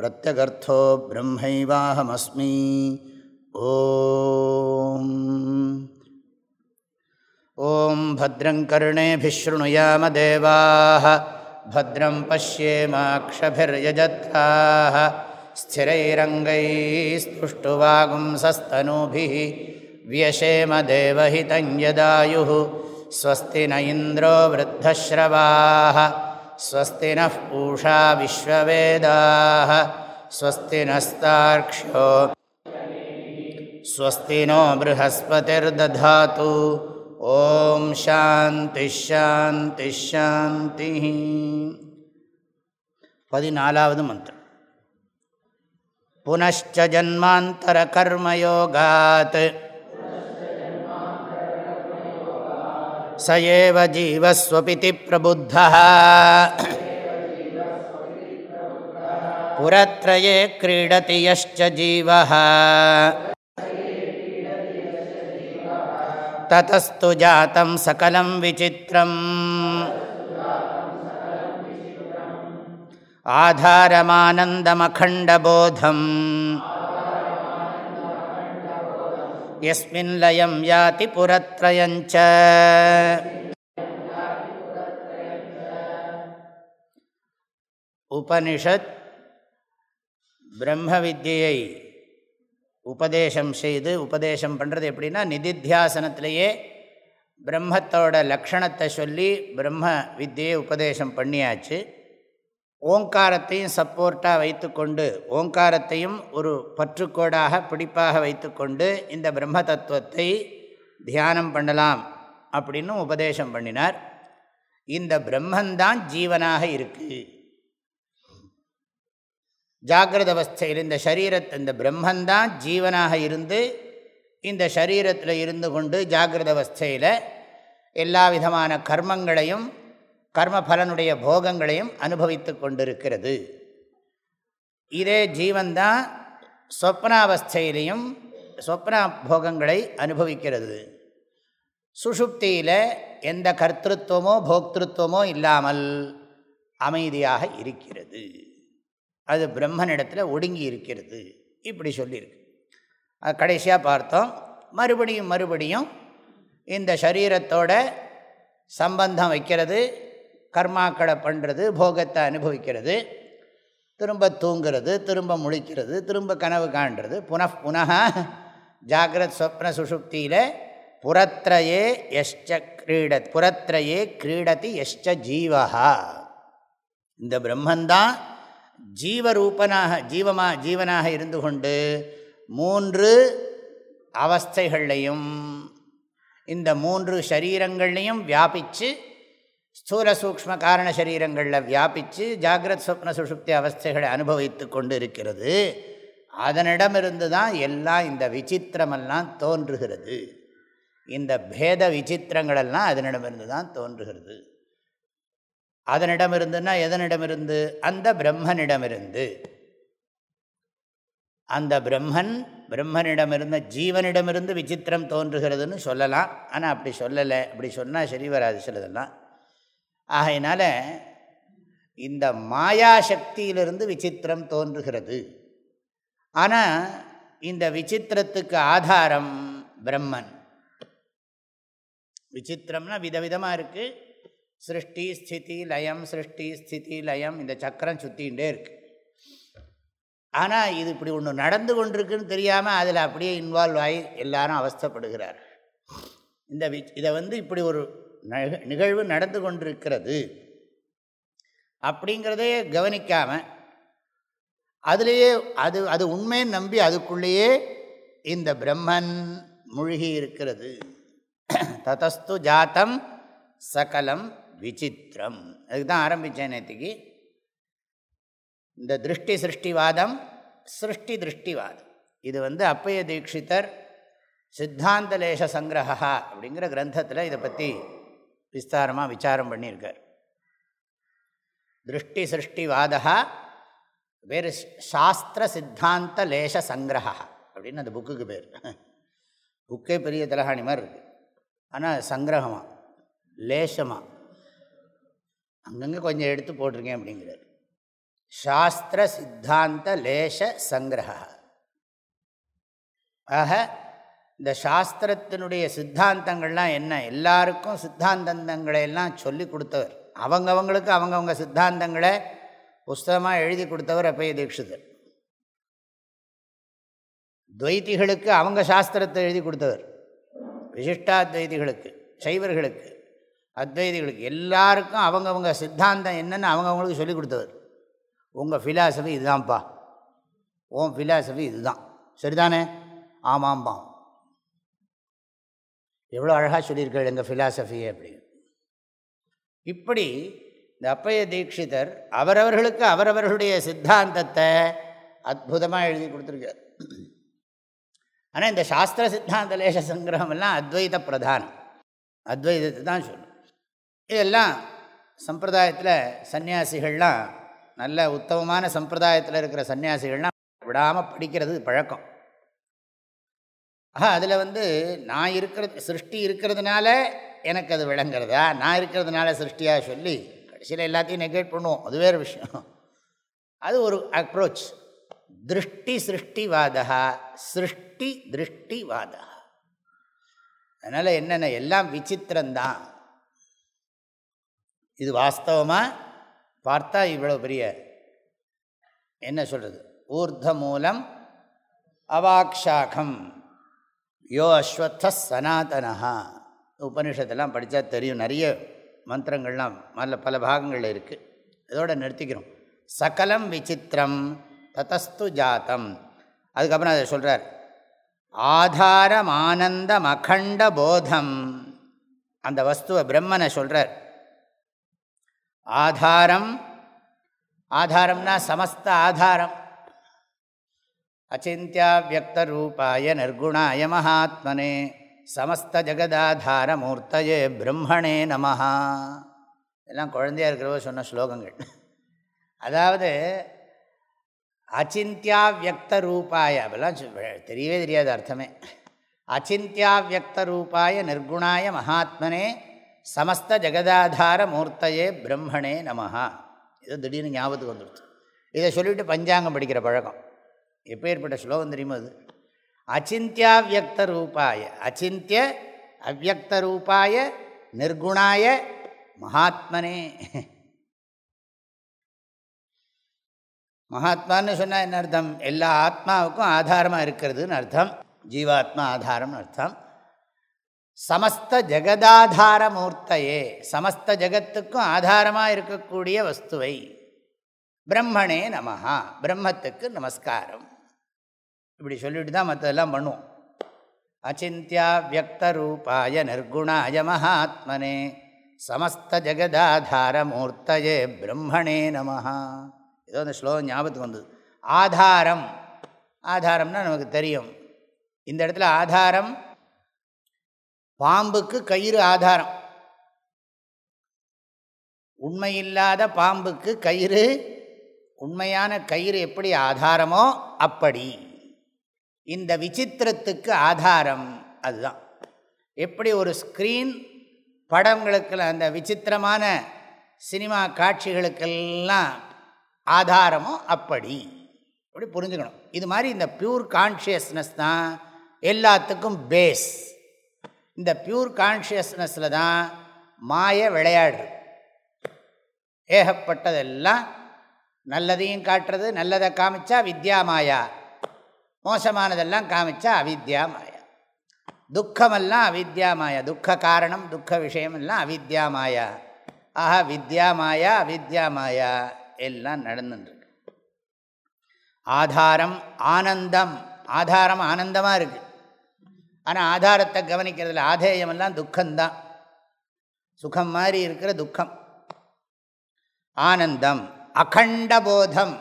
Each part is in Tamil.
प्रत्यगर्थो ब्रह्मैवाहमस्मि ॐ भद्रं कर्णेभिः शृणुयामदेवाः भद्रं पश्येमाक्षभिर्यजत्राः स्थिरैरङ्गैस्तुष्टुवागुंसस्तनूभिः व्यशेमदेवहितं यदायुः स्वस्ति न इन्द्रो वृद्धश्रवाः स्वस्ति नः पूषा विश्ववेदाः स्वस्ति नस्तार्क्ष्यो स्वस्ति नो बृहस्पतिर्दधातु ॐ शान्तिश्शान्तिश्शान्तिः पदिनालावद् मन्त्रम् पुनश्च जन्मान्तरकर्मयोगात् स एव जीवस्वपिति प्रबुद्धः पुरत्रये क्रीडति यश्च जीवः ततस्तु जातं सकलं विचित्रम् आधारमानन्दमखण्डबोधम् यस्मिन् लयं याति पुरत्रयञ्च உபனிஷத் பிரம்ம வித்தியை உபதேசம் செய்து உபதேசம் பண்ணுறது எப்படின்னா நிதித்தியாசனத்திலேயே பிரம்மத்தோட லக்ஷணத்தை சொல்லி பிரம்ம வித்தியை உபதேசம் பண்ணியாச்சு. ஓங்காரத்தையும் சப்போர்ட்டாக வைத்து கொண்டு ஓங்காரத்தையும் ஒரு பற்றுக்கோடாக பிடிப்பாக வைத்துக்கொண்டு இந்த பிரம்ம தத்துவத்தை தியானம் பண்ணலாம் அப்படின்னு உபதேசம் பண்ணினார். இந்த பிரம்மந்தான் ஜீவனாக இருக்குது ஜாகிரத அவஸ்தையில் இந்த சரீரத் இந்த பிரம்மந்தான் ஜீவனாக இருந்து இந்த சரீரத்தில் இருந்து கொண்டு ஜாகிரத அவஸ்தையில் எல்லா விதமான கர்மங்களையும் கர்மபலனுடைய போகங்களையும் அனுபவித்து கொண்டிருக்கிறது. இதே ஜீவன்தான் சொப்னாவஸ்தையிலையும் சொப்னா போகங்களை அனுபவிக்கிறது. சுஷுப்தியில் எந்த கர்த்தத்துவமோ போக்திருத்துவமோ இல்லாமல் அமைதியாக இருக்கிறது. அது பிரம்மனிடத்தில் ஒடுங்கி இருக்கிறது. இப்படி சொல்லியிருக்கு. அது கடைசியாக பார்த்தோம். மறுபடியும் மறுபடியும் இந்த சரீரத்தோட சம்பந்தம் வைக்கிறது கர்மாக்களை பண்ணுறது போகத்தை அனுபவிக்கிறது திரும்ப தூங்கிறது திரும்ப முழிக்கிறது திரும்ப கனவு காண்றது புன புனக ஜாகிரத் சொப்ன சுஷுப்தியில் புறத்திரையே எஷ்ட கிரீட புறத்திரையே கிரீடதி எஷ்ட ஜீவகா இந்த பிரம்மந்தான் ஜீவரூபனாக ஜீவமா ஜீவனாக இருந்து கொண்டு மூன்று அவஸ்தைகள்லையும் இந்த மூன்று சரீரங்கள்லையும் வியாபித்து ஸ்தூல சூக்ம காரண சரீரங்களில் வியாபித்து ஜாகிரத் சொப்ன சுஷுப்தி அவஸ்தைகளை அனுபவித்து கொண்டு இருக்கிறது. அதனிடமிருந்து தான் எல்லாம் இந்த விசித்திரமெல்லாம் தோன்றுகிறது. இந்த பேத விசித்திரங்களெல்லாம் அதனிடமிருந்து தான் தோன்றுகிறது. அதனிடமிருந்துன்னா எதனிடமிருந்து? அந்த பிரம்மனிடமிருந்து. அந்த பிரம்மன் பிரம்மனிடமிருந்த ஜீவனிடமிருந்து விசித்திரம் தோன்றுகிறதுன்னு சொல்லலாம். ஆனால் அப்படி சொல்லலை. அப்படி சொன்னால் சரி வராது சிலதெல்லாம். ஆகையினால இந்த மாயாசக்தியிலிருந்து விசித்திரம் தோன்றுகிறது. ஆனால் இந்த விசித்திரத்துக்கு ஆதாரம் பிரம்மன். விசித்திரம்னா விதவிதமாக இருக்குது சிருஷ்டி ஸ்திதி லயம் சிருஷ்டி ஸ்திதி லயம் இந்த சக்கரம் சுற்றிகிட்டே இருக்கு. ஆனால் இது இப்படி ஒன்று நடந்து கொண்டிருக்குன்னு தெரியாமல் அதில் அப்படியே இன்வால்வ் ஆகி எல்லாரும் அவஸ்தப்படுகிறார். இந்த வி இதை வந்து இப்படி ஒரு நிகழ்வு நடந்து கொண்டிருக்கிறது அப்படிங்கிறதே கவனிக்காமல் அதுலேயே அது அது உண்மையை நம்பி அதுக்குள்ளேயே இந்த பிரம்மன் மூழ்கி இருக்கிறது. ததஸ்து ஜாத்தம் சகலம் விசித்திரம். அதுக்கு தான் ஆரம்பித்தேன் நேற்றுக்கு இந்த திருஷ்டி சிருஷ்டிவாதம் சிருஷ்டி திருஷ்டிவாதம். இது வந்து அப்பய தீட்சிதர் சித்தாந்தலேஷ சங்கிரகா அப்படிங்கிற கிரந்தத்தில் இதை பற்றி விஸ்தாரமாக விசாரம் பண்ணியிருக்கார். திருஷ்டி சிருஷ்டிவாதா வேறு சாஸ்திர சித்தாந்த லேச சங்கிரகா அப்படின்னு அந்த புக்குக்கு பேர். புக்கே பெரிய தலகாணி மாதிரி இருக்குது ஆனால் சங்கிரகமாக லேசமாக அங்கங்கே கொஞ்சம் எடுத்து போட்டிருக்கேன் அப்படிங்கிறார். சாஸ்திர சித்தாந்த லேச சங்கிரக ஆக இந்த சாஸ்திரத்தினுடைய சித்தாந்தங்கள்லாம் என்ன? எல்லாருக்கும் சித்தாந்தங்களை எல்லாம் சொல்லி கொடுத்தவர். அவங்கவங்களுக்கு அவங்கவுங்க சித்தாந்தங்களை புஸ்தகமாக எழுதி கொடுத்தவர் அப்பைய தீட்சிதர். துவைத்திகளுக்கு அவங்க சாஸ்திரத்தை எழுதி கொடுத்தவர். விசிஷ்டாத்வைதிகளுக்கு சைவர்களுக்கு. அத்வைதிகளுக்கு எல்லாருக்கும் அவங்கவுங்க சித்தாந்தம் என்னென்னு அவங்கவுங்களுக்கு சொல்லிக் கொடுத்தவர். உங்கள் ஃபிலாசபி இதுதான்ப்பா. ஓம் ஃபிலாசபி இதுதான். சரிதானே? ஆமாம்பா. எவ்வளோ அழகாக சொல்லியிருக்காள் எங்கள் ஃபிலாசபியே அப்படின்னு. இப்படி இந்த அப்பய தீட்சிதர் அவரவர்களுக்கு அவரவர்களுடைய சித்தாந்தத்தை அற்புதமாக எழுதி கொடுத்துருக்கார். ஆனால் இந்த சாஸ்திர சித்தாந்த லேச சங்கிரகமெல்லாம் அத்வைத பிரதானம். அத்வைதத்தை தான் சொல்லணும் இதெல்லாம் சம்பிரதாயத்தில் சன்னியாசிகள்லாம் நல்ல உத்தமமான சம்பிரதாயத்தில் இருக்கிற சன்னியாசிகள்லாம் விடாமல் படிக்கிறது பழக்கம். ஆஹா அதில் வந்து நான் இருக்கிறது சிருஷ்டி இருக்கிறதுனால எனக்கு அது விளங்குறதா? நான் இருக்கிறதுனால சிருஷ்டியாக சொல்லி கடைசியில் எல்லாத்தையும் நெகேட் பண்ணுவோம். அது வேறு விஷயம். அது ஒரு அப்ரோச் திருஷ்டி சிருஷ்டிவாதா சிருஷ்டி திருஷ்டிவாதா அதனால் என்னென்ன எல்லாம் விசித்திரம்தான். இது வாஸ்தவமாக பார்த்தா இவ்வளோ பெரிய என்ன சொல்கிறது ஊர்த மூலம் அவாக்ஷாகம். யோ அஸ்வத்த சனாதனஹா. உபனிஷத்தெல்லாம் படித்தா தெரியும். நிறைய மந்திரங்கள்லாம் நல்ல பல பாகங்களில் இருக்குது இதோட நிறுத்திக்கிறோம். சகலம் விசித்திரம் ததஸ்து ஜாத்தம். அதுக்கப்புறம் அதை சொல்கிறார் ஆதாரம் ஆனந்தம் அகண்ட போதம். அந்த வஸ்துவை பிரம்மனை சொல்கிறார் ஆதாரம். ஆதாரம்னா சமஸ்த ஆதாரம். அச்சிந்தியாவியக்தரூபாய நிர்குணாய மகாத்மனே சமஸ்த ஜெகதாதார மூர்த்தயே பிரம்மணே நமஹா. எல்லாம் குழந்தையாக இருக்கிறவ சொன்ன ஸ்லோகங்கள். அதாவது அச்சிந்தியா வியக்த ரூபாய அப்படிலாம் தெரியவே தெரியாது அர்த்தமே. அச்சிந்தியா வியக்த ரூபாய நிர்குணாய மகாத்மனே சமஸ்த ஜெகதாதார மூர்த்தையே பிரம்மணே நமஹா. இது திடீர்னு ஞாபகத்துக்கு வந்துடுச்சு. இதை சொல்லிவிட்டு பஞ்சாங்கம் படிக்கிற பழக்கம். எப்போ ஏற்பட்ட ஸ்லோகம் தெரியுமா அது? அச்சிந்தியாவியக்த ரூபாய அச்சிந்திய அவ்வக்த ரூபாய நிர்குணாய மகாத்மனே. மகாத்மான்னு சொன்னால் என்ன அர்த்தம்? எல்லா ஆத்மாவுக்கும் ஆதாரமாக இருக்கிறதுன்னு அர்த்தம். ஜீவாத்மா ஆதாரம்னு அர்த்தம். சமஸ்த ஜெகதாதார மூர்த்தையே சமஸ்த ஜெகத்துக்கும் ஆதாரமாக இருக்கக்கூடிய வஸ்துவை. பிரம்மணே நமஹா. பிரம்மத்துக்கு நமஸ்காரம். இப்படி சொல்லிட்டு தான் மற்றதெல்லாம் பண்ணுவோம். அச்சிந்தியா வியக்தரூபாய நிர்குணாய மகாத்மனே. சமஸ்த ஜெகதாதார மூர்த்தையே பிரம்மணே நமஹா. ஏதோ அந்த ஸ்லோகம் ஞாபகத்துக்கு வந்தது. ஆதாரம். ஆதாரம்னா நமக்கு தெரியும். இந்த இடத்துல ஆதாரம் பாம்புக்கு கயிறு ஆதாரம். உண்மையில்லாத பாம்புக்கு கயிறு உண்மையான கயிறு எப்படி ஆதாரமோ அப்படி. இந்த விசித்திரத்துக்கு ஆதாரம் அதுதான். எப்படி ஒரு ஸ்க்ரீன் படங்களுக்கு அந்த விசித்திரமான சினிமா காட்சிகளுக்கெல்லாம் ஆதாரமோ அப்படி. அப்படி புரிஞ்சுக்கணும்? இது மாதிரி இந்த பியூர் கான்ஷியஸ்னஸ் தான் எல்லாத்துக்கும் பேஸ் இந்த பியூர் கான்ஷியஸ்னஸில் தான் மாய விளையாடு ஏகப்பட்டதெல்லாம் நல்லதையும் காட்டுறது நல்லதை காமிச்சா வித்யா மாயா. மோசமானதெல்லாம் காமிச்சா அவித்யா மாயா. துக்கமெல்லாம் அவித்யா மாயா. துக்க காரணம் துக்க விஷயமெல்லாம் அவித்யா மாயா. ஆஹா வித்யா மாயா அவித்யா மாயா. எல்லாம் நடந்துருக்கு ஆதாரம் ஆனந்தம். ஆதாரம் ஆனந்தமாக இருக்குது ஆனால் ஆதாரத்தை கவனிக்கிறதுல ஆதேயமெல்லாம் துக்கம்தான். சுகம் மாதிரி இருக்கிற துக்கம். ஆனந்தம் அகண்ட போதம்.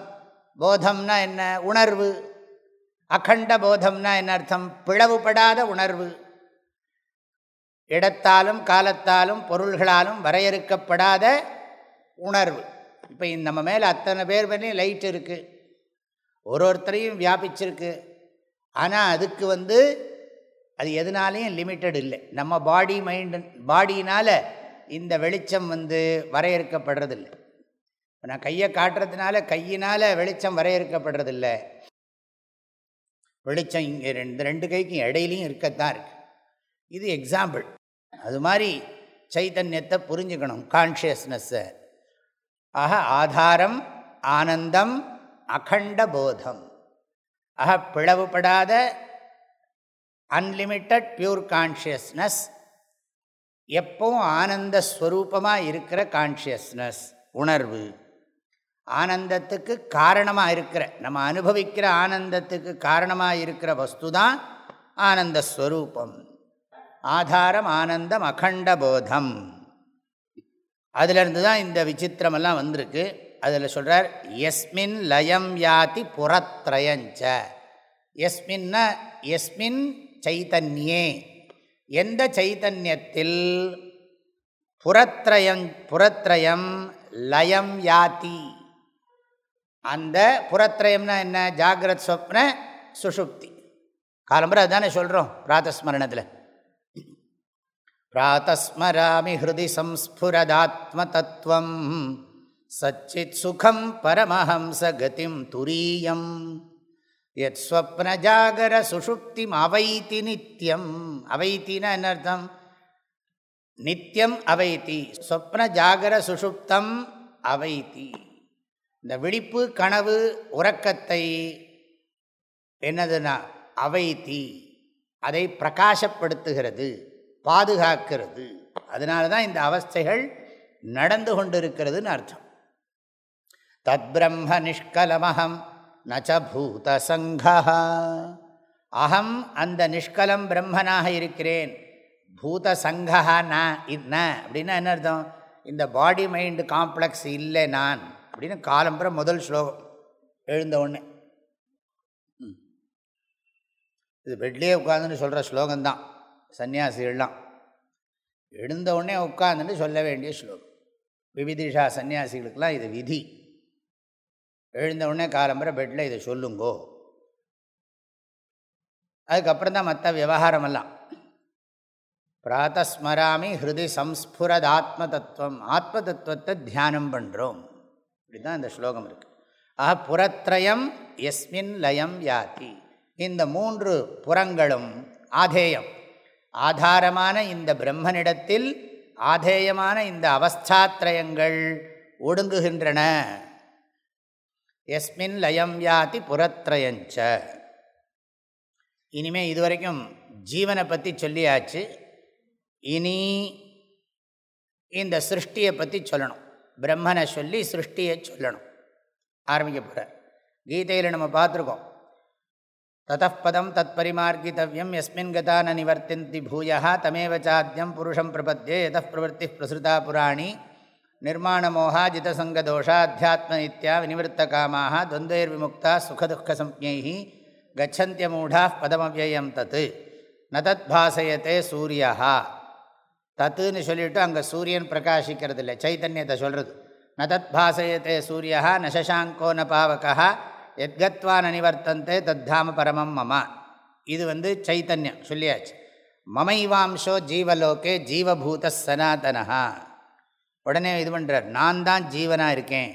போதம்னா என்ன? உணர்வு. அகண்ட போதம்னா என்ன அர்த்தம்? பிளவுபடாத உணர்வு. இடத்தாலும் காலத்தாலும் பொருள்களாலும் வரையறுக்கப்படாத உணர்வு. இப்போ நம்ம மேலே அத்தனை பேர் மேலேயும் லைட் இருக்குது ஒரு ஒருத்தரையும் வியாபிச்சிருக்கு. ஆனால் அதுக்கு வந்து அது எதுனாலையும் லிமிட்டட் இல்லை. நம்ம பாடி மைண்டு பாடியினால் இந்த வெளிச்சம் வந்து வரையறுக்கப்படுறதில்லை. இப்போ நான் கையை காட்டுறதுனால கையினால் வெளிச்சம் வரையறுக்கப்படுறதில்லை. வெளிச்சம் இங்கே ரெண்டு ரெண்டு கைக்கும் இடையிலையும் இருக்கத்தான் இருக்குது இது எக்ஸாம்பிள் அது மாதிரி சைத்தன்யத்தை புரிஞ்சுக்கணும் கான்ஷியஸ்னஸ்ஸை ஆக ஆதாரம் ஆனந்தம் அகண்ட போதம். ஆக பிளவுபடாத அன்லிமிட்டட் பியூர் கான்ஷியஸ்னஸ் எப்பவும் ஆனந்த ஸ்வரூபமாக இருக்கிற கான்ஷியஸ்னஸ் உணர்வு. ஆனந்தத்துக்கு காரணமாக இருக்கிற நம்ம அனுபவிக்கிற ஆனந்தத்துக்கு காரணமாக இருக்கிற வஸ்து தான் ஆனந்தஸ்வரூபம் ஆதாரம் ஆனந்தம் அகண்ட போதம். அதிலிருந்து தான் இந்த விசித்திரமெல்லாம் வந்திருக்கு. அதில் சொல்கிறார் எஸ்மின் லயம் யாதி புறத்ரயஞ்ச. எஸ்மின்னா எஸ்மின் சைத்தன்யே எந்த சைத்தன்யத்தில் புறத்ரயம் புறத்ரயம் லயம் யாத்தி அந்த புறத்ரயம்னா என்ன? ஜாகிரத் சொப்ன சுஷுப்தி. காலம்புரை அதுதானே சொல்கிறோம் பிராத்தஸ்மரணத்தில் பிராத்தஸ்மராமி ஹிருதி சம்ஸ்புரதாத்ம தத்துவம் சச்சித் சுகம் பரமஹம்ச கதிம் துரியம். எத் ஸ்வப்னஜாகர சுஷுப்திம் அவைத்தி நித்தியம் அவைத்தினா என்ன அர்த்தம்? நித்தியம் அவைத்தி. ஸ்வப்ன ஜாகர சுஷுப்தம் அவைத்தி. இந்த விழிப்பு கனவு உறக்கத்தை என்னதுன்னா அவைத்தி. அதை பிரகாசப்படுத்துகிறது பாதுகாக்கிறது. அதனால தான் இந்த அவஸ்தைகள் நடந்து கொண்டிருக்கிறதுன்னு அர்த்தம். தத் பிரம்ம நிஷ்கலமகம் நச்சூதசங்கா அகம் அந்த நிஷ்கலம் பிரம்மனாக இருக்கிறேன். பூதசங்கா நான் ந அப்படின்னா என்ன அர்த்தம்? இந்த பாடி மைண்டு காம்ப்ளெக்ஸ் இல்லை நான் அப்படின்னு காலம்புற முதல் ஸ்லோகம் எழுந்த உடனே. இது பெட்லேயே உட்காந்துன்னு சொல்கிற ஸ்லோகம்தான் சன்னியாசிகள்லாம். எழுந்த உடனே உட்காந்துன்னு சொல்ல வேண்டிய ஸ்லோகம். விவிதிஷா சன்னியாசிகளுக்கெல்லாம் இது விதி. எழுந்த உடனே காலம்புற பெட்டில் இதை சொல்லுங்கோ. அதுக்கப்புறம் தான் மற்ற விவகாரமெல்லாம். பிராத்தஸ்மராமி ஹிருதி சம்ஸ்புரத் ஆத்ம தத்துவம் ஆத்ம தத்துவத்தை தியானம் பண்ணுறோம் இப்படி தான் இந்த ஸ்லோகம் இருக்குது ஆஹா புறத்ரயம் எஸ்மின் லயம் யாத்தி இந்த மூன்று புறங்களும் ஆதேயம். ஆதாரமான இந்த பிரம்மனிடத்தில் ஆதேயமான இந்த அவஸ்தாத்ரயங்கள் ஒடுங்குகின்றன. எஸ்மின் லயம் யாதி புறத்ரயஞ்ச. இனிமே இதுவரைக்கும் ஜீவனை பற்றி சொல்லியாச்சு. இனி இந்த சிருஷ்டியை பற்றி சொல்லணும். பிரம்மனை சொல்லி சிருஷ்டியை சொல்லணும். ஆரம்பிக்க போகிறார் கீதையில் நம்ம பார்த்துருக்கோம். ததப்பதம் தத் பரிமார்கித்தவியம் எஸ்மின் கதா ந நிவர்த்தந்தி பூயா தமேவச்சாத்தியம் புருஷம் பிரபத்தியே எத பிரவர்த்தி பிரசுதா புராணி. நிர்மாணமோகா ஜிதசங்கதோஷா அத்தியாத்ம நித்யா வினிவருத்த காமாக துவந்தேர் விமுக்தா சுகதுக்க கச்சந்தியமூடா பதமவியம் தத்து ந தத் சூரியா தத்துன்னு சொல்லிவிட்டு அங்கே சூரியன் பிரகாஷிக்கிறது இல்லை சைத்தன்யத்தை சொல்கிறது ந தத் சூரியா நசசாங்கோ சசாங்கோ ந பாவகா எத்கத்வா நனிவர்த்தந்தே தத்தாம பரமம் மம இது வந்து சைத்தன்யம் சொல்லியாச்சு। மமைவாம்சோ ஜீவலோகே ஜீவபூத சனாதனா உடனே இது பண்ணுறார் நான் தான் ஜீவனாக இருக்கேன்.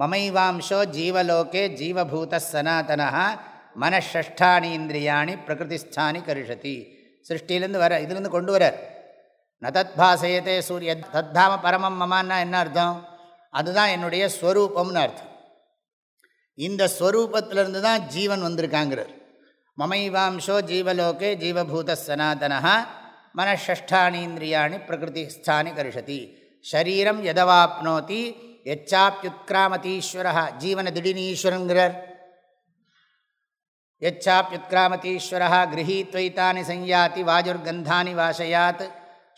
மமைவாம்சோ ஜீவலோகே ஜீவபூத சனாதனா மனஷஷ்டானி இந்திரியாணி பிரகிருதிஸ்தானி கருஷதி. சிருஷ்டிலேருந்து வர இதுலேருந்து கொண்டு வரார். ந தத் சூரிய தத்தாம பரமம் மமான்னா என்ன அர்த்தம்? அதுதான் என்னுடைய ஸ்வரூபம்னு அர்த்தம். இந்த ஸ்வரூபத்திலிருந்து தான் ஜீவன் வந்திருக்காங்கிறார். மமைவாம்சோ ஜீவலோகே ஜீவபூத சனாதனா மனஷஷ்டானீந்திரியாணி பிரகிருதி ஸ்தானி கருஷதி. ஷரீரம் எதவாப்னோதி? எச்சாப்யுத்கிராமதீஸ்வர ஜீவன திடீனீஸ்வரங்கிறார் எச்சாப்யுத்கிராமதீஸ்வர கிரகீத்வைத்தானி சஞ்யாதி வாஜுர்கந்தானி வாசையாத்.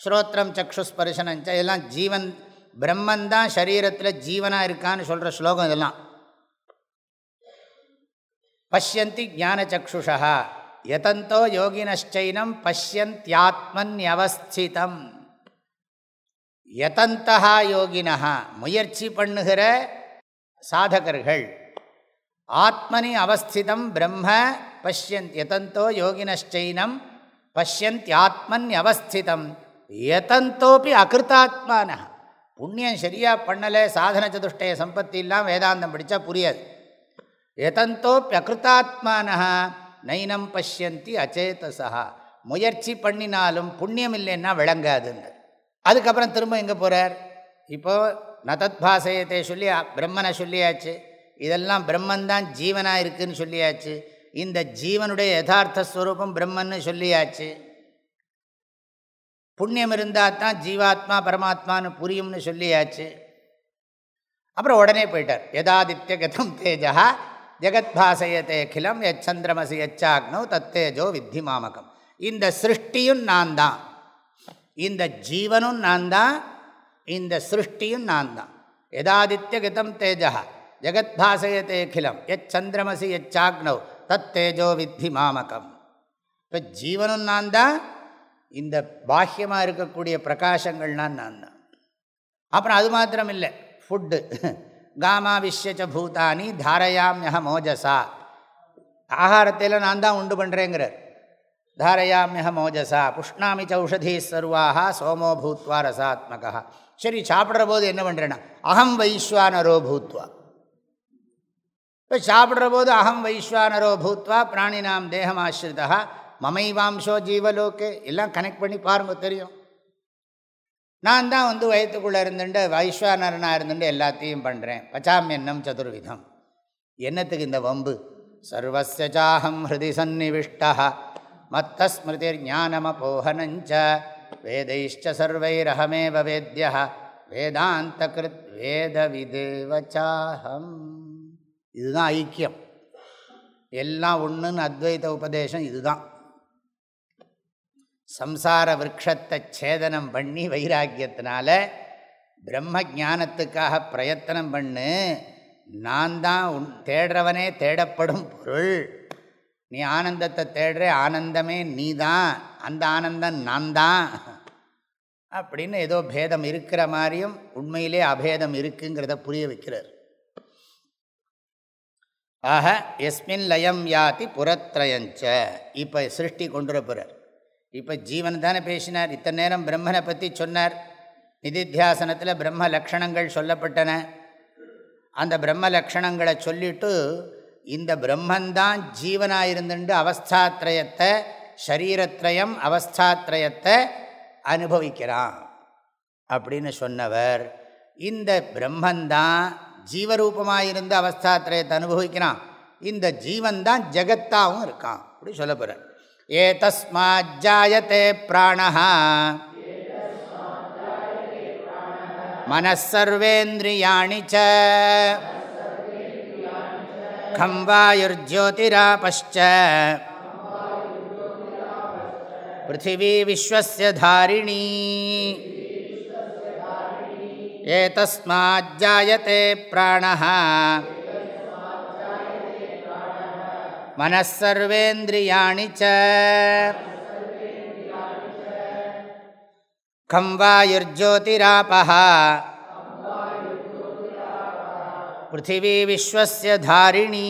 ஸ்ரோத்திரம் சக்ஷுஸ்பர்சனஞ்ச. இதெல்லாம் ஜீவன் பிரம்மன் தான் சரீரத்தில் ஜீவனாக இருக்கான்னு சொல்கிற ஸ்லோகம் இதெல்லாம். பசியந்தி ஞானச்சக்ஷுஷா யதந்தோ யோகினச்சைனம் பசியந்தியாத்மன்யவஸ்திதம் யதந்தா யோகினா முயற்சி பண்ணுகிற சாதகர்கள். ஆத்மனி அவஸ்திதம் பிரம்ம பசியந்த் யதந்தோ பஷ்யந்த் ஆத்மன் அவஸ்திதம் எதந்தோப்பி அகிருத்தாத்மான புண்ணியம் சரியாக பண்ணலை சாதன சதுஷ்டய சம்பத்தி வேதாந்தம் படித்தா புரியாது. எதந்தோப்பி அகிருத்தாத்மான நைனம் பஷ்யந்தி அச்சேதசா முயற்சி பண்ணினாலும் புண்ணியம் இல்லைன்னா விளங்காதுன்னு அதுக்கப்புறம் திரும்ப எங்கே போகிறார்? இப்போது நதத் பாசயத்தை சொல்லி பிரம்மனை சொல்லியாச்சு. இதெல்லாம் பிரம்மன்தான் ஜீவனாக இருக்குதுன்னு சொல்லியாச்சு. இந்த ஜீவனுடைய யதார்த்த ஸ்வரூபம் பிரம்மன்னு சொல்லியாச்சு. புண்ணியம் இருந்தால் தான் ஜீவாத்மா பரமாத்மான்னு புரியும்னு சொல்லியாச்சு. அப்புறம் உடனே போயிட்டார். யதாதித்ய கதம் தேஜா ஜெகத்பாசயத்தே கிலம் எச்சந்திரமசி எச்சாக்னோ தத்தேஜோ வித்தி மாமகம் இந்த சிருஷ்டியும் நான் தான். இந்த ஜீவனும் நான் தான் இந்த சிருஷ்டியும் நான் தான் எதாதித்ய கதம் தேஜா ஜெகத்பாசயத்தே கிலம் எச்சந்திரமசி தத் தேஜோ வித்தி மாமகம். இப்போ ஜீவனும் நான் தான் இந்த பாஹ்யமாக இருக்கக்கூடிய பிரகாசங்கள்னா நான் தான் அப்புறம் அது மாத்திரம் இல்லை ஃபுட்டு. காமா விஷ்யச்ச பூதானி தாரையாமியக மோஜசா. ஆகாரத்தையில் நான் தான் உண்டு பண்ணுறேங்கிறார் தாரையாமியக மோஜசா புஷ்ணாமி சௌஷதி சர்வாக சோமோ பூத்வா ரசாத்மகா சரி சாப்பிட்ற போது என்ன பண்ணுறேன்னா அகம் வைஸ்வானரோ பூத்வா இப்போ சாப்பிட்ற போது அகம் வைஸ்வானரோ பூத்வா பிராணினாம் தேகம் ஆசிரிதா மமைவாம்சோ ஜீவலோக்கே எல்லாம் கனெக்ட் பண்ணி பாருங்க தெரியும் நான் தான் வந்து வயத்துக்குள்ளே இருந்துட்டு வைஸ்வானரனாக இருந்துட்டு எல்லாத்தையும் பண்ணுறேன் பச்சாம் எண்ணம் சதுர்விதம் என்னத்துக்கு இந்த வம்பு சர்வசாஹம் ஹிருதி சந்நிவிஷ்டா மத்தஸ்மிருதிர்ஞானமபோஹனஞ்ச. ஸ்மிருதிர் ஞானமபோகனஞ்ச வேதைஷ்ட சர்வைரஹமேவ வேத்ய வேதாந்த கிருத் வேத இதுதான் ஐக்கியம். எல்லாம் ஒன்றுன்னு அத்வைத உபதேசம் இதுதான். சம்சார விரக்ஷத்தை சேதனம் பண்ணி வைராக்கியத்தினால பிரம்ம ஜானத்துக்காக பிரயத்தனம் பண்ணு. நான் தான் உன் தேடுறவனே தேடப்படும் பொருள். நீ ஆனந்தத்தை தேடுற ஆனந்தமே நீ தான் அந்த ஆனந்தம் நான் தான் அப்படின்னு ஏதோ பேதம் இருக்கிற மாதிரியும் உண்மையிலே அபேதம் இருக்குங்கிறத புரிய வைக்கிறார். ஆக எஸ்மின் லயம் யாத்தி புறத்ரயஞ்ச இப்போ சிருஷ்டி கொண்டு போகிறார் இப்போ ஜீவன் தானே பேசினார். இத்தனை நேரம் பிரம்மனை பற்றி சொன்னார். நிதித்தியாசனத்தில் பிரம்ம லக்ஷணங்கள் சொல்லப்பட்டன. அந்த பிரம்ம லக்ஷணங்களை சொல்லிவிட்டு இந்த பிரம்மந்தான் ஜீவனாக இருந்துட்டு அவஸ்தாத்ரயத்தை ஷரீரத்ரயம் அவஸ்தாத்ரயத்தை அனுபவிக்கிறான். அப்படின்னு சொன்னவர் இந்த பிரம்மந்தான் ஜீவரூபமாக இருந்து அவஸ்தாத்ரயத்தை அனுபவிக்கிறான். இந்த ஜீவன்தான் ஜெகத்தாகவும் இருக்கான் அப்படி சொல்ல போகிறார் ஏ தஸ்மாஜாயத்தே பிராணஹா. மனசர்வேந்திரியாணி ச. खं वायुर्ज्योतिरापश्च पृथिवी विश्वस्य धारिणी एतस्माज्जायते प्राणः मनःसर्वेन्द्रियाणि च खं वायुर्ज्योतिरापः पृथिवी विश्वस्य धारिणी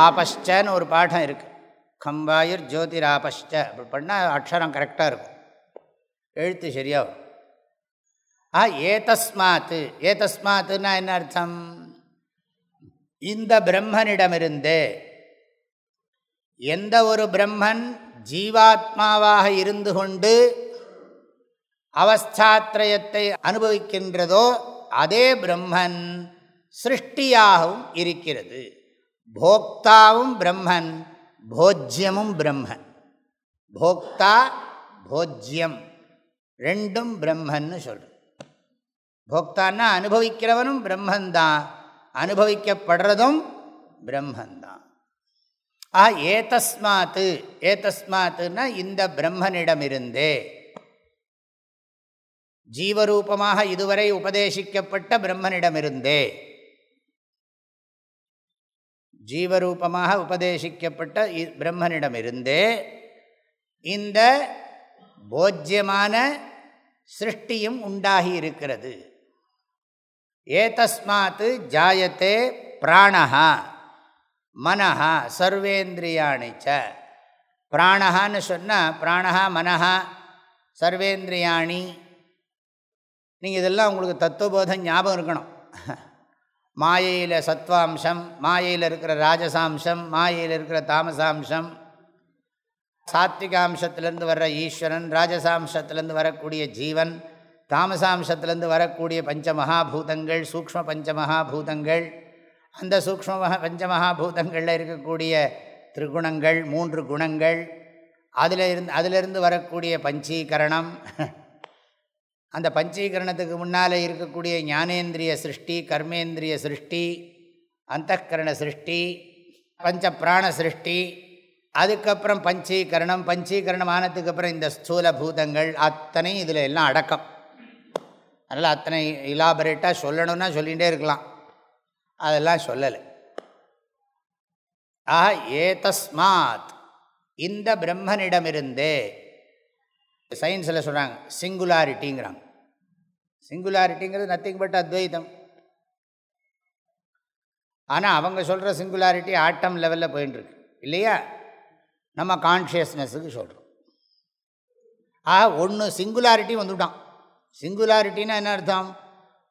ஆபஷ்டன்னு ஒரு பாடம் இருக்குது கம்பாயுர் ஜோதிராபஷ்ட அப்படி பண்ணால் அக்ஷரம் கரெக்டாக இருக்கும் எழுத்து சரியாகும் ஆ ஏதஸ்மாத்து ஏதஸ்மாத்துன்னா என்ன அர்த்தம் இந்த பிரம்மனிடமிருந்து எந்த ஒரு பிரம்மன் ஜீவாத்மாவாக இருந்து கொண்டு அவஸ்தாத்ரயத்தை அனுபவிக்கின்றதோ அதே பிரம்மன் சிருஷ்டியாகவும் இருக்கிறது. போக்தாவும் பிரம்மன் போஜ்யமும் பிரம்மன். போக்தா போஜ்யம் ரெண்டும் பிரம்மன்னு சொல்கிறது போக்தான்னா அனுபவிக்கிறவனும் பிரம்மந்தான் அனுபவிக்கப்படுறதும் பிரம்மந்தான் ஆ ஏதஸ்மாத்து ஏதஸ்மாத்துன்னா இந்த பிரம்மனிடமிருந்தே. ஜீவரூபமாக இதுவரை உபதேசிக்கப்பட்ட பிரம்மனிடமிருந்தே. ஜீவரூபமாக உபதேசிக்கப்பட்ட பிரம்மனிடமிருந்தே இந்த போஜ்யமான சிருஷ்டியும் உண்டாகி இருக்கிறது ஏதஸ்மாத்து ஜாயத்தே பிராணஹா மனஹா சர்வேந்திரியாணிச்ச பிராணஹான்னு சொன்னால் பிராணஹா மனஹா சர்வேந்திரியாணி நீங்கள் இதெல்லாம் உங்களுக்கு தத்துவபோதம் ஞாபகம் இருக்கணும். மாயையில் சத்வாம்சம் மாயையில் இருக்கிற ராஜசாம்சம் மாயையில் இருக்கிற தாமசாம்சம் சாத்விகாம்சத்திலேருந்து வர்ற ஈஸ்வரன் ராஜசாம்சத்திலேருந்து வரக்கூடிய ஜீவன் தாமசாம்சத்திலேருந்து வரக்கூடிய பஞ்சமகாபூதங்கள் சூக்ம பஞ்சமகாபூதங்கள் அந்த சூக்ம பஞ்சமகாபூதங்களில் இருக்கக்கூடிய திரிகுணங்கள் மூன்று குணங்கள் அதில் இருந்து அதிலிருந்து வரக்கூடிய பஞ்சீகரணம் அந்த பஞ்சீகரணத்துக்கு முன்னால் இருக்கக்கூடிய ஞானேந்திரிய சிருஷ்டி கர்மேந்திரிய சிருஷ்டி அந்தகரண சிருஷ்டி பஞ்ச பிராண சிருஷ்டி அதுக்கப்புறம் பஞ்சீகரணம் பஞ்சீகரணம் ஆனதுக்கப்புறம் இந்த ஸ்தூல பூதங்கள் அத்தனை இதில் எல்லாம் அடக்கம். அதனால் அத்தனை இலாபரேட்டாக சொல்லணும்னா சொல்லிகிட்டே இருக்கலாம். அதெல்லாம் சொல்லலை. ஆஹா ஏதஸ்மாத். இந்த பிரம்மனிடமிருந்தே சயின்ஸில் சொல்கிறாங்க சிங்குலாரிட்டிங்கிறாங்க சிங்குலாரிட்டிங்கிறது நத்திங் பட் அத்வைதம். ஆனால் அவங்க சொல்கிற சிங்குலாரிட்டி ஆட்டம் லெவலில் போயின்ட்டுருக்கு இல்லையா? நம்ம கான்ஷியஸ்னஸுக்கு சொல்கிறோம் ஆக ஒன்று சிங்குலாரிட்டி வந்துவிட்டான் சிங்குலாரிட்டின்னா என்ன அர்த்தம்?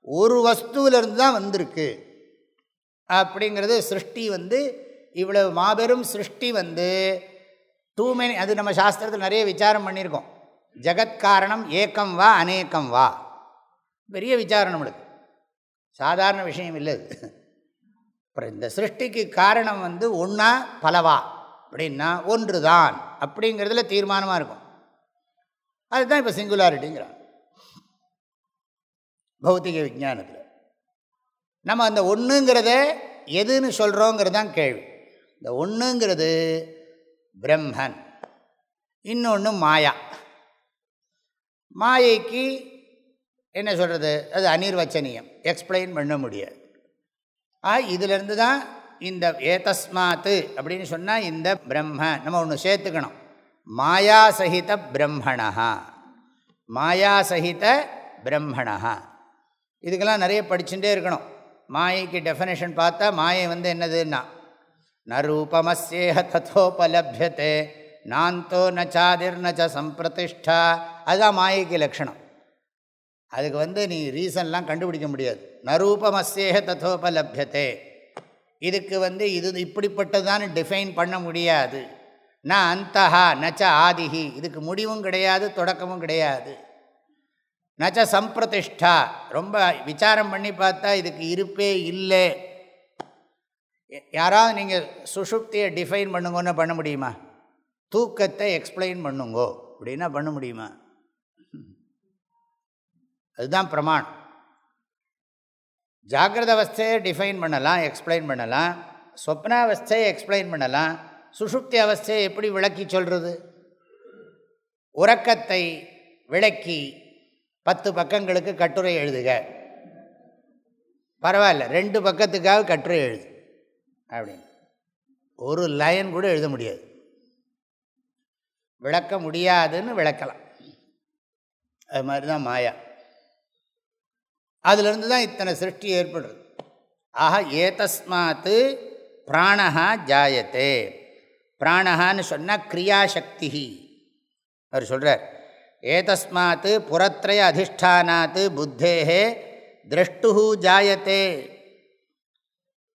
ஒரு வஸ்துவிலிருந்து தான் வந்திருக்கு. அப்படிங்கிறது சிருஷ்டி வந்து இவ்வளவு மாபெரும் சிருஷ்டி வந்து டூ மெனி அது நம்ம சாஸ்திரத்தில் நிறைய விசாரம் பண்ணியிருக்கோம். ஜகத்காரணம் ஏக்கம் வா அநேக்கம் வா. பெரிய விசாரம் நம்மளுக்கு சாதாரண விஷயம் இல்லை அப்புறம் இந்த சிருஷ்டிக்கு காரணம் வந்து ஒன்றா பலவா? அப்படின்னா ஒன்று தான் அப்படிங்கிறதுல தீர்மானமாக இருக்கும். அதுதான் இப்போ சிங்குலாரிட்டிங்கிறான் பௌத்திக விஜானத்தில் நம்ம அந்த ஒன்றுங்கிறத எதுன்னு சொல்கிறோங்கிறது தான் கேள்வி. இந்த ஒன்றுங்கிறது பிரம்மன் இன்னொன்று மாயா. மாயைக்கு என்ன சொல்கிறது அது அனிர்வச்சனியம். எக்ஸ்பிளைன் பண்ண முடியாது. ஆ இதிலிருந்து தான் இந்த ஏதஸ்மாத்து அப்படின்னு சொன்னால் இந்த பிரம்ம நம்ம ஒன்று சேர்த்துக்கணும். மாயா சகித பிரம்மணா. மாயா பிரம்மணா. இதுக்கெல்லாம் நிறைய படிச்சுட்டே இருக்கணும். மாயைக்கு டெஃபனேஷன் பார்த்தா மாயை வந்து என்னதுன்னா ந ரூபமஸ்யேஹ தத்தோபலபியத்தே நாந்தோ நச்சாதிர் நச்ச சம்பிரதிஷ்டா. அதுதான் மாயைக்கு லட்சணம். அதுக்கு வந்து நீ ரீசன்லாம் கண்டுபிடிக்க முடியாது. நரூபமஸ்யேக தத்தோபலபியத்தே இதுக்கு வந்து இது இப்படிப்பட்டதான்னு டிஃபைன் பண்ண முடியாது. ந அந்தஹா நச்ச ஆதிஹி. இதுக்கு முடிவும் கிடையாது தொடக்கமும் கிடையாது. நச்ச சம்பிரதிஷ்டா. ரொம்ப விசாரம் பண்ணி பார்த்தா இதுக்கு இருப்பே இல்லை. யாராவது நீங்கள் சுஷுப்தியை டிஃபைன் பண்ணுங்கன்னு பண்ண முடியுமா? தூக்கத்தை எக்ஸ்பிளைன் பண்ணுங்கோ. அப்படின்னா பண்ண முடியுமா? அதுதான் பிரமாணம். ஜாகிரத அவஸ்தையை டிஃபைன் பண்ணலாம் எக்ஸ்பிளைன் பண்ணலாம். சொப்னாவஸ்தையை எக்ஸ்பிளைன் பண்ணலாம். சுஷுப்தி அவஸ்தையை எப்படி விளக்கி சொல்கிறது உறக்கத்தை விளக்கி பத்து பக்கங்களுக்கு கட்டுரை எழுதுக. பரவாயில்ல ரெண்டு பக்கத்துக்காக கட்டுரை எழுது. அப்படின்னு. ஒரு லைன் கூட எழுத முடியாது. விளக்க முடியாதுன்னு விளக்கலாம். அது மாதிரி தான் மாயா. அதிலிருந்து தான் இத்தனை சிருஷ்டி ஏற்படுறது ஆக ஏதஸ்மாத்து பிராணஹா ஜாயத்தே. பிராணஹான்னு சொன்னால் கிரியாசக்தி அவர் சொல்கிறார் ஏதஸ்மாத்து புறத்திரய அதிஷ்டானாத்து புத்தேகே திரஷ்டு ஜாயத்தே.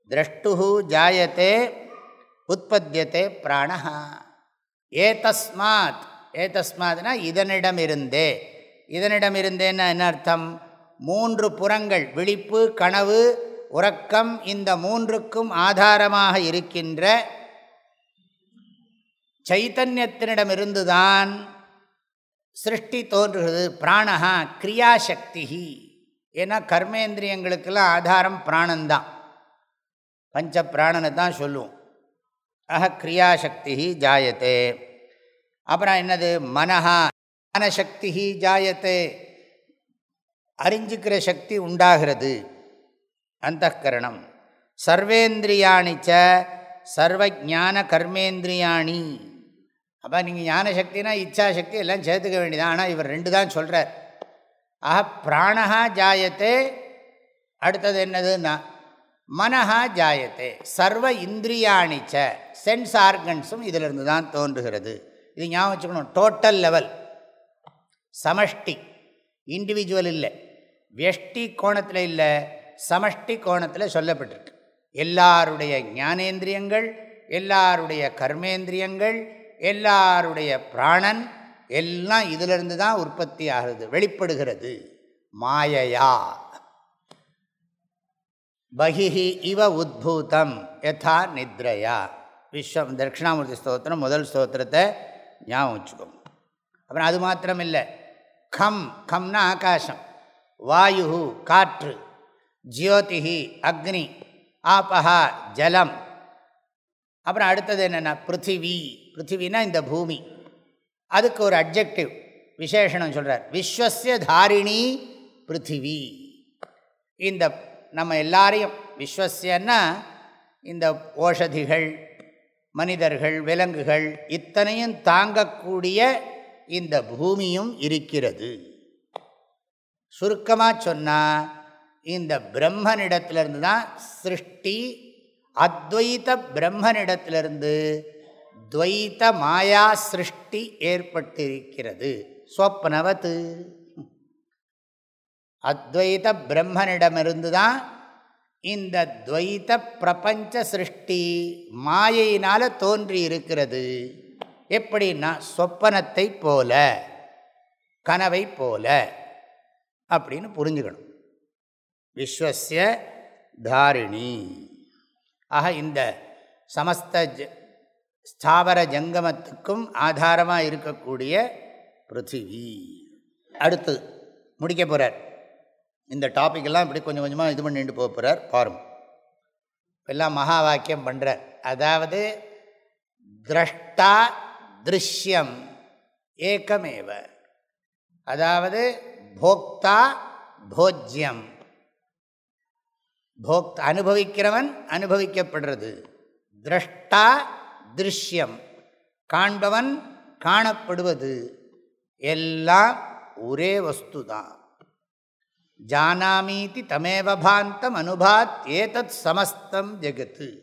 திரஷ்டு ஜாயத்தே உற்பத்தியத்தை பிராணஹா. ஏதஸ்மாத் ஏதஸ்மாத்னா இதனிடமிருந்தே. இதனிடமிருந்தேன்னா என்ன அர்த்தம்? மூன்று புறங்கள் விழிப்பு கனவு உறக்கம் இந்த மூன்றுக்கும் ஆதாரமாக இருக்கின்ற சைத்தன்யத்தினிடமிருந்துதான் சிருஷ்டி தோன்றுகிறது. பிராணஹா கிரியாசக்தி ஏன்னா கர்மேந்திரியங்களுக்கெல்லாம் ஆதாரம் பிராணந்தான். பஞ்ச பிராணனை தான் சொல்லுவோம். ஆக கிரியாசக்தி ஜாயத்தே. அப்புறம் என்னது? மனஹா மனசக்தி ஜாயத்தே. அறிஞ்சிக்கிற சக்தி உண்டாகிறது. அந்த கரணம் சர்வேந்திரியாணிச்ச சர்வஜான கர்மேந்திரியாணி. அப்போ நீங்கள் ஞானசக்தினா இச்சாசக்தி எல்லாம் சேர்த்துக்க வேண்டியதான் ஆனால் இவர் ரெண்டு தான் சொல்கிறார் ஆஹா பிராணஹா ஜாயத்தே அடுத்தது என்னதுன்னா மனஹா ஜாயத்தே சர்வ இந்திரியாணிச்ச சென்ஸ் ஆர்கன்ஸும் இதிலிருந்து தான் தோன்றுகிறது. இது ஞாபகம் வச்சுக்கணும். டோட்டல் லெவல் சமஷ்டி. இண்டிவிஜுவல் இல்லை. வெஷ்டி கோணத்தில் இல்லை சமஷ்டி கோணத்தில் சொல்லப்பட்டிருக்கு. எல்லாருடைய ஞானேந்திரியங்கள் எல்லாருடைய கர்மேந்திரியங்கள் எல்லாருடைய பிராணன் எல்லாம் இதிலிருந்து தான் உற்பத்தி ஆகிறது வெளிப்படுகிறது. மாயையா. பகிஹி இவ உத்பூதம் யதா நித்ரையா. விஸ்வம் தட்சிணாமூர்த்தி ஸ்தோத்திரம் முதல் ஸ்தோத்திரத்தை ஞாபகம் வச்சுக்கோங்க. அப்புறம் அது மாத்திரம் இல்லை கம் கம்னா ஆகாசம். வாயு காற்று. ஜியோதிஹி அக்னி. ஆபஹா ஜலம். அப்புறம் அடுத்தது என்னென்னா பிருத்திவி. பிருத்திவினா இந்த பூமி. அதுக்கு ஒரு அப்ஜெக்டிவ் விசேஷனம் சொல்கிறார் விஸ்வசிய தாரிணி பிருத்திவி. இந்த நம்ம எல்லாரையும் விஸ்வசியன்னா இந்த ஓஷதிகள் மனிதர்கள் விலங்குகள் இத்தனையும் தாங்கக்கூடிய இந்த பூமியும் இருக்கிறது. சுருக்கமாக சொன்னால் இந்த பிரம்மனிடத்திலிருந்து தான் சிருஷ்டி அத்வைத பிரம்மனிடத்திலிருந்து துவைத்த மாயா சிருஷ்டி ஏற்பட்டிருக்கிறது. சொப்னவத்து அத்வைத பிரம்மனிடமிருந்து தான் இந்த துவைத்த பிரபஞ்ச சிருஷ்டி மாயையினால் தோன்றி இருக்கிறது எப்படின்னா சொப்பனத்தை போல கனவை போல. அப்படின்னு புரிஞ்சுக்கணும். விஸ்வசிய தாரிணி. ஆக இந்த சமஸ்த ஜ ஸ்தாவர ஜங்கமத்துக்கும் ஆதாரமாக இருக்கக்கூடிய பிருத்திவி. அடுத்து முடிக்க போகிறார் இந்த டாப்பிக்கெல்லாம் இப்படி கொஞ்சம் கொஞ்சமாக இது பண்ணிட்டு போக போகிறார் பாரும் எல்லாம் மகா வாக்கியம் பண்ணுறார் அதாவது திரஷ்டா திருஷ்யம் ஏக்கமேவ. அதாவது போக்தா போஜ்யம் போக்த அனுபவிக்கிறவன் அனுபவிக்கப்படுறது திரஷ்டா திருஷ்யம் காண்பவன் காணப்படுவது। எல்லாம் ஒரே வஸ்து தான் ஜானாமீதி தமேவபாந்தம் அனுபாத் ஏதத் சமஸ்தம் ஜெகத்து।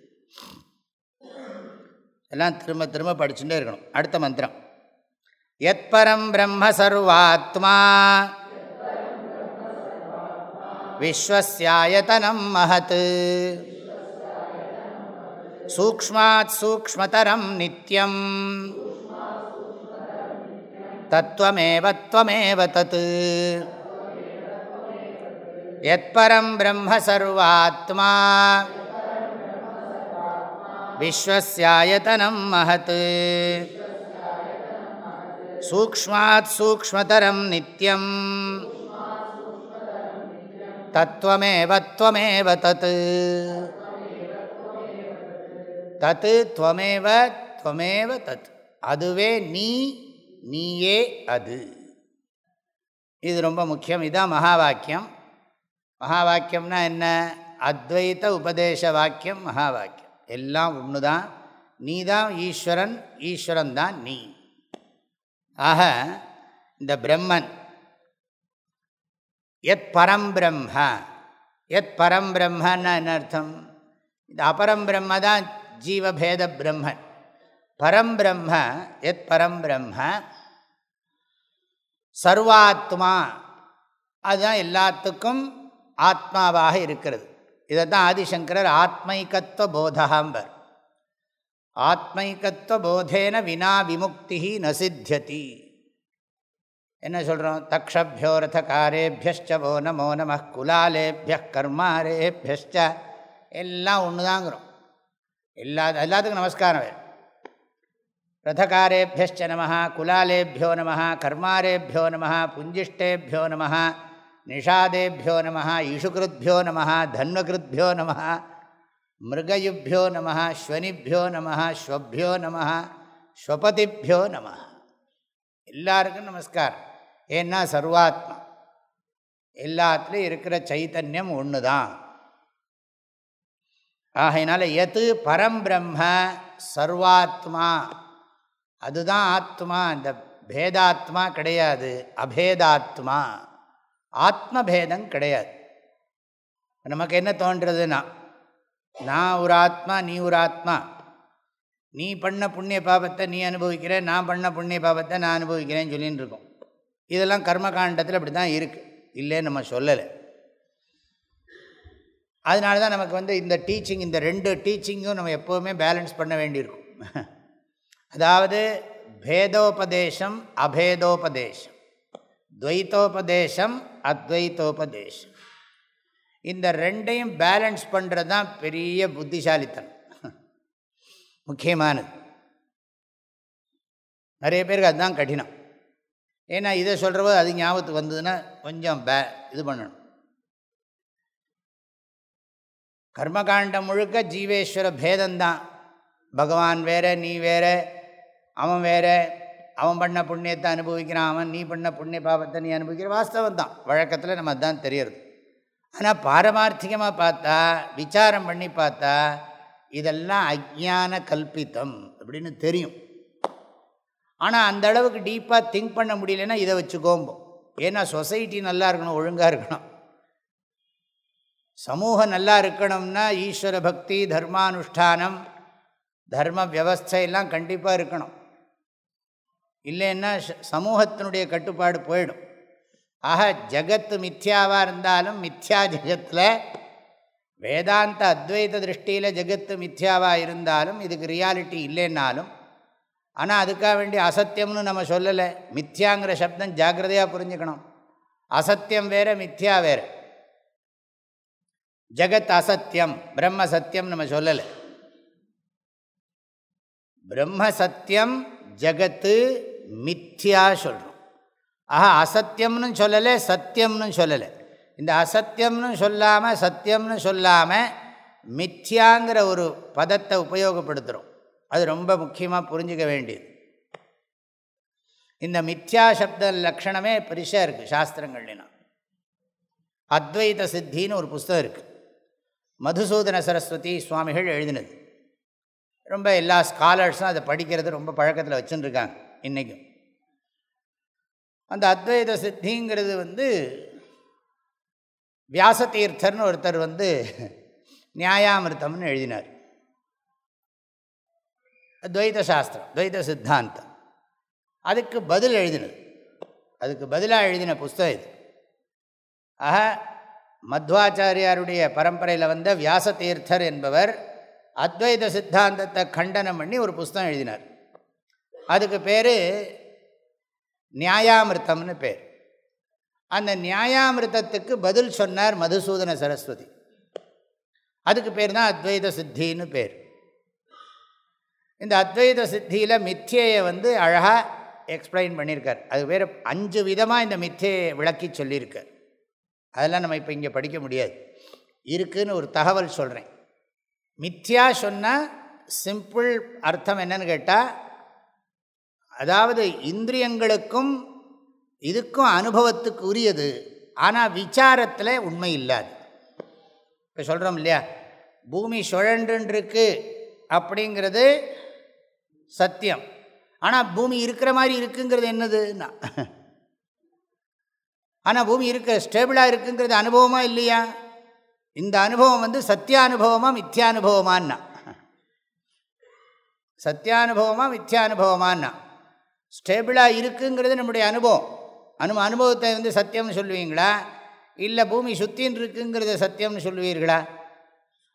எல்லாம் திரும்ப திரும்ப படிச்சுட்டே இருக்கணும். அடுத்த மந்திரம். எத் பரம் பிரம்ம சர்வாத்மா। விஸ்வஸ்யாயதனம் மகத் சூக்ஷ்மாத் சூக்ஷ்மதரம் நித்யம் தத்துவமேவ त्वमेव तत् यत्परं ब्रह्म सर्वात्मा विश्वस्यायतनं महत् सूक्ष्मात् सूक्ष्मतरं नित्यं தத்துவமேவ துவமேவ தத் தத்து துவமேவ துவமேவ தத் அதுவே நீ நீயே அது. இது ரொம்ப முக்கியம். இதுதான் மகா வாக்கியம் மகா வாக்கியம்னா என்ன? அத்வைத உபதேச வாக்கியம் மகா வாக்கியம் எல்லாம் ஒன்று தான் நீ தான் ஈஸ்வரன் ஈஸ்வரன் தான் நீ. ஆக இந்த பிரம்மன் எத் பரம்பிரம்ம எத் பரம்பிரம்மன்னா என்ன அர்த்தம்? இந்த அபரம்பிரம்ம தான் ஜீவபேத பிரம்மன். பரம்பிரம்ம எத் பரம்பிரம்ம சர்வாத்மா. அதுதான் எல்லாத்துக்கும் ஆத்மாவாக இருக்கிறது. இதை தான் ஆதிசங்கரர் ஆத்மைக்கத்துவ போதகாம்பர். ஆத்மைக்கத்துவ போதேன வினா விமுக்தி நசித்தியதி. என்ன சொல்கிறோம் தக்ஷபியோ ரதகாரேபியஷ்ட போ நமோ நம குலாலேபிய கர்மாரேபியஷ்ட எல்லாம் ஒன்று தாங்கிறோம் எல்லா எல்லாத்துக்கும் நமஸ்காரம் வேறு ரதகாரேபியஷ்ட நம குலாலேபியோ நம கர்மாரேபியோ நம புஞ்சிஷ்டேபியோ நம நிஷாதேபியோ நம இஷுகிருத்யோ நம தன்வகிருத்யோ நம மிருகயுபியோ நம ஸ்வனிபியோ நம ஸ்வபியோ நம ஸ்வபதிபியோ நம. எல்லாருக்கும் நமஸ்காரம். ஏன்னா சர்வாத்மா. எல்லாத்துலேயும் இருக்கிற சைத்தன்யம் ஒன்று தான் ஆகையினால எது பரம்பிரம்ம சர்வாத்மா. அதுதான் ஆத்மா. இந்த பேதாத்மா கிடையாது. அபேதாத்மா. ஆத்மபேதம் கிடையாது. நமக்கு என்ன தோன்றதுன்னா நான் ஒரு ஆத்மா நீ ஒரு ஆத்மா. நீ பண்ண புண்ணிய பாபத்தை நீ அனுபவிக்கிற நான் பண்ண புண்ணிய பாபத்தை நான் அனுபவிக்கிறேன்னு சொல்லின்னு இருக்கோம். இதெல்லாம் கர்மகாண்டத்தில் அப்படி தான் இருக்குது இல்லைன்னு நம்ம சொல்லலை. அதனால தான் நமக்கு வந்து இந்த டீச்சிங் இந்த ரெண்டு டீச்சிங்கும் நம்ம எப்போவுமே பேலன்ஸ் பண்ண வேண்டியிருக்கும். அதாவது பேதோபதேசம் அபேதோபதேசம். துவைத்தோபதேசம் அத்வைத்தோபதேசம். இந்த ரெண்டையும் பேலன்ஸ் பண்ணுறது தான் பெரிய புத்திசாலித்தனம். முக்கியமானது. நிறைய பேருக்கு அதுதான் கடினம். ஏன்னா இதை சொல்கிறபோது அது ஞாபகத்துக்கு வந்ததுன்னா கொஞ்சம் பே இது பண்ணணும். கர்மகாண்டம் முழுக்க ஜீவேஸ்வர பேதந்தான் பகவான் வேற நீ வேற அவன் வேற அவன் பண்ண புண்ணியத்தை அனுபவிக்கிறான் அவன் நீ பண்ண புண்ணிய பாவத்தை நீ அனுபவிக்கிற வாஸ்தவம் தான் வழக்கத்தில் நம்ம அதுதான் தெரியறது. ஆனால் பாரமார்த்திகமாக பார்த்தா விசாரம் பண்ணி பார்த்தா இதெல்லாம் அஜான கல்பித்தம் அப்படின்னு தெரியும். ஆனால் அந்த அளவுக்கு டீப்பாக திங்க் பண்ண முடியலன்னா இதை வச்சுக்கோம்போம் ஏன்னா சொசைட்டி நல்லா இருக்கணும் ஒழுங்காக இருக்கணும். சமூகம் நல்லா இருக்கணும்னா ஈஸ்வர பக்தி தர்மானுஷ்டானம் தர்ம வியவஸ்தையெல்லாம் கண்டிப்பாக இருக்கணும். இல்லைன்னா சமூகத்தினுடைய கட்டுப்பாடு போயிடும். ஆக ஜகத்து மித்யாவாக இருந்தாலும் மித்யா ஜகத்தில் வேதாந்த அத்வைத திருஷ்டியில் ஜெகத்து மித்யாவாக இருந்தாலும் இதுக்கு ரியாலிட்டி இல்லைன்னாலும் ஆனால் அதுக்காக வேண்டி அசத்தியம்னு நம்ம சொல்லலை. மித்யாங்கிற சப்தம் ஜாக்கிரதையாக புரிஞ்சுக்கணும். அசத்தியம் வேறு மித்யா வேறு. ஜகத் அசத்தியம் பிரம்ம சத்தியம் நம்ம சொல்லலை. பிரம்ம சத்தியம் ஜகத்து மித்யா சொல்கிறோம் ஆஹா அசத்தியம்னு சொல்லலை சத்தியம்னு சொல்லலை. இந்த அசத்தியம்னு சொல்லாமல் சத்தியம்னு சொல்லாமல் மித்யாங்கிற ஒரு பதத்தை உபயோகப்படுத்துகிறோம் அது ரொம்ப முக்கியமாக புரிஞ்சிக்க வேண்டியது. இந்த மித்யா சப்த லக்ஷணமே பெருசாக இருக்குது சாஸ்திரங்கள்லாம் அத்வைத சித்தின்னு ஒரு புஸ்தகம் இருக்குது மதுசூதன சரஸ்வதி சுவாமிகள் எழுதினது. ரொம்ப எல்லா ஸ்காலர்ஸும் அதை படிக்கிறது ரொம்ப பழக்கத்தில் வச்சுருக்காங்க இன்றைக்கும் அந்த அத்வைத சித்திங்கிறது வந்து வியாசதீர்த்தர்னு ஒருத்தர் வந்து நியாயாமிருத்தம்னு எழுதினார். துவைத சாஸ்திரம் துவைத சித்தாந்தம் அதுக்கு பதில் எழுதினது அதுக்கு பதிலாக எழுதின புஸ்தகம் இது ஆக மத்வாச்சாரியாருடைய பரம்பரையில் வந்த வியாச தீர்த்தர் என்பவர் அத்வைத சித்தாந்தத்தை கண்டனம் பண்ணி ஒரு புஸ்தகம் எழுதினார் அதுக்கு பேர் நியாயாமிருத்தம்னு பேர் அந்த நியாயாமிருத்தத்துக்கு பதில் சொன்னார் மதுசூதன சரஸ்வதி அதுக்கு பேர் தான் அத்வைத சித்தின்னு பேர் இந்த அத்வைத சித்தியில் மித்தியையை வந்து அழகாக எக்ஸ்பிளைன் பண்ணியிருக்கார். அது வேறு அஞ்சு விதமாக இந்த மித்தியை விளக்கி சொல்லியிருக்கார் அதெல்லாம் நம்ம இப்போ இங்கே படிக்க முடியாது. இருக்குதுன்னு ஒரு தகவல் சொல்கிறேன் மித்யா சொன்னால் சிம்பிள் அர்த்தம் என்னன்னு கேட்டால் அதாவது இந்திரியங்களுக்கும் இதுக்கும் அனுபவத்துக்கு உரியது. ஆனால் விசாரத்தில் உண்மை இல்லாது. இப்போ சொல்கிறோம் இல்லையா? பூமி சுழன்றுன்றிருக்கு அப்படிங்கிறது சத்தியம். ஆனால் பூமி இருக்கிற மாதிரி இருக்குங்கிறது என்னதுன்னா ஆனால் பூமி இருக்க ஸ்டேபிளாக இருக்குங்கிறது அனுபவமாக இல்லையா? இந்த அனுபவம் வந்து சத்தியானுபவமா மித்யானுபவமானா சத்தியானுபவமா மித்யானுபவமானா ஸ்டேபிளாக இருக்குங்கிறது நம்முடைய அனுபவம். அனு அனுபவத்தை வந்து சத்தியம்னு சொல்லுவீங்களா? இல்லை பூமி சுத்தின்னு இருக்குங்கிறத சத்தியம்னு சொல்லுவீர்களா?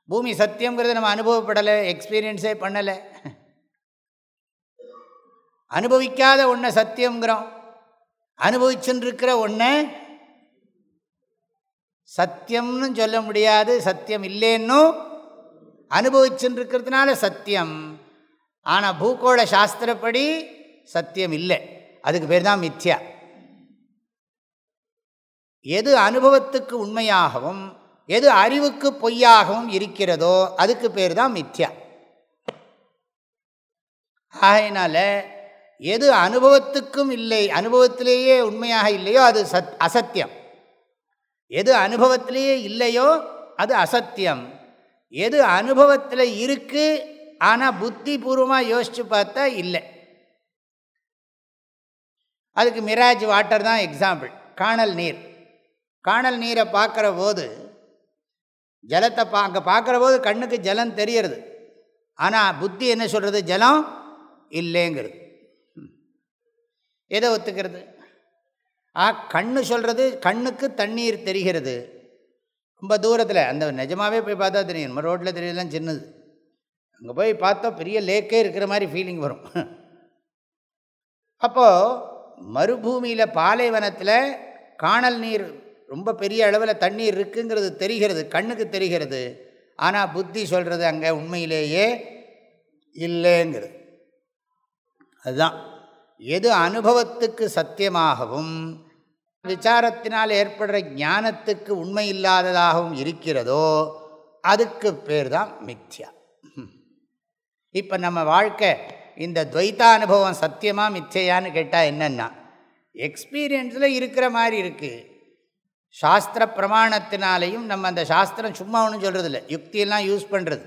பூமி சத்தியங்கிறத நம்ம அனுபவப்படலை எக்ஸ்பீரியன்ஸே பண்ணலை. அனுபவிக்காத ஒன்றை சத்தியங்கிறோம் அனுபவிச்சுருக்கிற ஒன்றை சத்தியம்னு சொல்ல முடியாது சத்தியம் இல்லைன்னும் அனுபவிச்சுருக்கிறதுனால சத்தியம். ஆனால் பூகோள சாஸ்திரப்படி சத்தியம் இல்லை. அதுக்கு பேர் தான் மித்யா. எது அனுபவத்துக்கு உண்மையாகவும் எது அறிவுக்கு பொய்யாகவும் இருக்கிறதோ அதுக்கு பேர் தான் மித்யா. ஆகையினால எது அனுபவத்துக்கும் இல்லை அனுபவத்திலேயே உண்மையாக இல்லையோ அது சத் அசத்தியம். எது அனுபவத்திலேயே இல்லையோ அது அசத்தியம். எது அனுபவத்தில் இருக்குது ஆனால் புத்தி பூர்வமாக யோசித்து பார்த்தா இல்லை. அதுக்கு மிராஜ் வாட்டர் தான் எக்ஸாம்பிள். காணல் நீர். காணல் நீரை பார்க்குற போது ஜலத்தை பா அங்கே பார்க்குற போது கண்ணுக்கு ஜலம் தெரியறது. ஆனால் புத்தி என்ன சொல்கிறது ஜலம் இல்லைங்கிறது. எதை ஒத்துக்கிறது? ஆ கண்ணு சொல்கிறது கண்ணுக்கு தண்ணீர் தெரிகிறது. ரொம்ப தூரத்தில் அந்த நிஜமாகவே போய் பார்த்தா தெரியும். நம்ம ரோட்டில் தெரியலாம் சின்னது. அங்கே போய் பார்த்தா பெரிய லேக்கே இருக்கிற மாதிரி ஃபீலிங் வரும். அப்போது மறுபூமியில் பாலைவனத்தில் காணல் நீர் ரொம்ப பெரிய அளவில் தண்ணீர் இருக்குங்கிறது தெரிகிறது கண்ணுக்கு தெரிகிறது. ஆனால் புத்தி சொல்கிறது அங்கே உண்மையிலேயே இல்லைங்கிறது. அதுதான். எது அனுபவத்துக்கு சத்தியமாகவும் விசாரத்தினால் ஏற்படுற ஞானத்துக்கு உண்மை இல்லாததாகவும் இருக்கிறதோ அதுக்கு பேர் தான் மித்யா. இப்போ நம்ம வாழ்க்கை இந்த துவைத்தா அனுபவம் சத்தியமாக மிச்சையான்னு கேட்டால் என்னென்னா எக்ஸ்பீரியன்ஸில் இருக்கிற மாதிரி இருக்குது சாஸ்திர பிரமாணத்தினாலையும் நம்ம அந்த சாஸ்திரம் சும்மா ஒன்றும் சொல்கிறது இல்லை யுக்தியெல்லாம் யூஸ் பண்ணுறது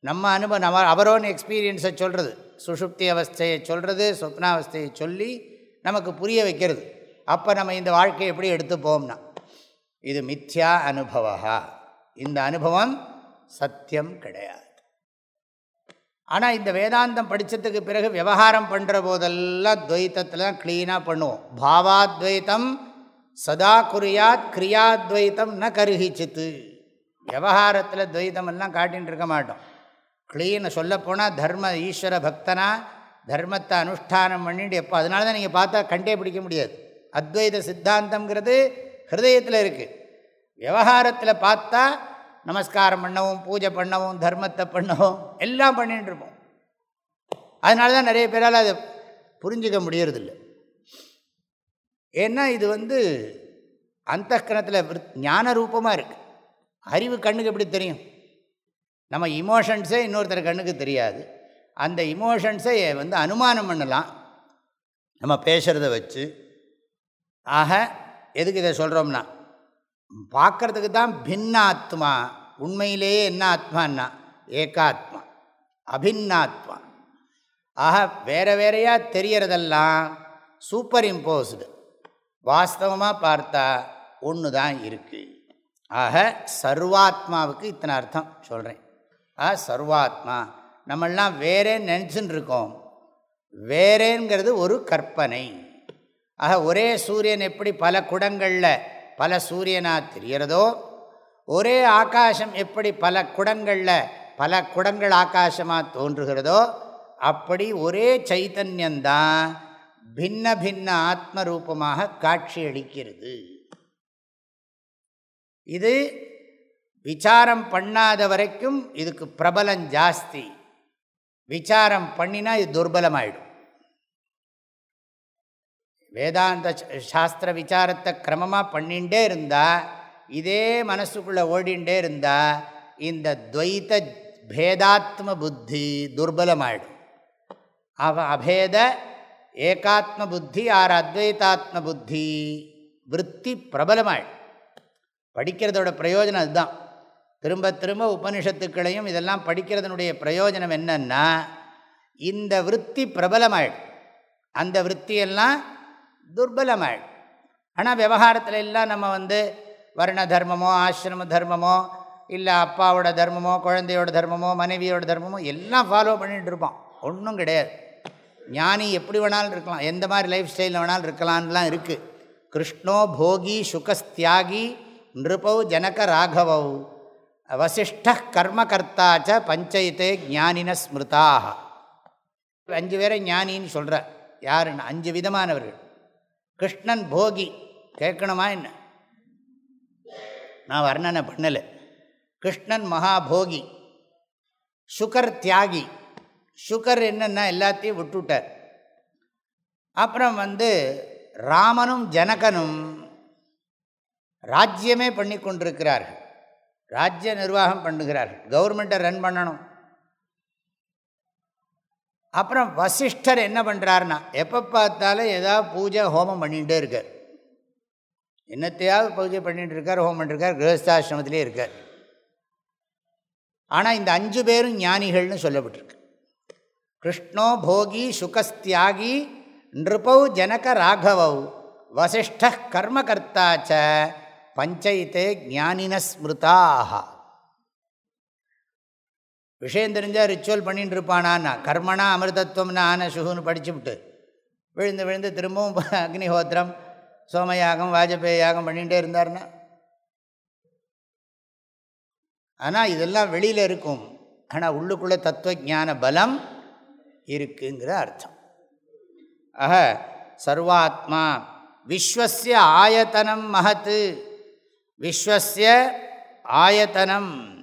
நம்ம அனுபவம் நம்ம அவரோன்னு எக்ஸ்பீரியன்ஸை சொல்கிறது சுஷுப்தி அவஸ்தையை சொல்கிறது சொப்னாவஸ்தையை சொல்லி நமக்கு புரிய வைக்கிறது. அப்போ நம்ம இந்த வாழ்க்கையை எப்படி எடுத்துப்போம்னா இது மித்யா அனுபவா இந்த அனுபவம் சத்தியம் கிடையாது. ஆனால் இந்த வேதாந்தம் படித்ததுக்கு பிறகு விவகாரம் பண்ணுற போதெல்லாம் துவைத்தத்தில் தான் க்ளீனாக பண்ணுவோம். பாவாத்வைத்தம் சதா குறியாத் கிரியாத்வைத்தம் ந கருகிச்சித்து. விவகாரத்தில் துவைத்தமெல்லாம் காட்டின்னு இருக்க மாட்டோம். கிளீன் சொல்லப்போனால் தர்ம ஈஸ்வர பக்தனா தர்மத்தை அனுஷ்டானம் பண்ணிட்டு எப்போ அதனால தான் நீங்கள் பார்த்தா கண்டே பிடிக்க முடியாது. அத்வைத சித்தாந்தங்கிறது ஹிருதயத்தில் இருக்குது விவகாரத்தில் பார்த்தா நமஸ்காரம் பண்ணவும் பூஜை பண்ணவும் தர்மத்தை பண்ணவும் எல்லாம் பண்ணிகிட்டு இருப்போம். அதனால தான் நிறைய பேரால் அதை புரிஞ்சிக்க முடியறதில்ல. ஏன்னா இது வந்து அந்த கணத்தில் ஞான ரூபமாக இருக்குது அறிவு கண்ணுக்கு எப்படி தெரியும்? நம்ம இமோஷன்ஸே இன்னொருத்தர் கண்ணுக்கு தெரியாது. அந்த இமோஷன்ஸை வந்து அனுமானம் பண்ணலாம். நம்ம பேசுகிறத வச்சு. ஆக எதுக்கு இதை சொல்கிறோம்னா பார்க்குறதுக்கு தான் பின்னாத்மா உண்மையிலேயே என்ன ஆத்மான்னா ஏகாத்மா அபின்னாத்மா. ஆக வேற வேறையாக தெரியறதெல்லாம் சூப்பர் இம்போஸ்டு வாஸ்தவமாக பார்த்தா ஒன்று தான் இருக்குது ஆக சர்வாத்மாவுக்கு இத்தனை அர்த்தம் சொல்கிறேன் ஆ சர்வாத்மா. நம்மெல்லாம் வேறேன்னு நினச்சின்னு இருக்கோம் வேறேங்கிறது ஒரு கற்பனை. ஆக ஒரே சூரியன் எப்படி பல குடங்களில் பல சூரியனாக தெரிகிறதோ ஒரே ஆகாசம் எப்படி பல குடங்களில் பல குடங்கள் ஆகாசமாக தோன்றுகிறதோ அப்படி ஒரே சைத்தன்யந்தான் பின்ன பின்ன ஆத்ம ரூபமாக காட்சி அளிக்கிறது இது விசாரம் பண்ணாத வரைக்கும் இதுக்கு பிரபலம் ஜாஸ்தி. விசாரம் பண்ணினா இது துர்பலமாயிடும். வேதாந்த சாஸ்திர விசாரத்தை கிரமமாக பண்ணிகிட்டே இருந்தால் இதே மனசுக்குள்ளே ஓடிண்டே இருந்தால் இந்த துவைத்த பேதாத்ம புத்தி துர்பலமாயிடும். அவ அபேத ஏகாத்ம புத்தி ஆர் அத்வைதாத்ம புத்தி விற்பி பிரபலமாயிடும். படிக்கிறதோட பிரயோஜனம் அதுதான். திரும்ப திரும்ப உபனிஷத்துக்களையும் இதெல்லாம் படிக்கிறதுனுடைய பிரயோஜனம் என்னன்னா இந்த விற்பி பிரபலமாயிடும் அந்த விற்த்தியெல்லாம் துர்பலமாயிடும் ஆனால் விவகாரத்தில் எல்லாம் நம்ம வந்து வர்ண தர்மமோ ஆசிரம தர்மமோ இல்லை அப்பாவோட தர்மமோ குழந்தையோட தர்மமோ மனைவியோட தர்மமோ எல்லாம் ஃபாலோ பண்ணிகிட்டு இருப்போம். ஒன்றும் கிடையாது. ஞானி எப்படி வேணாலும் இருக்கலாம். எந்த மாதிரி லைஃப் ஸ்டைலில் வேணாலும் இருக்கலான்லாம் இருக்குது கிருஷ்ணோ போகி சுகஸ்தியாகி நிருபௌ ஜனக ராகவௌ. வசிஷ்ட கர்மகர்த்தாச்ச பஞ்சயத்தே ஞானின ஸ்மிருதாக அஞ்சு பேரை ஞானின்னு சொல்கிற யாருன்னு? அஞ்சு விதமானவர்கள். கிருஷ்ணன் போகி. கேட்கணுமா என்ன? நான் வர்ணனை பண்ணலை. கிருஷ்ணன் மகாபோகி சுகர் தியாகி. சுகர் என்னென்னா எல்லாத்தையும் விட்டுட்டார். அப்புறம் வந்து ராமனும் ஜனகனும் ராஜ்யமே பண்ணி கொண்டிருக்கிறார்கள் ராஜ்ய நிர்வாகம் பண்ணுகிறார்கள். கவர்மெண்ட்டை ரன் பண்ணணும். அப்புறம் வசிஷ்டர் என்ன பண்ணுறாருன்னா எப்போ பார்த்தாலும் ஏதாவது பூஜை ஹோமம் பண்ணிகிட்டே இருக்கார். என்னத்தையாவது பூஜை பண்ணிகிட்டு இருக்கார் ஹோமம் பண்ணிருக்கார் கிரகஸ்தாசிரமத்திலே இருக்கார். ஆனால் இந்த அஞ்சு பேரும் ஞானிகள்னு சொல்லப்பட்டிருக்கு. கிருஷ்ணோ போகி சுகஸ்தியாகி நிருபௌ ஜனக ராகவௌ வசிஷ்ட கர்மகர்த்தாச்ச பஞ்சயித்தே ஞானின ஸ்மிருதாக விஷயம் தெரிஞ்சால் ரிச்சுவல் பண்ணிட்டு இருப்பானான்னா கர்மனா அமிர்தத்துவம்னு ஆன சுகுன்னு படிச்சுவிட்டு விழுந்து விழுந்து திரும்பவும் அக்னிஹோத்திரம் சோமயாகம் வாஜபேய யாகம் பண்ணிகிட்டே இருந்தார்னா ஆனால் இதெல்லாம் வெளியில் இருக்கும். ஆனால் உள்ளுக்குள்ளே தத்துவ ஞான பலம் இருக்குங்கிற அர்த்தம். ஆக சர்வாத்மா விஸ்வசிய ஆயத்தனம் மகத்து. விஸ்வசிய ஆயத்தனம்.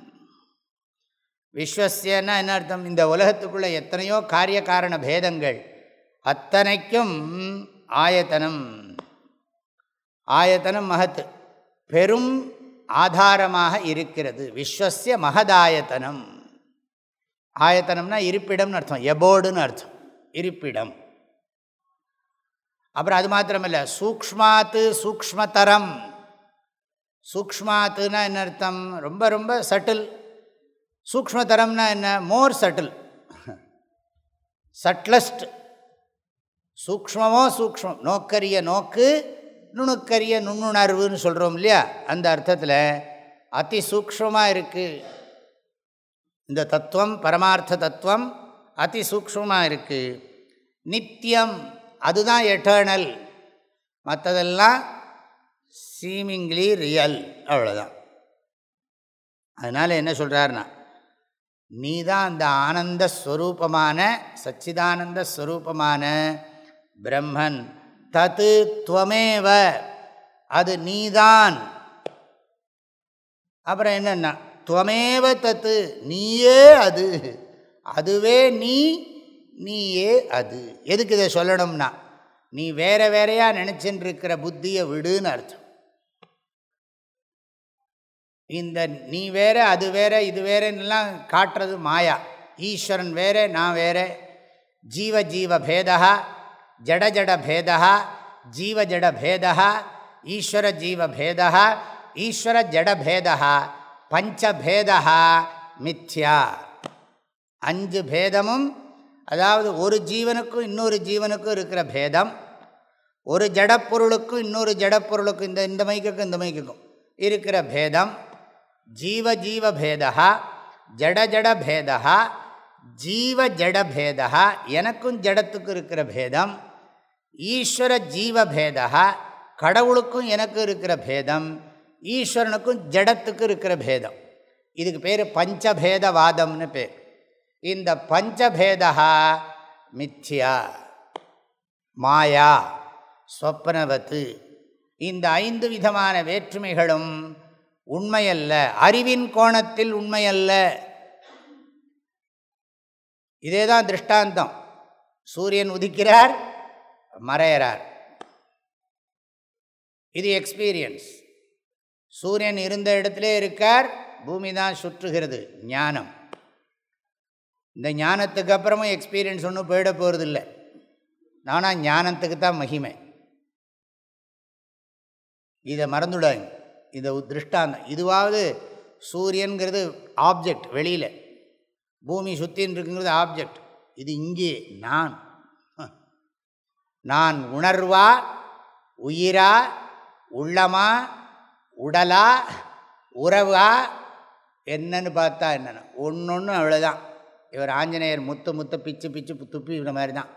விஸ்வசியன்னா என்ன அர்த்தம்? இந்த உலகத்துக்குள்ளே எத்தனையோ காரிய காரண பேதங்கள் அத்தனைக்கும் ஆயத்தனம். ஆயத்தனம் மகத் பெரும் ஆதாரமாக இருக்கிறது. விஸ்வசிய மகதாயத்தனம். ஆயத்தனம்னா இருப்பிடம்னு அர்த்தம். எபோர்டுன்னு அர்த்தம். இருப்பிடம். அப்புறம் அது மாத்திரமில்லை. சூக்மாத்து சூக்மதரம் சூக்மாத்துனா என்ன அர்த்தம்? ரொம்ப ரொம்ப சட்டில் சூக்மதரம்னா என்ன? மோர் சட்டில் சட்லஸ்ட் சூக்மமோ சூக்மம் நோக்கரிய நோக்கு நுணுக்கரிய நுண்ணுணர்வுன்னு சொல்கிறோம் இல்லையா? அந்த அர்த்தத்தில் அதி சூக்மமாக இருக்குது இந்த தத்துவம் பரமார்த்த தத்துவம் அதி சூக்மமாக இருக்குது நித்தியம் அதுதான் எட்டர்னல் மற்றதெல்லாம் சீமிங்லி ரியல் அவ்வளோதான் அதனால் என்ன சொல்கிறாருன்னா நீ தான் அந்த ஆனந்த ஸ்வரூபமான சச்சிதானந்த ஸ்வரூபமான பிரம்மன். தத்து துவமேவ. அது நீதான். அப்புறம் என்னென்னா துவமேவ தத்து. நீயே அது. அதுவே நீ நீயே அது. எதுக்கு இதை சொல்லணும்னா நீ வேற வேறையாக நினச்சின்னு இருக்கிற புத்தியை விடுன்னு அர்த்தம். இந்த நீ வேற அது வேற இது வேறன்னெலாம் காட்டுறது மாயா. ஈஸ்வரன் வேற நான் வேற. ஜீவ ஜீவ பேதா ஜட ஜட பேதா ஜீவ ஜட பேதா ஈஸ்வர ஜீவ பேதா ஈஸ்வர ஜட பேதா பஞ்சபேதா மித்யா. அஞ்சு பேதமும் அதாவது ஒரு ஜீவனுக்கும் இன்னொரு ஜீவனுக்கும் இருக்கிற பேதம். ஒரு ஜடப்பொருளுக்கும் இன்னொரு ஜடப்பொருளுக்கும் இந்த இந்த மைக்குக்கும் இந்த மைக்குக்கும் இருக்கிற பேதம். ஜீவ ஜடஜடபேதா ஜீவஜடபேதா ஜட ஜீவ எனக்கும் ஜடத்துக்கு இருக்கிற பேதம். ஈஸ்வர ஜீவபேதா கடவுளுக்கும் எனக்கு இருக்கிற பேதம். ஈஸ்வரனுக்கும் ஜடத்துக்கு இருக்கிற பேதம். இதுக்கு பேர் பஞ்சபேதவாதம்னு பேர். இந்த பஞ்சபேதா மித்யா மாயா ஸ்வப்னவத்து இந்த ஐந்து விதமான வேற்றுமைகளும் உண்மையல்ல. அறிவின் கோணத்தில் உண்மையல்ல. இதே தான் திருஷ்டாந்தம். சூரியன் உதிக்கிறார் மறையிறார். இது எக்ஸ்பீரியன்ஸ் சூரியன் இருந்த இடத்துல இருக்கார் பூமி தான் சுற்றுகிறது ஞானம். இந்த ஞானத்துக்கு அப்புறமும் எக்ஸ்பீரியன்ஸ் ஒன்றும் போயிட போகிறது இல்லை நானாக ஞானத்துக்கு தான் மகிமை. இதை மறந்துடாங்க இந்த திருஷ்டாந்தம். இதுவாவது சூரியனுங்கிறது ஆப்ஜெக்ட் வெளியில். பூமி சுத்தின்னு இருக்குங்கிறது ஆப்ஜெக்ட் இது இங்கே நான். நான் உணர்வா உயிரா உள்ளமா உடலா உறவா என்னன்னு பார்த்தா என்னென்ன? ஒன்று ஒன்று அவ்வளோதான் இவர் ஆஞ்சநேயர் முத்து முத்த பிச்சு பிச்சு துப்பி இந்த மாதிரி தான்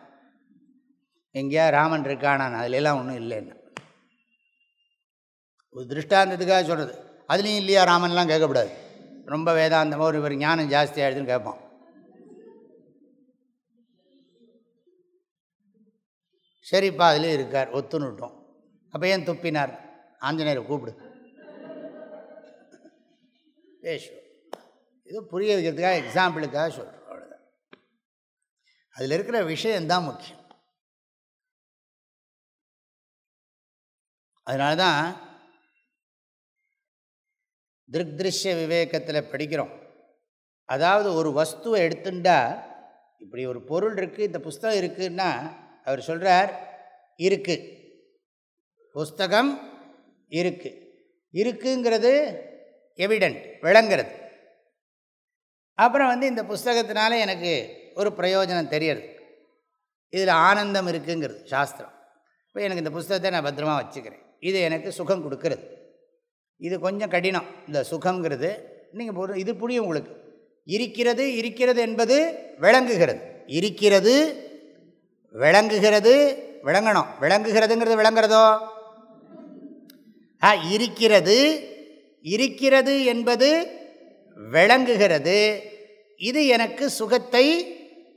எங்கேயா ராமன் இருக்கானான் அதுலலாம் ஒன்றும் இல்லைன்னா. ஒரு திருஷ்டாந்தத்துக்காக சொல்கிறது அதுலேயும் இல்லையா ராமன்லாம் கேட்கக்கூடாது ரொம்ப வேதாந்தமாக ஒரு இவர் ஞானம் ஜாஸ்தி ஆகிடுதுன்னு கேட்பான். சரிப்பா அதுலேயும் இருக்கார் ஒத்துணுட்டோம் அப்போ ஏன் துப்பினார்? ஆஞ்சநேயரை கூப்பிடு. பேசு இது புரிய வைக்கிறதுக்காக எக்ஸாம்பிளுக்காக சொல்கிறோம் அவ்வளோதான் அதில் இருக்கிற விஷயந்தான் முக்கியம். அதனால தான் திருஷ்ய விவேகத்தில் படிக்கிறோம். அதாவது ஒரு வஸ்துவை எடுத்துட்டா இப்படி ஒரு பொருள் இருக்குது இந்த புஸ்தகம் இருக்குன்னா அவர் சொல்கிறார் இருக்குது புஸ்தகம் இருக்குது இருக்குங்கிறது எவிடென்ட் விளங்கிறது. அப்புறம் வந்து இந்த புஸ்தகத்தினால எனக்கு ஒரு பிரயோஜனம் தெரியறது. இதில் ஆனந்தம் இருக்குங்கிறது சாஸ்திரம். இப்போ எனக்கு இந்த புஸ்தகத்தை நான் பத்திரமா வச்சுக்கிறேன். இது எனக்கு சுகம் கொடுக்கறது. இது கொஞ்சம் கடினம் இந்த சுகங்கிறது நீங்கள் பொருள் இது புரியும் உங்களுக்கு. இருக்கிறது இருக்கிறது என்பது விளங்குகிறது. இருக்கிறது விளங்குகிறது விளங்கணும். விளங்குகிறதுங்கிறது விளங்குறதோ? ஆ இருக்கிறது இருக்கிறது என்பது விளங்குகிறது. இது எனக்கு சுகத்தை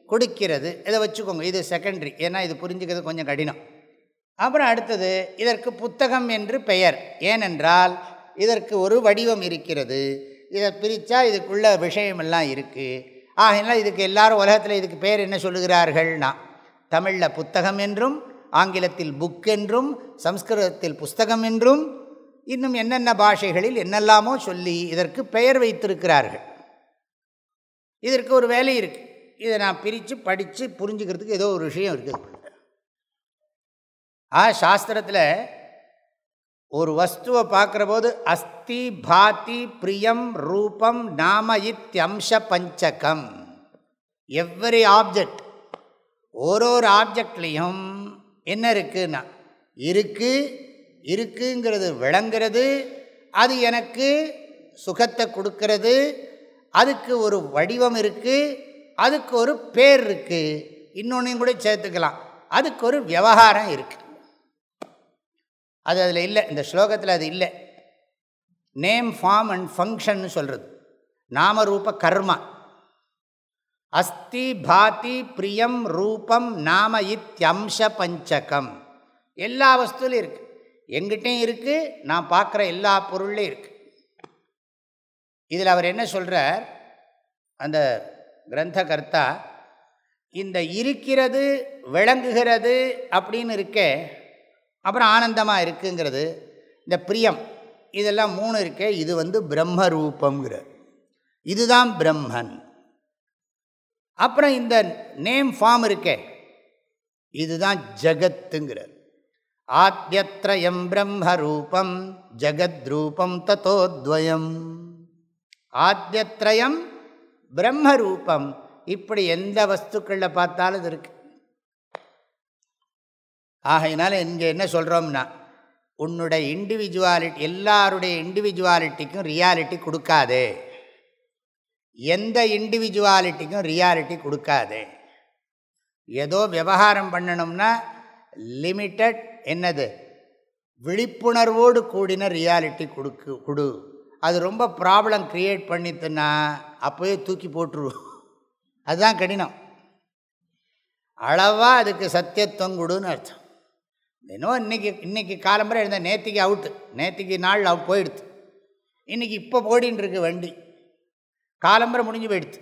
கொடுக்கிறது. இதை வச்சுக்கோங்க இது செகண்டரி ஏன்னா இது புரிஞ்சுக்கிறது கொஞ்சம் கடினம். அப்புறம் அடுத்தது இதற்கு புத்தகம் என்று பெயர். ஏனென்றால் இதற்கு ஒரு வடிவம் இருக்கிறது. இதை பிரித்தா இதுக்குள்ள விஷயமெல்லாம் இருக்குது ஆகையினால் இதுக்கு எல்லாரும் உலகத்தில் இதுக்கு பேர் என்ன சொல்லுகிறார்கள்னா தமிழில் புத்தகம் என்றும் ஆங்கிலத்தில் புக் என்றும் சம்ஸ்கிருதத்தில் புஸ்தகம் என்றும் இன்னும் என்னென்ன பாஷைகளில் என்னெல்லாமோ சொல்லி இதற்கு பெயர் வைத்திருக்கிறார்கள். இதற்கு ஒரு வேலை இருக்குது இதை நான் பிரித்து படித்து புரிஞ்சுக்கிறதுக்கு ஏதோ ஒரு விஷயம் இருக்குது. ஆ சாஸ்திரத்தில் ஒரு வஸ்துவை பார்க்குற போது அஸ்தி பாதி பிரியம் ரூபம் நாம இத்தியம்ச பஞ்சகம். எவ்வரி ஆப்ஜெக்ட் ஒரு ஒரு ஆப்ஜெக்ட்லேயும் என்ன இருக்குன்னா இருக்குது இருக்குங்கிறது விளங்கிறது அது எனக்கு சுகத்தை கொடுக்கறது அதுக்கு ஒரு வடிவம் இருக்குது அதுக்கு ஒரு பேர் இருக்குது இன்னொன்றையும் கூட சேர்த்துக்கலாம். அதுக்கு ஒரு விவகாரம் இருக்குது அது அதில் இல்லை. இந்த ஸ்லோகத்தில் அது இல்லை. நேம் ஃபார்ம் அண்ட் ஃபங்க்ஷன் சொல்கிறது நாமரூப கர்மா. அஸ்தி பாதி பிரியம் ரூபம் நாம இத்தியம்ச பஞ்சகம். எல்லா வஸ்துலையும் இருக்குது எங்கிட்டையும் இருக்குது நான் பார்க்குற எல்லா பொருள்லையும் இருக்குது இதில் அவர் என்ன சொல்கிறார் அந்த கிரந்த கர்த்தா இந்த இருக்கிறது விளங்குகிறது அப்படின்னு இருக்கே அப்புறம் ஆனந்தமாக இருக்குங்கிறது. இந்த பிரியம் இதெல்லாம் மூணு இருக்கே இது வந்து பிரம்மரூபங்கிற இதுதான் பிரம்மன். அப்புறம் இந்த நேம் ஃபார்ம் இருக்கே இதுதான் ஜகத்துங்கிறார். ஆத்தியத்ரயம் பிரம்மரூபம் ஜகத்ரூபம் தத்தோத்வயம். ஆத்தியத்ரயம் பிரம்மரூபம் இப்படி எந்த வஸ்துக்களில் பார்த்தாலும் இது இருக்குது ஆகையினால இங்கே என்ன சொல்கிறோம்னா உன்னுடைய இண்டிவிஜுவாலிட்டி எல்லாருடைய இண்டிவிஜுவாலிட்டிக்கும் ரியாலிட்டி கொடுக்காதே. எந்த இண்டிவிஜுவாலிட்டிக்கும் ரியாலிட்டி கொடுக்காதே. ஏதோ விவகாரம் பண்ணணும்னா லிமிட்டட் என்னது? விழிப்புணர்வோடு கூடின ரியாலிட்டி கொடுக்கு கொடு. அது ரொம்ப ப்ராப்ளம் க்ரியேட் பண்ணித்துன்னா அப்போயே தூக்கி போட்டுருவோம். அதுதான் கடினம். அளவாக அதுக்கு சத்தியத்துவம் கொடுன்னு அர்த்தம். தினம் இன்றைக்கி இன்றைக்கி காலம்பரை எழுந்த நேற்றுக்கு அவுட்டு நேற்றுக்கு நாள் அவுட் போயிடுது இன்றைக்கி இப்போ போடின்னு இருக்கு வண்டி. காலம்பரை முடிஞ்சு போயிடுது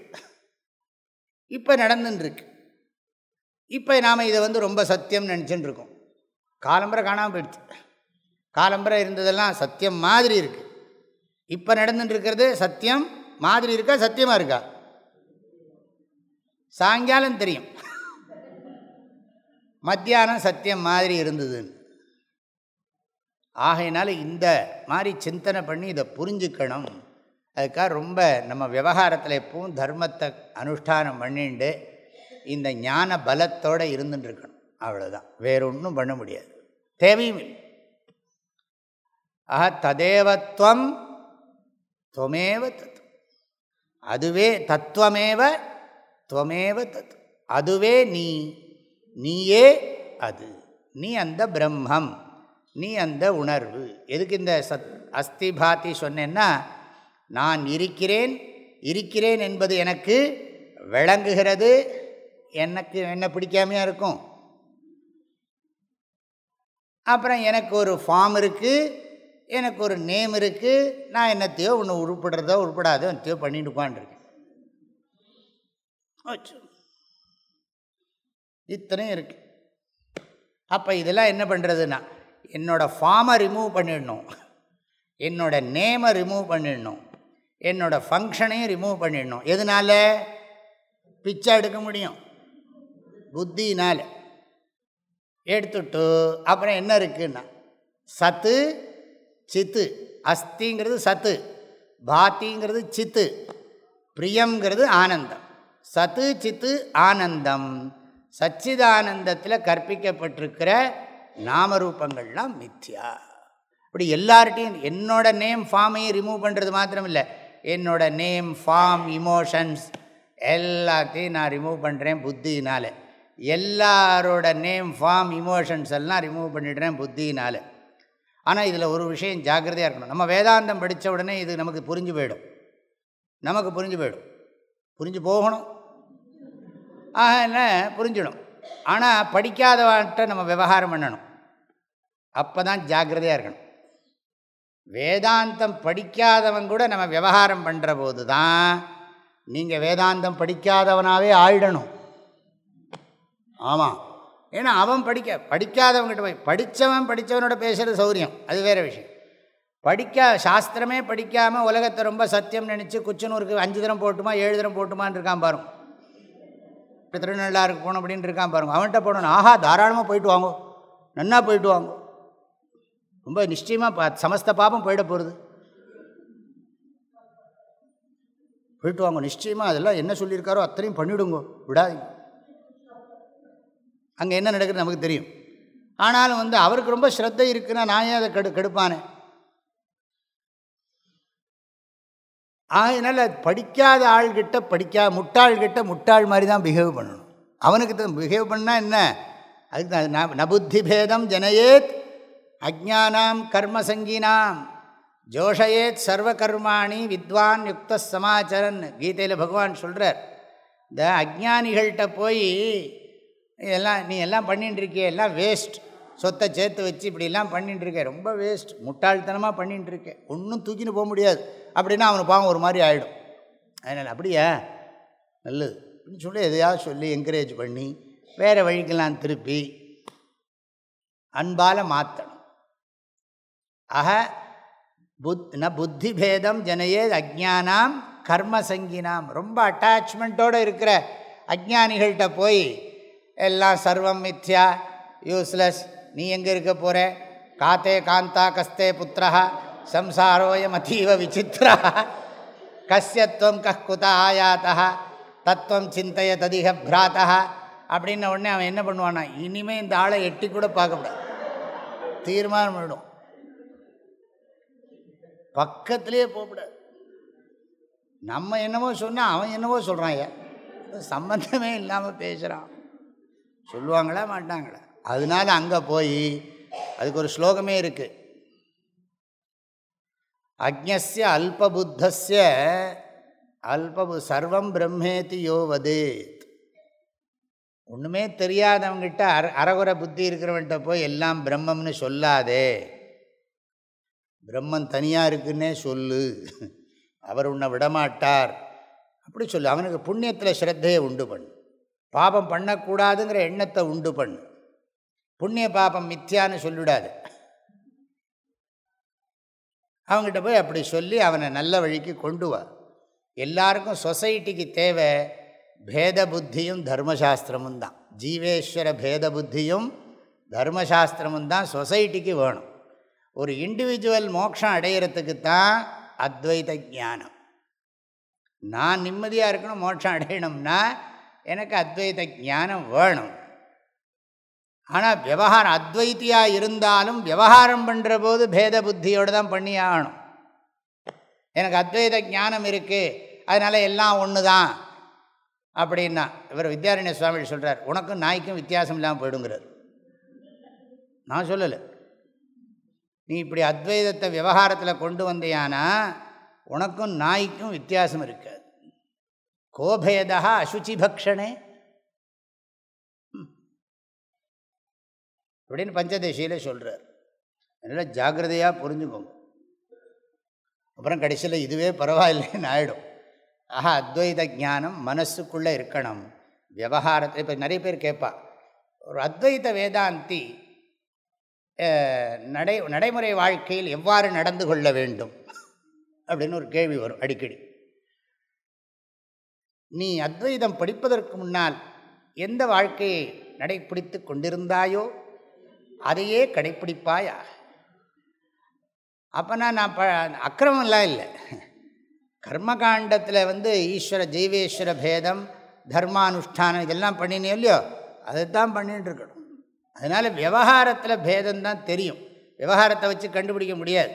இப்போ நடந்துட்டுருக்கு இப்போ நாம் இதை வந்து ரொம்ப சத்தியம் நினச்சின்னு இருக்கோம். காலம்பரை காணாமல் போயிடுச்சு காலம்பரை இருந்ததெல்லாம் சத்தியம் மாதிரி இருக்குது இப்போ நடந்துட்டுருக்கிறது சத்தியம் மாதிரி இருக்கா சத்தியமாக இருக்கா? சாயங்காலம் தெரியும். மத்தியானம் சத்தியம் மாதிரி இருந்ததுன்னு. ஆகையினால இந்த மாதிரி சிந்தனை பண்ணி இதை புரிஞ்சுக்கணும். அதுக்காக ரொம்ப நம்ம விவகாரத்தில் எப்பவும் தர்மத்தை அனுஷ்டானம் பண்ணிட்டு இந்த ஞான பலத்தோடு இருந்துட்டு இருக்கணும் அவ்வளோதான் வேற ஒன்றும் பண்ண முடியாது. தேவையும் இல்லை. ஆஹா ததேவத்வம் துவமேவ தத். அதுவே தத்துவமேவ துவமேவ தத். அதுவே நீ. நீயே அது. நீ அந்த பிரம்மம். நீ அந்த உணர்வு. எதுக்கு இந்த சத் அஸ்தி பாத்தி சொன்னேன்னா நான் இருக்கிறேன் இருக்கிறேன் என்பது எனக்கு விளங்குகிறது. எனக்கு என்ன பிடிக்காமையாக இருக்கும்? அப்புறம் எனக்கு ஒரு ஃபார்ம் இருக்குது எனக்கு ஒரு நேம் இருக்குது நான் என்னத்தையோ ஒன்று உருப்படுறதோ உருப்படாதோ என்னத்தையோ பண்ணிட்டு உட்காந்துருக்கேன் இத்தனையும் இருக்குது அப்போ இதெல்லாம் என்ன பண்ணுறதுன்னா என்னோடய ஃபார்மை ரிமூவ் பண்ணிடணும். என்னோடய நேமை ரிமூவ் பண்ணிடணும். என்னோடய ஃபங்க்ஷனையும் ரிமூவ் பண்ணிடணும். எதனால்? பிச்சை எடுக்க முடியும். புத்தினால். எடுத்துட்டு அப்புறம் என்ன இருக்குன்னா சத்து சித்து. அஸ்திங்கிறது சத்து. பாத்திங்கிறது சித்து. பிரியங்கிறது ஆனந்தம். சத்து சித்து ஆனந்தம். சச்சிதானந்தத்தில் கற்பிக்கப்பட்டிருக்கிற நாமரூபங்கள்லாம் மித்யா. இப்படி எல்லார்ட்டையும் என்னோட நேம் ஃபார்மையும் ரிமூவ் பண்ணுறது மாத்திரம் இல்லை என்னோட நேம் ஃபார்ம் இமோஷன்ஸ் எல்லாத்தையும் நான் ரிமூவ் பண்ணுறேன் புத்தினால் எல்லாரோட நேம் ஃபார்ம் இமோஷன்ஸ் எல்லாம் ரிமூவ் பண்ணிடுறேன் புத்தினால் ஆனால் இதில் ஒரு விஷயம் ஜாக்கிரதையாக இருக்கணும். நம்ம வேதாந்தம் படித்த உடனே இது நமக்கு புரிஞ்சு போயிடும். நமக்கு புரிஞ்சு போயிடும். புரிஞ்சு போகணும். ஆக என்ன புரிஞ்சிடும். ஆனால் படிக்காதவன்ட்ட நம்ம விவகாரம் பண்ணணும். அப்போ தான் ஜாக்கிரதையாக இருக்கணும். வேதாந்தம் படிக்காதவன் கூட நம்ம விவகாரம் பண்ணுற போது தான் நீங்கள் வேதாந்தம் படிக்காதவனாகவே ஆயிடணும். ஆமாம் ஏன்னா அவன் படிக்க படிக்காதவங்ககிட்ட போய் படித்தவன் படித்தவனோட பேசுகிறது சௌரியம். அது வேறு விஷயம். படிக்க சாஸ்திரமே படிக்காமல் உலகத்தை ரொம்ப சத்தியம் நினச்சி குச்சனூருக்கு அஞ்சு தினம் போட்டுமா ஏழு தினம் போட்டுமான்னு இருக்கான் பாருங்க திருநள்ளாருக்கு போகணும் அப்படின்னு இருக்கான் பாருங்க. அவன்கிட்ட போகணும் ஆஹா தாராளமாக போயிட்டு வாங்கோ. நன்னா போயிட்டு வாங்கோ. ரொம்ப நிச்சயமாக பா சமஸ்த பாபம் போயிட போகிறது போயிட்டு வாங்க நிச்சயமாக அதெல்லாம் என்ன சொல்லியிருக்காரோ அத்தனையும் பண்ணிவிடுங்கோ விடாதீங்க. அங்கே என்ன நடக்குது நமக்கு தெரியும். ஆனாலும் வந்து அவருக்கு ரொம்ப ஸ்ரத்தை இருக்குன்னா நான் ஏன் அதை கெடு கெடுப்பானே? அதனால் படிக்காத ஆள்கிட்ட படிக்கா முட்டாள்கிட்ட முட்டாள் மாதிரி தான் பிஹேவ் பண்ணணும். அவனுக்கு பிஹேவ் பண்ணால் என்ன? அதுக்கு தான் நபுத்தி பேதம் ஜனயேத் அஜானாம் கர்மசங்கினாம். ஜோஷயேத் சர்வ கர்மாணி வித்வான் யுக்த சமாச்சரன். கீதையில் பகவான் சொல்கிறார் இந்த அஜானிகள்கிட்ட போய் எல்லாம் நீ எல்லாம் பண்ணிட்டுருக்கிய எல்லாம் வேஸ்ட் சொத்தை சேர்த்து வச்சு இப்படிலாம் பண்ணிட்டுருக்கேன் ரொம்ப வேஸ்ட் முட்டாள்தனமாக பண்ணிட்டுருக்கேன் ஒன்றும் தூக்கின்னு போக முடியாது. அப்படின்னா அவனுக்கு பாவம் ஒரு மாதிரி ஆகிடும் அதனால் அப்படியா? நல்லது. அப்படின்னு சொல்லி எதையாவது சொல்லி என்கரேஜ் பண்ணி வேறு வழிக்கெல்லாம் திருப்பி அன்பால் மாற்றணும் ஆக புத் ந புத்தி பேதம் ஜனையே அஜானாம் கர்மசங்கினாம். ரொம்ப அட்டாச்மெண்ட்டோடு இருக்கிற அஜானிகள்கிட்ட போய் எல்லாம் சர்வம் மித்யா யூஸ்லெஸ் நீ எங்கே இருக்க போகிற காத்தே காந்தா கஸ்தே புத்திரா சம்சாரோயம் அதீவ விசித்திரா. கஸ்யத்வம் கஹ்குத ஆயாத்தா தத்துவம் சிந்தைய ததிக பிராத்தா அப்படின்ன உடனே அவன் என்ன பண்ணுவானா இனிமேல் இந்த ஆளை எட்டி கூட பார்க்கக்கூடாது தீர்மானம் பண்ணிடும். பக்கத்துலேயே போகக்கூடாது நம்ம என்னவோ சொன்னால் அவன் என்னவோ சொல்கிறான் ஐயா. சம்பந்தமே இல்லாமல் பேசுகிறான் சொல்லுவாங்களா மாட்டாங்களா? அதனால அங்கே போய் அதுக்கு ஒரு ஸ்லோகமே இருக்குது அக்ஞஸ்ய அல்பபுத்தஸ்ய அல்பபு சர்வம் பிரம்மேதி யோவது ஒன்றுமே தெரியாதவங்கிட்ட அர அறகுற புத்தி இருக்கிறவன்கிட்ட போய் எல்லாம் பிரம்மம்னு சொல்லாதே. பிரம்மன் தனியாக இருக்குன்னே சொல்லு. அவர் உன்னை விடமாட்டார். அப்படி சொல்லு. அவனுக்கு புண்ணியத்தில் ஸ்ரத்தையை உண்டு பண்ணு. பாபம் பண்ணக்கூடாதுங்கிற எண்ணத்தை உண்டு பண்ணு. புண்ணிய பாபம் மித்தியான்னு சொல்லிவிடாது. அவங்ககிட்ட போய் அப்படி சொல்லி அவனை நல்ல வழிக்கு கொண்டு வா எல்லாருக்கும் சொசைட்டிக்கு தேவை பேத புத்தியும் தர்மசாஸ்திரமும் தான். ஜீவேஸ்வர பேத புத்தியும் தர்மசாஸ்திரமும் தான் சொசைட்டிக்கு வேணும். ஒரு இண்டிவிஜுவல் மோட்சம் அடையிறதுக்கு தான் அத்வைத ஜானம் நான் நிம்மதியாக இருக்கணும் மோட்சம் அடையணும்னா எனக்கு அத்வைத ஞானம் வேணும். ஆனால் விவகாரம் அத்வைத்தியாக இருந்தாலும் விவகாரம் பண்ணுற போது பேத புத்தியோடு தான் பண்ணி ஆகணும். எனக்கு அத்வைத ஞானம் இருக்குது அதனால் எல்லாம் ஒன்று தான் அப்படின்னா இவர் வித்யாரண்ய சுவாமி சொல்கிறார் உனக்கும் நாய்க்கும் வித்தியாசம் இல்லாமல் போயிடுங்கிறார். நான் சொல்லலை. நீ இப்படி அத்வைதத்தை விவகாரத்தில் கொண்டு வந்தியானா உனக்கும் நாய்க்கும் வித்தியாசம் இருக்காது. கோபேதா அசுச்சி பக்ஷணே அப்படின்னு பஞ்சதசியில் சொல்கிறார் அதனால் ஜாகிரதையாக புரிஞ்சுக்கோங்க. அப்புறம் கடைசியில் இதுவே பரவாயில்லைன்னு ஆகிடும் ஆஹா அத்வைத ஞானம் மனசுக்குள்ளே இருக்கணும். விவகாரத்தை இப்போ நிறைய பேர் கேட்பா. ஒரு அத்வைத வேதாந்தி நடை நடைமுறை வாழ்க்கையில் எவ்வாறு நடந்து கொள்ள வேண்டும்? அப்படின்னு ஒரு கேள்வி வரும் அடிக்கடி. நீ அத்வைதம் படிப்பதற்கு முன்னால் எந்த வாழ்க்கையை நடைப்பிடித்து கொண்டிருந்தாயோ அதையே கடைப்பிடிப்பாயா? அப்போனா நான் ப அக்கிரமெல்லாம் இல்லை. கர்மகாண்டத்தில் வந்து ஈஸ்வர ஜீவேஸ்வர பேதம் தர்மானுஷ்டானம் இதெல்லாம் பண்ணினே இல்லையோ? அதை தான் பண்ணிகிட்டு இருக்கணும். அதனால் விவகாரத்தில் பேதம்தான் தெரியும். விவகாரத்தை வச்சு கண்டுபிடிக்க முடியாது.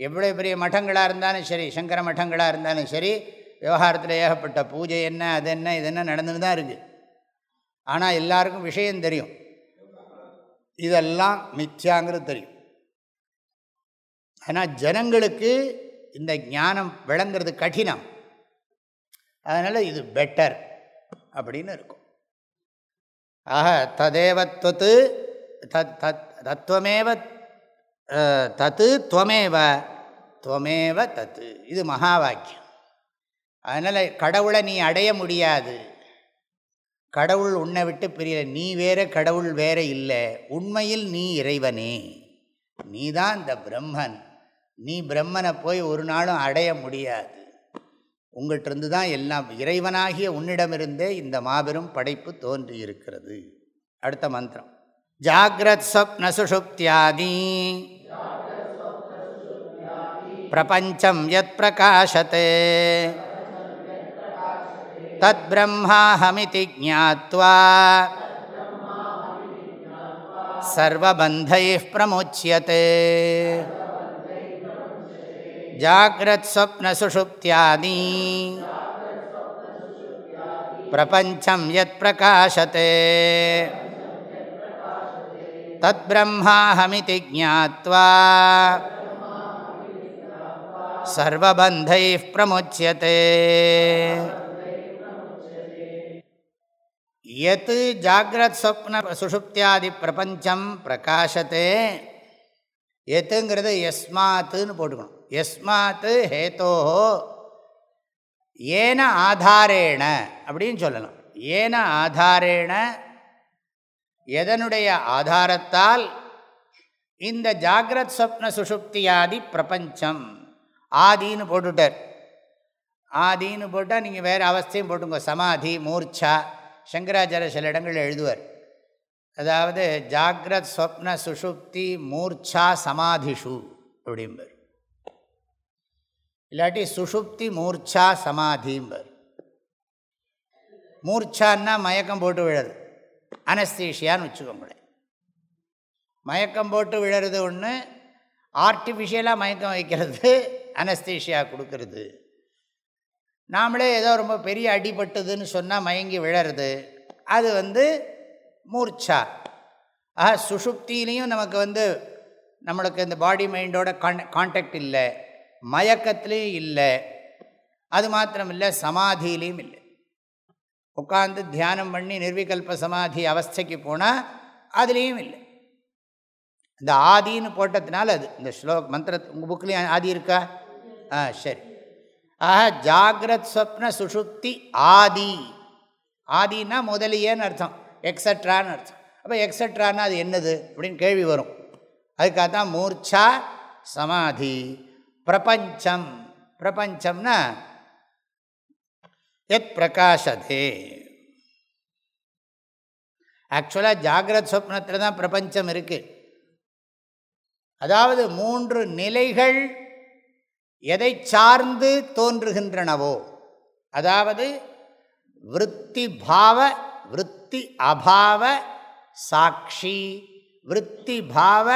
எவ்வளோ பெரிய மட்டங்களாக இருந்தாலும் சரி சங்கர மட்டங்களாக இருந்தாலும் சரி விவகாரத்தில் ஏகப்பட்ட பூஜை என்ன அது என்ன இது என்ன நடந்துன்னு தான் இருக்குது ஆனால் எல்லாருக்கும் விஷயம் தெரியும். இதெல்லாம் மித்யாங்கிறது தெரியும். ஆனால் ஜனங்களுக்கு இந்த ஞானம் விளங்குறது கடினம். அதனால் இது பெட்டர் அப்படின்னு இருக்கும். ஆக ததேவத்வத்து தத் தத் தத்துவமேவ தத்து துவமேவ துவமேவ தத்து. இது மகா வாக்கியம் அதனால் கடவுளை நீ அடைய முடியாது. கடவுள் உன்னை விட்டு பிரியல. நீ வேற கடவுள் வேற இல்லை. உண்மையில் நீ இறைவனே. நீ தான் இந்த பிரம்மன். நீ பிரம்மனை போய் ஒரு நாளும் அடைய முடியாது. உங்கள்கிட்ட தான் எல்லாம் இறைவனாகிய உன்னிடமிருந்தே இந்த மாபெரும் படைப்பு தோன்றி இருக்கிறது அடுத்த மந்திரம். ஜாகிரத் ஸ்வப்ன சுஷுப்தியாதி. பிரபஞ்சம் யத் பிரகாசத்தே தத் பிரம்மாஹமிதி ஜாத்வா சர்வபந்தை பிரமுச்சியத்தை ஜாகிரத்ஸ்வப்னசுஷுப்தியாதி பிரபஞ்சம் யத் பிரகாசத்தை தத் பிரம்மாஹமிதி ஜாத்வா சர்வபந்தை பிரமுச்சியத்தை எது ஜாகிரத் சொப்ன சுஷுப்தியாதி பிரபஞ்சம் பிரகாஷத்தே எத்துங்கிறது எஸ்மாத்துன்னு போட்டுக்கணும் எஸ்மாத்து ஹேத்தோஹோ ஏன ஆதாரேண அப்படின்னு சொல்லலாம் ஏன ஆதாரேண எதனுடைய ஆதாரத்தால் இந்த ஜாகிரத் சொப்ன சுஷுப்தியாதி பிரபஞ்சம் ஆதின்னு போட்டுட்டார் ஆதின்னு போட்டால் நீங்கள் வேறு அவஸ்தையும் போட்டுங்க சமாதி மூர்ச்சா சங்கராச்சாரிய சில இடங்கள் எழுதுவார். அதாவது ஜாகிரத் ஸ்வப்ன சுஷுப்தி மூர்ச்சா சமாதிஷு அப்படிம்பர். இல்லாட்டி சுஷுப்தி மூர்ச்சா சமாதிம்பர். மூர்ச்சான்னா மயக்கம் போட்டு விழறது. அனஸ்தீஷியான்னு வச்சுக்கோங்களேன். மயக்கம் போட்டு விழறது ஒன்று ஆர்டிஃபிஷியலாக மயக்கம் வைக்கிறது அனஸ்தீஷியா கொடுக்கறது. நாமளே ஏதோ ரொம்ப பெரிய அடிபட்டதுன்னு சொன்னால் மயங்கி விழறது. அது வந்து மூர்ச்சா. ஆக சுஷுப்திலையும் நமக்கு வந்து நம்மளுக்கு இந்த பாடி மைண்டோட கான் கான்டாக்ட் இல்லை. மயக்கத்துலேயும் இல்லை. அது மாத்திரம் இல்லை சமாதியிலையும் இல்லை. உட்காந்து தியானம் பண்ணி நிர்விகல்ப சமாதி அவஸ்தைக்கு போனால் அதுலேயும் இல்லை. இந்த ஆதின்னு போட்டதுனால அது இந்த ஸ்லோக் மந்திர உங்கள் புக்லேயும் ஆதி இருக்கா? ஆ சரி. ஆஹா ஜாகிரத் ஸ்வப்ன சுஷுப்தி ஆதி. ஆதின்னா முதலியேன்னு அர்த்தம். எக்ஸட்ரான்னு அர்த்தம். அப்போ எக்ஸட்ரானா அது என்னது? அப்படின்னு கேள்வி வரும். அதுக்காக தான் மூர்ச்சா சமாதி. பிரபஞ்சம். பிரபஞ்சம்னா எத் பிரகாசதே ஆக்சுவலாக ஜாகிரத் சொப்னத்தில் தான் பிரபஞ்சம் இருக்குது அதாவது மூன்று நிலைகள் எதை சார்ந்து தோன்றுகின்றனவோ அதாவது விற்பி பாவ விற்பி அபாவ சாட்சி விற்பி பாவ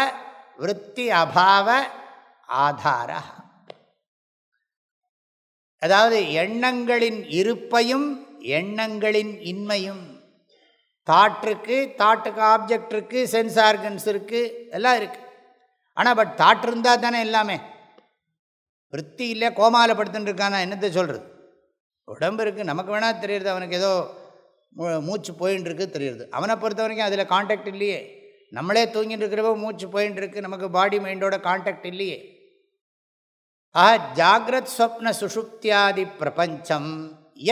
விற்பி அபாவ ஆதார. அதாவது எண்ணங்களின் இருப்பையும் எண்ணங்களின் இன்மையும். தாட்டுருக்கு தாட்டுக்கு ஆப்ஜெக்ட் இருக்குது சென்ஸ் ஆர்கன்ஸ் இருக்குது எல்லாம் இருக்குது ஆனால் பட் தாட் இருந்தால் தானே எல்லாமே? விற்பி இல்லை கோமாவில் இருக்கானா என்னத்தை சொல்கிறது உடம்பு இருக்குது நமக்கு வேணால் தெரியுது அவனுக்கு ஏதோ மூச்சு போயின்னு இருக்குது தெரியுது அவனை பொறுத்த வரைக்கும் அதில் காண்டாக்ட் இல்லையே. நம்மளே தூங்கிட்டு இருக்கிறப்போ மூச்சு போயின்னு இருக்கு. நமக்கு பாடி மைண்டோட காண்டாக்ட் இல்லையே. ஆ ஜாகிரத் ஸ்வப்ன சுஷுப்தியாதி பிரபஞ்சம்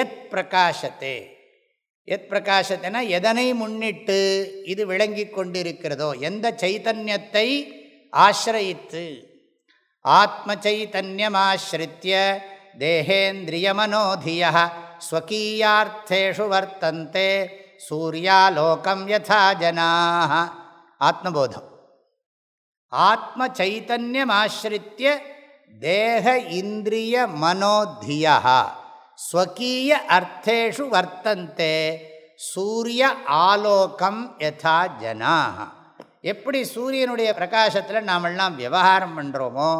எத் பிரகாசத்தே எத் பிரகாசத்தைனா எதனை முன்னிட்டு இது விளங்கி கொண்டிருக்கிறதோ எந்த சைத்தன்யத்தை ஆசிரயித்து ஆத்ம சைத்தன்யமாசிரித்திய தேகேந்திரியமனோதிய ஸ்வகீயார்த்தேஷு வர்த்தந்தே சூர்யாலோகம் யதா ஜனாக ஆத்மபோதம் ஆத்ம சைத்தன்யமாசிரித்திய தேக இந்திரிய மனோதியா ஸ்வகீய அர்த்தேஷு வர்த்தந்தே சூரிய ஆலோகம் யதா ஜனாக எப்படி சூரியனுடைய பிரகாசத்தில் நாமெல்லாம் விவகாரம் பண்ணுறோமோ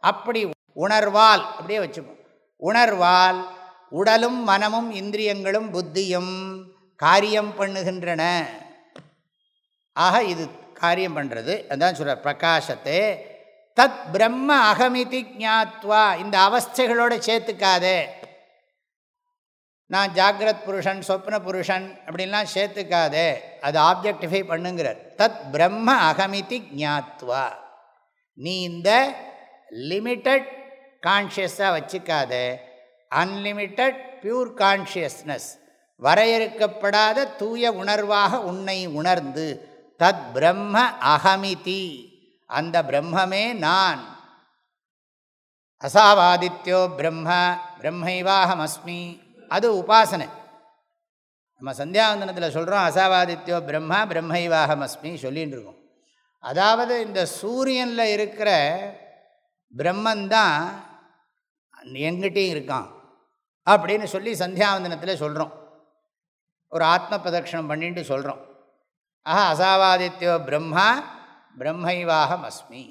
அப்படி உணர்வால் அப்படியே வச்சுப்போம். உணர்வால் உடலும் மனமும் இந்திரியங்களும் புத்தியும் காரியம் பண்ணுகின்றன. ஆக இது காரியம் பண்ணுறது அதான் சொல்கிற பிரகாசத்தை. தத் பிரம்ம அகமிதி ஞாத்வா. இந்த அவஸ்தைகளோடு சேர்த்துக்காதே. நான் ஜாகிரத் புருஷன் சொப்ன புருஷன் அப்படின்லாம் சேர்த்துக்காதே. அது ஆப்ஜெக்டிஃபை பண்ணுங்கிறார். தத் பிரம்ம அகமிதி ஞாத்வா. நீ இந்த லிமிட்டட் கான்ஷியஸாக வச்சுக்காத. அன்லிமிட்டட் பியூர் கான்ஷியஸ்னஸ் வரையறுக்கப்படாத தூய உணர்வாக உன்னை உணர்ந்து. தத் பிரம்ம அகமிதி. அந்த பிரம்மமே நான். அசாவாதித்யோ பிரம்ம பிரம்மைவாகமஸ்மி. அது உபாசனை. நம்ம சந்தியாவந்தனத்தில் சொல்கிறோம் அசாவாதித்யோ பிரம்ம பிரம்மைவாகமஸ்மி சொல்லின்னு இருக்கோம் அதாவது இந்த சூரியனில் இருக்கிற பிரம்மந்தான் எங்கிட்டையும் இருக்கான் அப்படின்னு சொல்லி சந்தியாவந்தனத்தில் சொல்கிறோம் ஒரு ஆத்ம பிரதட்சணம் பண்ணிட்டு சொல்கிறோம் ஆஹா அசாவாதித்யோ பிரம்மா பிரம்மைவாகம் அஸ்மி.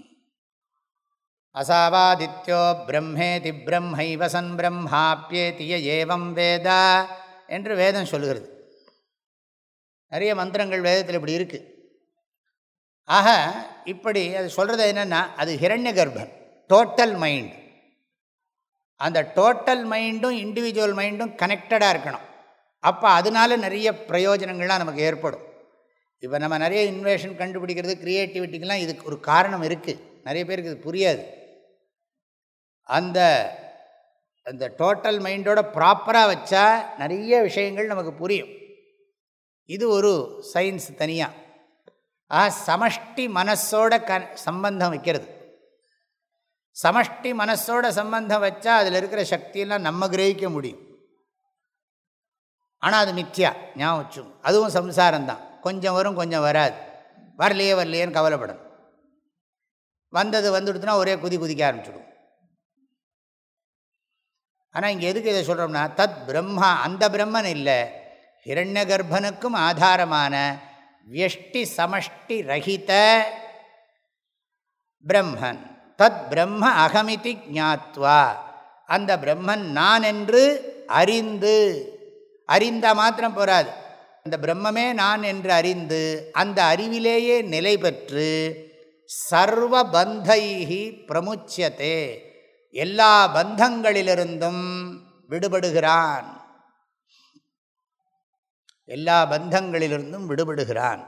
அசாவாதித்யோ பிரம்மேதி பிரம்மைவ சன் பிரம்மாப்பியேதிய ஏவம் வேதா என்று வேதம் சொல்கிறது. நிறைய மந்திரங்கள் வேதத்தில் இப்படி இருக்குது ஆக இப்படி அது சொல்கிறது என்னென்னா அது ஹிரண்ய கர்ப்பன் டோட்டல் மைண்ட் அந்த டோட்டல் மைண்டும் இண்டிவிஜுவல் மைண்டும் கனெக்டடாக இருக்கணும். அப்போ அதனால நிறைய பிரயோஜனங்கள்லாம் நமக்கு ஏற்படும். இப்போ நம்ம நிறைய இன்வேஷன் கண்டுபிடிக்கிறது க்ரியேட்டிவிட்டிக்கெலாம் இதுக்கு ஒரு காரணம் இருக்குது நிறைய பேருக்கு இது புரியாது. அந்த அந்த டோட்டல் மைண்டோட ப்ராப்பராக வச்சா நிறைய விஷயங்கள் நமக்கு புரியும். இது ஒரு சயின்ஸ் தனியாக ஆ சமஷ்டி மனசோட க சம்பந்தம் வைக்கிறது. சமஷ்டி மனசோட சம்பந்தம் வச்சா அதில் இருக்கிற சக்தியெல்லாம் நம்ம கிரகிக்க முடியும். ஆனால் அது மித்யா ஞாபகம் வச்சுங்க அதுவும் சம்சாரம்தான். கொஞ்சம் வரும் கொஞ்சம் வராது. வரலையே வரலையேன்னு கவலைப்படணும். வந்தது வந்துடுத்துனா ஒரே குதி குதிக்க ஆரம்பிச்சுடும். ஆனால் இங்கே எதுக்கு இதை சொல்கிறோம்னா தத் பிரம்மா அந்த பிரம்மன் இல்லை. ஹிரண்ய கர்ப்பனுக்கும் ஆதாரமான வியஷ்டி சமஷ்டி ரஹித பிரம்மன். தத் பிரம்ம அகமிதி ஜாத்வா அந்த பிரம்மன் நான் என்று அறிந்து அறிந்த மாத்திரம் போராது அந்த பிரம்மமே நான் என்று அறிந்து அந்த அறிவிலேயே நிலை பெற்று சர்வ பந்தைகி பிரமுச்சியத்தே எல்லா பந்தங்களிலிருந்தும் விடுபடுகிறான். எல்லா பந்தங்களிலிருந்தும் விடுபடுகிறான்.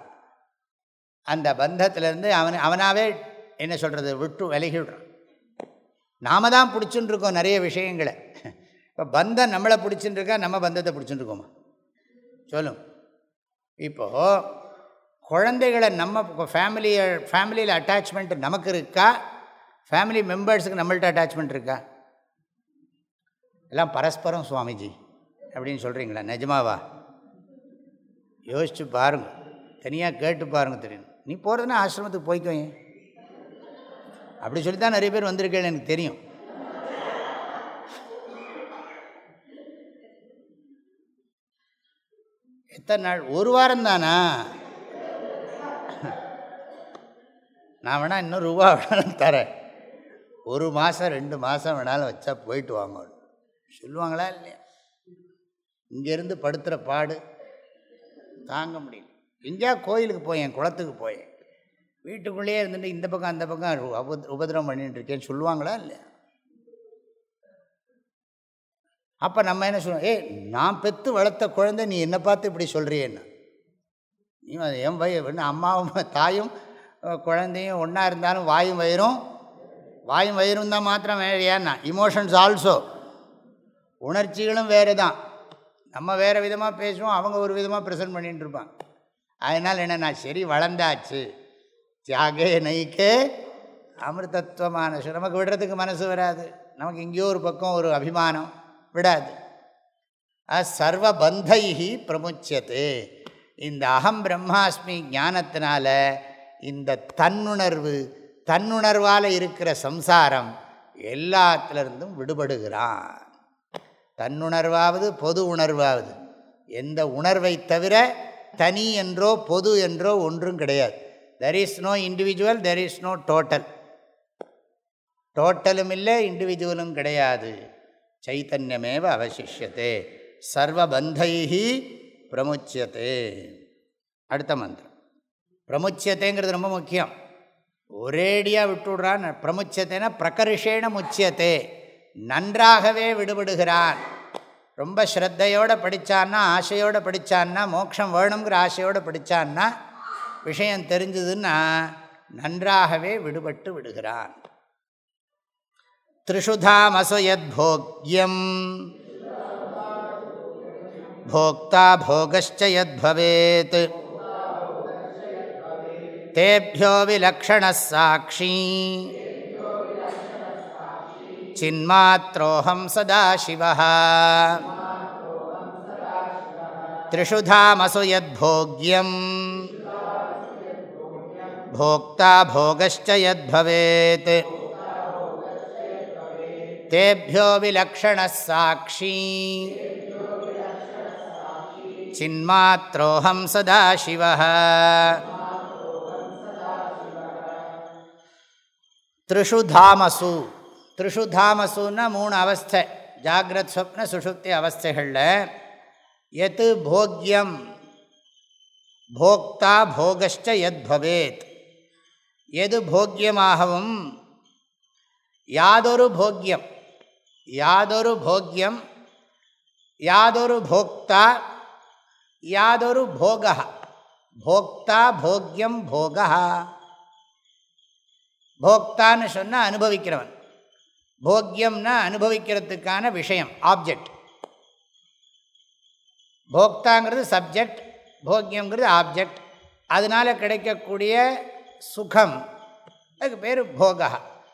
அந்த பந்தத்திலிருந்து அவன் அவனாவே என்ன சொல்கிறது விட்டு விலகிடுறோம் நாம தான் பிடிச்சுன்னு இருக்கோம் நிறைய விஷயங்களை. இப்போ பந்தம் நம்மளை பிடிச்சின்னு இருக்கா நம்ம பந்தத்தை பிடிச்சின்னு இருக்கோமா சொல்லும். இப்போது குழந்தைகளை நம்ம ஃபேமிலியை ஃபேமிலியில் அட்டாச்மெண்ட் நமக்கு இருக்கா? ஃபேமிலி மெம்பர்ஸுக்கு நம்மள்ட்ட அட்டாச்மெண்ட் இருக்கா? எல்லாம் பரஸ்பரம் சுவாமிஜி அப்படின்னு சொல்கிறீங்களா நிஜமாவா? யோசிச்சு பாருங்க. தனியாக கேட்டு பாருங்க தெரியும். நீ போகிறதுனா ஆசிரமத்துக்கு போய்க்கோங்க அப்படி சொல்லி தான் நிறைய பேர் வந்திருக்கேன் எனக்கு தெரியும். எத்தனை நாள்? ஒரு வாரம் தானா நான் வேணால் இன்னும் ரூபா வேணாலும் தரேன். ஒரு மாதம் ரெண்டு மாதம் வேணாலும் வச்சா போயிட்டு வாங்க சொல்லுவாங்களா இல்லையா? இங்கேருந்து படுத்துகிற பாடு தாங்க முடியல. எங்கேயா கோயிலுக்கு போயேன் குளத்துக்கு போயேன். வீட்டுக்குள்ளேயே இருந்துட்டு இந்த பக்கம் அந்த பக்கம் உப உபதிரவம் பண்ணிட்டு இருக்கேன்னு சொல்லுவாங்களா இல்லையா? அப்போ நம்ம என்ன சொல்லுவோம்? ஏ நான் பெற்று வளர்த்த குழந்தை நீ என்னை பார்த்து இப்படி சொல்கிறியேன்னா நீ என் வய அம்மாவும் தாயும் குழந்தையும் ஒன்றா இருந்தாலும் வாயும் வயிறும் வாயும் வயிறும் தான் மாத்திரம் வேறையான்னா இமோஷன்ஸ் ஆல்சோ உணர்ச்சிகளும் வேறு தான். நம்ம வேறு விதமாக பேசுவோம் அவங்க ஒரு விதமாக ப்ரெசன்ட் பண்ணிகிட்டு இருப்பான் அதனால் என்ன நான் சரி வளர்ந்தாச்சு. தியாகே நைக்கே அமிர்தத்துவமான நமக்கு விடுறதுக்கு மனசு வராது. நமக்கு எங்கேயோ ஒரு பக்கம் ஒரு அபிமானம் விடாது. சர்வ பந்தைஹி பிரமுச்சது. இந்த அகம் பிரம்மாஸ்மி ஞானத்தினால இந்த தன்னுணர்வு தன்னுணர்வால் இருக்கிற சம்சாரம் எல்லாத்திலிருந்தும் விடுபடுகிறான். தன்னுணர்வாவது பொது உணர்வாவது. எந்த உணர்வை தவிர தனி என்றோ பொது என்றோ ஒன்றும் கிடையாது. There is no individual there is no total டோட்டலும் இல்லை இண்டிவிஜுவலும் கிடையாது சைத்தன்யமேவ அவசிஷியத்தே சர்வபந்தைஹி பிரமுச்சியத்தே அடுத்த மந்திரம் பிரமுச்சியத்தைங்கிறது ரொம்ப முக்கியம் ஒரேடியாக விட்டுடுறான் பிரமுச்சத்தைனா பிரகர்ஷேன முச்சியத்தே நன்றாகவே விடுபடுகிறான் ரொம்ப ஸ்ரத்தையோடு படித்தான்னா ஆசையோடு படித்தான்னா மோட்சம் வேணுங்கிற ஆசையோடு படித்தான்னா விஷயம் தெரிஞ்சதுன்னா நன்றாகவே விடுபட்டு விடுகிறான் திரிஷுதாமசு யத் போக்யம் भोक्ता भोगश्च यद्भवेत् तेभ्यो विलक्षणः साक्षी चिन्मात्रोऽहं सदाशिवः त्रिषु धामसु यद्भोग्यम् भोक्ता भोगश्च यद्भवेत् तेभ्यो विलक्षणः साक्षी சின்மாத்ரோஹம் சதாசிவ த்ரிஷு தாமசு த்ரிஷு தாமசுன்னா மூணு அவஸ்தை ஜாகிரத் ஸ்வப்ன சுஷுப்தி அவஸ்தைகளில் எது போக்யம் போக்தா போகஷ்ட எத் பவேத் எது போக்கியமாகவும்? யாதொரு போக்கியம். யாதொரு போக்கியம். யாதொரு போக்தா. யாதொரு போக போக்தா போக்கியம் போக போக்தான்னு சொன்னால் அனுபவிக்கிறவன். போக்கியம்னா அனுபவிக்கிறதுக்கான விஷயம் ஆப்ஜெக்ட் போக்தாங்கிறது சப்ஜெக்ட் போக்கியங்கிறது ஆப்ஜெக்ட் அதனால் கிடைக்கக்கூடிய சுகம் அதுக்கு பேர் போகா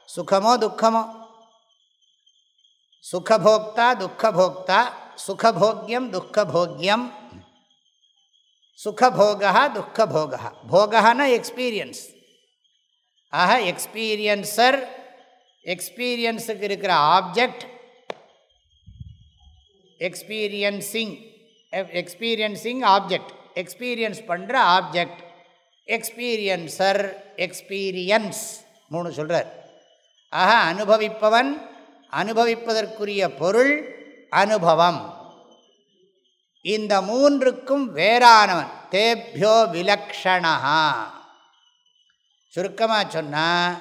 சுகமோ துக்கமோ சுகபோக்தா துக்கபோக்தா சுகபோக்கியம் துக்கபோக்கியம் சுகபோகா துக்கபோகா போகான்னா எக்ஸ்பீரியன்ஸ் ஆக எக்ஸ்பீரியன்சர் எக்ஸ்பீரியன்ஸுக்கு இருக்கிற object experiencing experiencing object experience பண்ணுற ஆப்ஜெக்ட் எக்ஸ்பீரியன்சர் எக்ஸ்பீரியன்ஸ் மூணு சொல்கிறார் ஆக அனுபவிப்பவன் அனுபவிப்பதற்குரிய பொருள் அனுபவம். இந்த மூன்றுக்கும் வேறானவன். தேபியோ விலக்ஷணா சுருக்கமாக சொன்னால்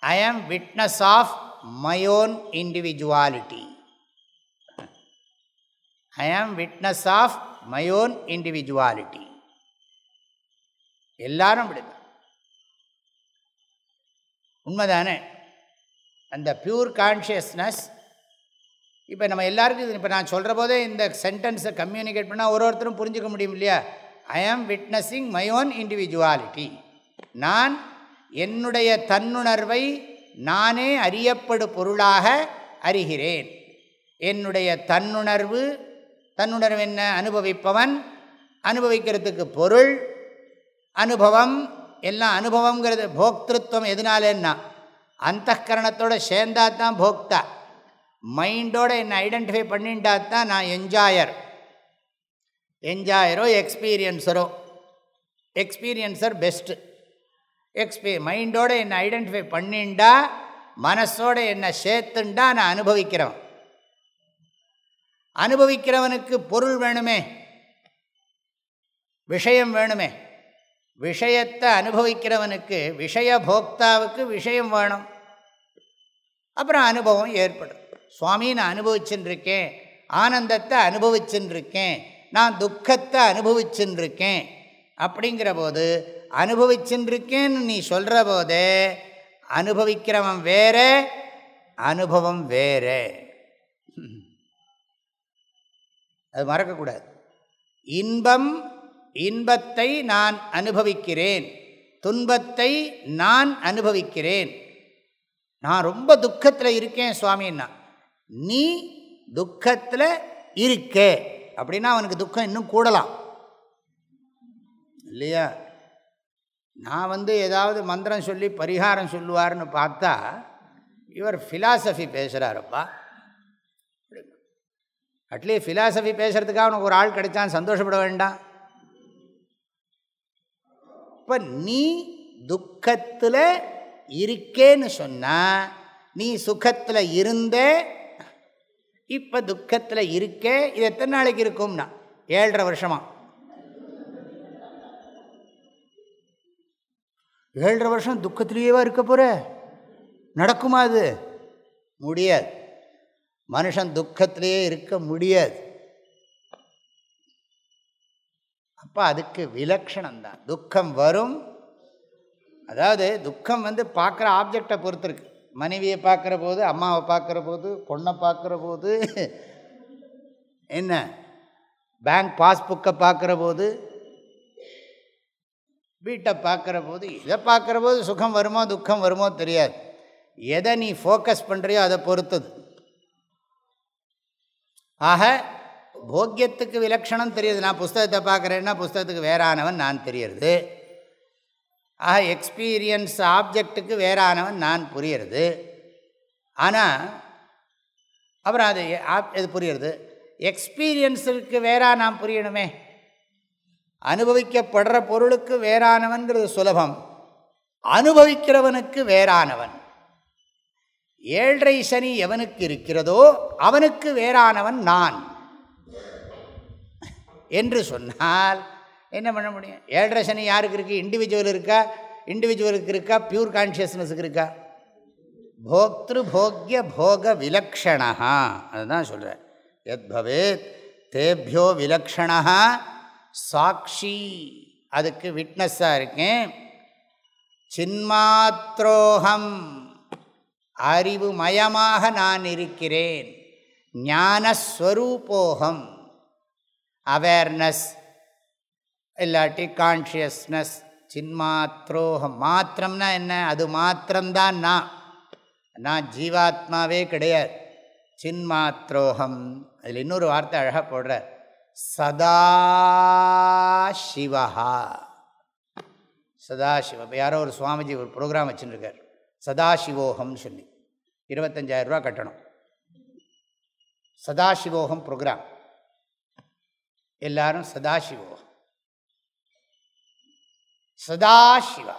I am witness of my own individuality I am witness of my own individuality எல்லாரும் அப்படிதான் உண்மைதானே? அந்த பியூர் கான்ஷியஸ்னஸ் இப்போ நம்ம எல்லாருக்கும் இப்போ நான் சொல்கிற போதே இந்த சென்டென்ஸை கம்யூனிகேட் பண்ணால் ஒரு ஒருத்தரும் புரிஞ்சுக்க முடியும் இல்லையா? ஐ ஆம் விட்னஸிங் மை ஓன் இண்டிவிஜுவாலிட்டி நான் என்னுடைய தன்னுணர்வை நானே அறியப்படு பொருளாக அறிகிறேன். என்னுடைய தன்னுணர்வு தன்னுணர்வு என்ன? அனுபவிப்பவன் அனுபவிக்கிறதுக்கு பொருள் அனுபவம் எல்லாம் அனுபவங்கிறது போக்திருத்துவம் எதனாலன்னா அந்த கரணத்தோடு சேர்ந்தா தான் போக்தா. மைண்டோட என்னை ஐடென்டிஃபை பண்ணிட்டா தான் நான் என்ஜாயர். என்ஜாயரோ எக்ஸ்பீரியன்ஸரோ எக்ஸ்பீரியன்ஸர் பெஸ்ட்டு எக்ஸ்பீ மைண்டோட என்னை ஐடென்டிஃபை பண்ணிண்டா மனசோட என்னை சேர்த்துண்டா நான் அனுபவிக்கிறவன். அனுபவிக்கிறவனுக்கு பொருள் வேணுமே. விஷயம் வேணுமே. விஷயத்தை அனுபவிக்கிறவனுக்கு விஷய போக்தாவுக்கு விஷயம் வேணும். அப்புறம் அனுபவம் ஏற்படும். சுவாமி நான் அனுபவிச்சுருக்கேன். ஆனந்தத்தை அனுபவிச்சுருக்கேன். நான் துக்கத்தை அனுபவிச்சுருக்கேன். அப்படிங்கிற போது அனுபவிச்சுருக்கேன்னு நீ சொல்கிற போதே அனுபவிக்கிறவன் வேற அனுபவம் வேற. அது மறக்கக்கூடாது. இன்பம் இன்பத்தை நான் அனுபவிக்கிறேன். துன்பத்தை நான் அனுபவிக்கிறேன். நான் ரொம்ப துக்கத்தில் இருக்கேன் சுவாமின்னா நீ துக்கத்தில் இருக்க. அப்படின்னா அவனுக்கு துக்கம் இன்னும் கூடலாம். இல்லையா? நான் வந்து ஏதாவது மந்திரம் சொல்லி பரிகாரம் சொல்லுவார்னு பார்த்தா இவர் ஃபிலாசபி பேசுகிறாருப்பா அட்லீஸ்ட் ஃபிலாசபி பேசுகிறதுக்காக உனக்கு ஒரு ஆள் கிடைச்சான் சந்தோஷப்பட வேண்டாம். இப்போ நீ துக்கத்தில் இருக்கேன்னு சொன்னால் நீ சுகத்தில் இருந்தே இப்போ துக்கத்தில் இருக்கே இது எத்தனை நாளைக்கு இருக்கும்னா? ஏழரை வருஷமா. ஏழரை வருஷம் துக்கத்திலேயேவா இருக்க போகிற நடக்குமா அது? முடியாது. மனுஷன் துக்கத்திலேயே இருக்க முடியாது. அப்போ அதுக்கு விலக்ஷணம்தான். துக்கம் வரும். அதாவது துக்கம் வந்து பார்க்குற ஆப்ஜெக்டை பொறுத்திருக்கு. மனைவியை பார்க்குற போது அம்மாவை பார்க்குற போது பொண்ணை பார்க்குற போது என்ன? பேங்க் பாஸ்புக்கை பார்க்குற போது வீட்டை பார்க்குற போது இதை பார்க்குற போது சுகம் வருமோ துக்கம் வருமோ தெரியாது. எதை நீ ஃபோக்கஸ் பண்ணுறியோ அதை பொறுத்தது. ஆக போக்கியத்துக்கு விலக்ஷணம் தெரியுது. நான் புஸ்தகத்தை பார்க்குறேன்னா புஸ்தகத்துக்கு வேறானவன் நான் தெரியறது. ஆக எக்ஸ்பீரியன்ஸ் ஆப்ஜெக்ட்டுக்கு வேறானவன் நான் புரியறது. ஆனால் அப்புறம் அது இது புரியுறது? எக்ஸ்பீரியன்ஸுக்கு வேறா நாம் புரியணுமே. அனுபவிக்கப்படுற பொருளுக்கு வேறானவன்கிறது சுலபம். அனுபவிக்கிறவனுக்கு வேறானவன். ஏழரை சனி எவனுக்கு இருக்கிறதோ அவனுக்கு வேறானவன் நான். என்று சொன்னால் என்ன பண்ண முடியும்? ஏழரை சனி யாருக்கு இருக்குது இண்டிவிஜுவல் இருக்கா? இண்டிவிஜுவலுக்கு இருக்கா? பியூர் கான்ஷியஸ்னஸுக்கு இருக்கா? போக்திரு போக்ய போக விலக்ஷணா அதுதான் சொல்கிறேன் எத் பவேத் தேபியோ விலக்ஷணா சாட்சி அதுக்கு விட்னஸாக இருக்கேன். சின்மாத்ரோகம் அறிவுமயமாக நான் இருக்கிறேன். ஞானஸ்வரூபோகம் அவேர்னஸ் இல்லாட்டி கான்ஷியஸ்னஸ் சின்மாத்ரோகம். மாத்திரம்னா என்ன? அது மாத்திரம்தான் நான். நான் ஜீவாத்மாவே கிடையாது. சின்மாத்ரோகம். அதில் இன்னொரு வார்த்தை அழகாக போடுற சதா சிவா. சதாசிவம் இப்போ யாரோ ஒரு சுவாமிஜி ஒரு ப்ரோக்ராம் வச்சுருக்கார். சதாசிவோகம்னு சொல்லி. இருபத்தஞ்சாயிரரூபா கட்டணும். சதாசிவோகம் ப்ரோக்ராம் எல்லாரும் சதாசிவோ. சதாசிவா.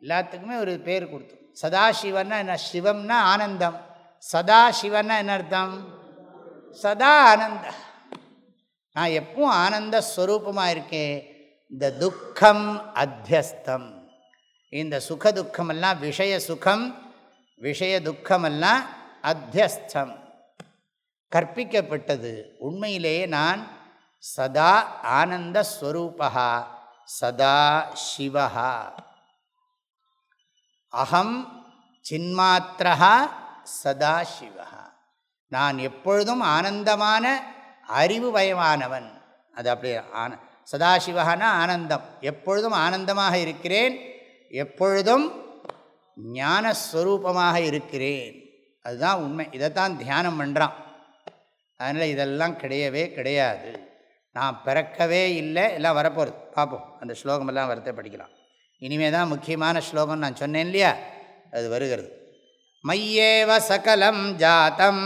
எல்லாத்துக்குமே ஒரு பேர் கொடுத்தோம். சதாசிவன்னா என்ன? சிவம்னா ஆனந்தம். சதாசிவன்னா என்ன அர்த்தம்? சதா ஆனந்த. நான் எப்பவும் ஆனந்த ஸ்வரூபமாக இருக்கேன் இந்த துக்கம் அத்தியஸ்தம். இந்த சுக துக்கமெல்லாம் விஷய சுகம் விஷய துக்கமெல்லாம் அத்தியஸ்தம். கற்பிக்கப்பட்டது. உண்மையிலேயே நான் சதா ஆனந்த ஸ்வரூபா சதா சிவா அகம் சின்மாத்திரா சதா சிவா நான் எப்பொழுதும் ஆனந்தமான அறிவு பயமானவன் அது அப்படி ஆன சதாசிவகானா ஆனந்தம். எப்பொழுதும் ஆனந்தமாக இருக்கிறேன் எப்பொழுதும் ஞானஸ்வரூபமாக இருக்கிறேன். அதுதான் உண்மை. இதைத்தான் தியானம் பண்ணுறான் அதனால் இதெல்லாம் கிடையவே கிடையாது. நான் பிறக்கவே இல்லை எல்லாம் வரப்போகிறது பார்ப்போம் அந்த ஸ்லோகமெல்லாம் வரத்தை படிக்கலாம். இனிமே தான் முக்கியமான ஸ்லோகம் நான் சொன்னேன் இல்லையா? அது வருகிறது. மையேவ சகலம் ஜாத்தம்.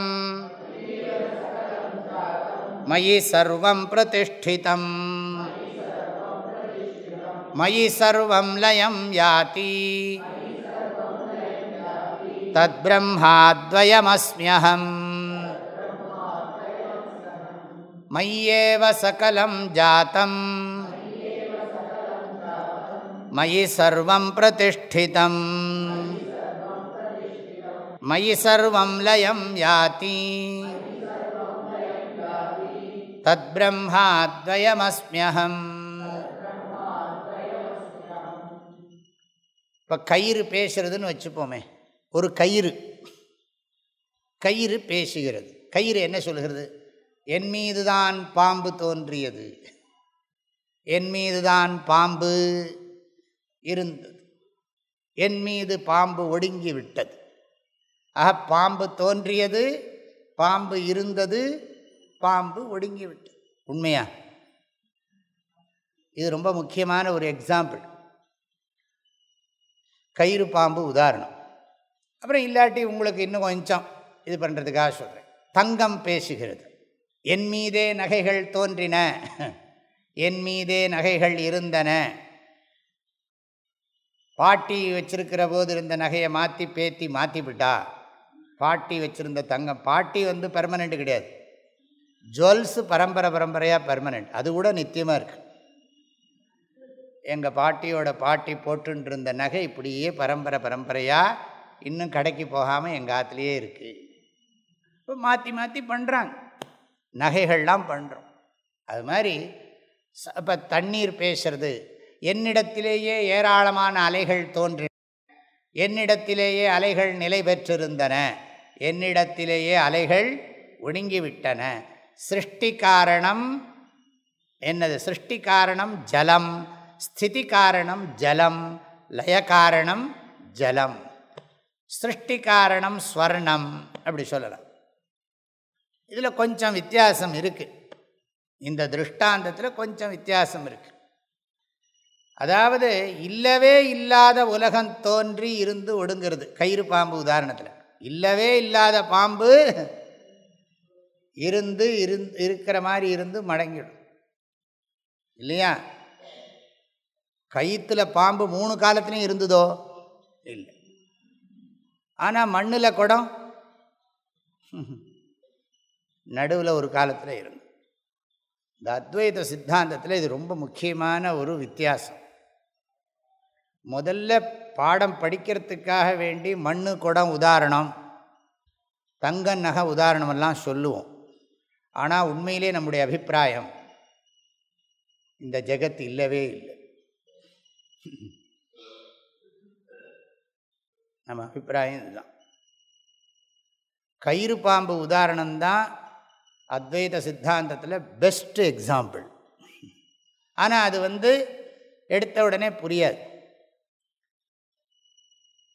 மயி சர்வம் பிரதிஷ்டிதம். மயி சர்வம் லயம் யாதி. தத் பிரம்மாத்வயமஸ்மியகம் சகலம் ஜாத்தம் மயி சர்வம் பிரதிஷ்டிதம் மயி சர்வம் லயம் யாதி தத் பிரம்மாத்வயமஸ்மியகம் இப்போ கயிறு பேசுறதுன்னு வச்சுப்போமே ஒரு கயிறு. கயிறு பேசுகிறது. கயிறு என்ன சொல்கிறது? என் மீதுதான் பாம்பு தோன்றியது. என் மீதுதான் பாம்பு இருந்தது. என் மீது பாம்பு ஒடுங்கி விட்டது ஆக பாம்பு தோன்றியது பாம்பு இருந்தது பாம்பு ஒடுங்கி விட்டது உண்மையா? இது ரொம்ப முக்கியமான ஒரு எக்ஸாம்பிள். கயிறு பாம்பு உதாரணம். அப்புறம் இல்லாட்டி உங்களுக்கு இன்னும் கொஞ்சம் இது பண்ணுறதுக்காக சொல்கிறேன் தங்கம் பேசுகிறது. என் மீதே நகைகள் தோன்றின. என் மீதே நகைகள் இருந்தன. பாட்டி வச்சிருக்கிற போது இருந்த நகையை மாற்றி பேத்தி மாற்றிவிட்டா பாட்டி வச்சுருந்த தங்கம் பாட்டி வந்து பெர்மனெண்ட் கிடையாது. ஜுவல்ஸு பரம்பரை பரம்பரையாக பெர்மனெண்ட் அது கூட நித்தியமாக இருக்குது எங்கள் பாட்டியோட பாட்டி போட்டுன்னு இருந்த நகை இப்படியே பரம்பரை பரம்பரையாக இன்னும் கடைக்கு போகாமல் எங்கள் ஆற்றுலேயே இருக்குது இப்போ மாற்றி மாற்றி பண்ணுறாங்க நகைகள்லாம் பண்ணுறோம் அது மாதிரி இப்போ தண்ணீர் பேசுறது. என்னிடத்திலேயே ஏராளமான அலைகள் தோன்றின என்னிடத்திலேயே அலைகள் நிலை பெற்றிருந்தன. என்னிடத்திலேயே அலைகள் ஒடுங்கிவிட்டன. சிருஷ்டி காரணம் என்னது? சிருஷ்டி காரணம் ஜலம் ஸ்திதி காரணம் ஜலம் லய காரணம் ஜலம். சிருஷ்டி காரணம் ஸ்வர்ணம் அப்படி சொல்லலாம். இதில் கொஞ்சம் வித்தியாசம் இருக்குது இந்த திருஷ்டாந்தத்தில் கொஞ்சம் வித்தியாசம் இருக்குது அதாவது இல்லவே இல்லாத உலகம் தோன்றி இருந்து ஒடுங்கிறது. கயிறு பாம்பு உதாரணத்தில். இல்லவே இல்லாத பாம்பு இருந்து இருந் இருக்கிற மாதிரி இருந்து மடங்கிடும். இல்லையா? கயிற்றுல பாம்பு மூணு காலத்துலேயும் இருந்ததோ? இல்லை. ஆனால் மண்ணில் குடம்? நடுவில் ஒரு காலத்தில் இருந்தது. இந்த அத்வைத சித்தாந்தத்தில் இது ரொம்ப முக்கியமான ஒரு வித்தியாசம். முதல்ல பாடம் படிக்கிறதுக்காக வேண்டி மண் குடம் உதாரணம் தங்க நகை உதாரணமெல்லாம் சொல்லுவோம். ஆனால் உண்மையிலே நம்முடைய அபிப்பிராயம் இந்த ஜெகத் இல்லவே இல்லை. நம்ம அபிப்பிராயம் இதுதான். கயிறு பாம்பு உதாரணம்தான் அத்வைத சித்தாந்தத்தில் பெஸ்ட்டு எக்ஸாம்பிள் ஆனால் அது வந்து எடுத்த உடனே புரியாது.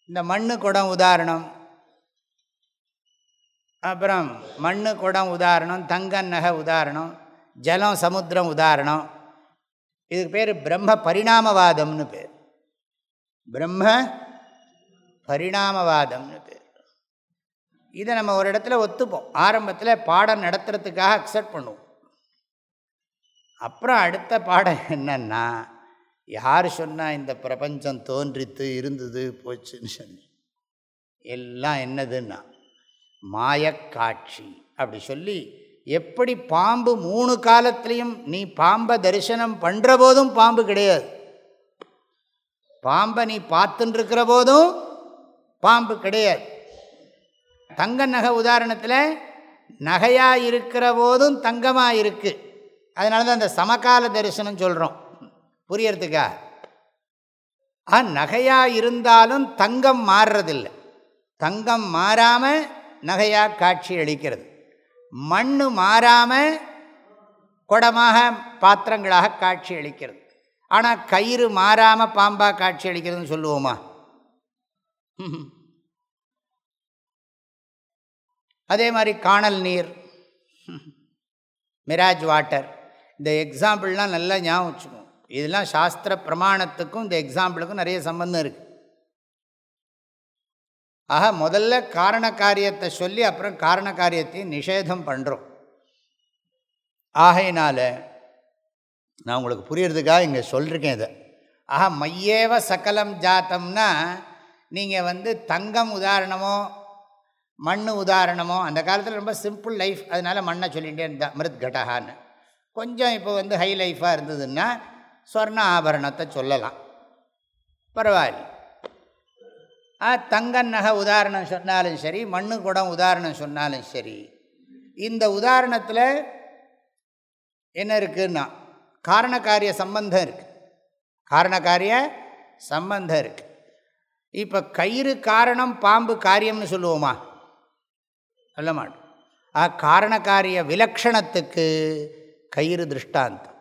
இந்த மண்ணு குடம் உதாரணம். அப்புறம் மண்ணு குடம் உதாரணம் தங்க நகை உதாரணம் ஜலம் சமுத்திரம் உதாரணம். இதுக்கு பேர் பிரம்ம பரிணாமவாதம்னு பேர். பிரம்ம பரிணாமவாதம்னு இதை நம்ம ஒரு இடத்துல ஒத்துப்போம். ஆரம்பத்தில் பாடம் நடத்துறதுக்காக அக்செப்ட் பண்ணுவோம். அப்புறம் அடுத்த பாடம் என்னன்னா யார் சொன்னால் இந்த பிரபஞ்சம் தோன்றித்து இருந்தது போச்சுன்னு சொல்லி. எல்லாம் என்னதுன்னா மாயக்காட்சி அப்படி சொல்லி எப்படி பாம்பு மூணு காலத்துலேயும் நீ பாம்பை தரிசனம் பண்ணுற போதும் பாம்பு கிடையாது. பாம்பை நீ பார்த்துட்டுருக்கிற போதும் பாம்பு கிடையாது. தங்க நகை உதாரணத்தில் நகையாக இருக்கிற போதும் தங்கமாக இருக்குது அதனால தான் அந்த சமகால தரிசனம் சொல்கிறோம் புரியறதுக்கா? ஆ நகையாக இருந்தாலும் தங்கம் மாறுறதில்லை. தங்கம் மாறாமல் நகையாக காட்சி அளிக்கிறது. மண் மாறாமல் குடமாக பாத்திரங்களாக காட்சி அளிக்கிறது. ஆனால் கயிறு மாறாமல் பாம்பாக காட்சி அளிக்கிறதுன்னு சொல்லுவோமா? அதே மாதிரி காணல் நீர். Mirage water. இந்த எக்ஸாம்பிள்லாம் நல்லா ஞாபகம் வச்சுக்கணும் இதெல்லாம் சாஸ்திர பிரமாணத்துக்கும் இந்த எக்ஸாம்பிளுக்கும் நிறைய சம்பந்தம் இருக்குது ஆக முதல்ல காரண காரியத்தை சொல்லி அப்புறம் காரண காரியத்தையும் நிஷேதம் பண்ணுறோம் ஆகையினால நான் உங்களுக்கு புரியறதுக்காக இங்கே சொல்லியிருக்கேன் இதை. ஆக மையேவ சகலம் ஜாத்தம்னா நீங்கள் வந்து தங்கம் உதாரணமோ மண் உதாரணமோ அந்த காலத்தில் ரொம்ப சிம்பிள் லைஃப் அதனால் மண்ணை சொல்லிகிட்டே இருந்தா மிருத் கடகான்னு கொஞ்சம் இப்போ வந்து ஹை லைஃபாக இருந்ததுன்னா ஸ்வர்ண ஆபரணத்தை சொல்லலாம். பரவாயில்ல. ஆ தங்க நகை உதாரணம் சொன்னாலும் சரி மண்ணு குடம் உதாரணம் சொன்னாலும் சரி இந்த உதாரணத்தில் என்ன இருக்குன்னா காரணக்காரிய சம்பந்தம் இருக்குது காரணக்காரிய சம்பந்தம் இருக்குது இப்போ கயிறு காரணம் பாம்பு காரியம்னு சொல்லுவோமா? சொல்ல மாட்டோம். ஆ காரணக்காரிய விலக்ஷணத்துக்கு கயிறு திருஷ்டாந்தம்.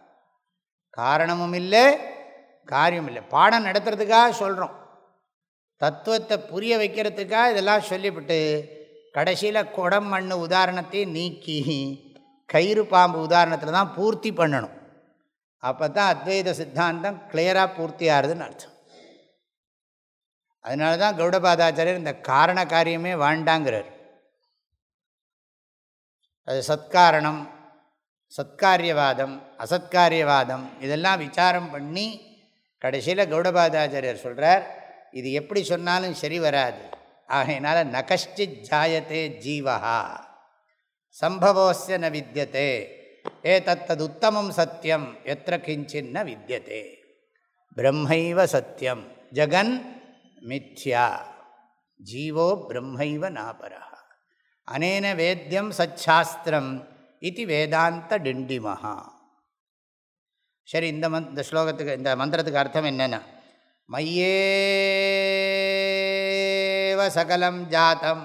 காரணமும் இல்லை காரியம் இல்லை. பாடம் நடத்துறதுக்காக சொல்கிறோம் தத்துவத்தை புரிய வைக்கிறதுக்காக இதெல்லாம் சொல்லிவிட்டு கடைசியில் குடம் மண் உதாரணத்தை நீக்கி கயிறு பாம்பு உதாரணத்தில் தான் பூர்த்தி பண்ணணும். அப்போ தான் அத்வைத சித்தாந்தம் கிளியராக பூர்த்தி ஆகுதுன்னு அர்த்தம். அதனால தான் கௌடபாதாச்சாரியர் இந்த காரண காரியமே வாண்டாங்கிறார். அது சத்காரணம் சத்காரியவாதம் அசத்காரியவாதம் இதெல்லாம் விசாரம் பண்ணி கடைசியில் கௌடபாதாச்சாரியர் சொல்கிறார் இது எப்படி சொன்னாலும் சரி வராது. ஆகையினால நகஷ்டித் ஜாயத்தே ஜீவா சம்பவோஸ்ய ந வித்தியதே ஏ தத்தது உத்தமம் சத்தியம் எத்திர கிஞ்சின் ந வித்தியதே பிரம்மைவ சத்தியம் ஜகன் மித்யா ஜீவோ பிரம்மைவ நாபரா. அனேன வேத்தியம் சச்சாஸ்திரம் இது வேதாந்த டிண்டிமஹா. சரி இந்த மந்த் இந்த ஸ்லோகத்துக்கு இந்த மந்திரத்துக்கு அர்த்தம் என்னென்னா மையேவ சகலம் ஜாத்தம்.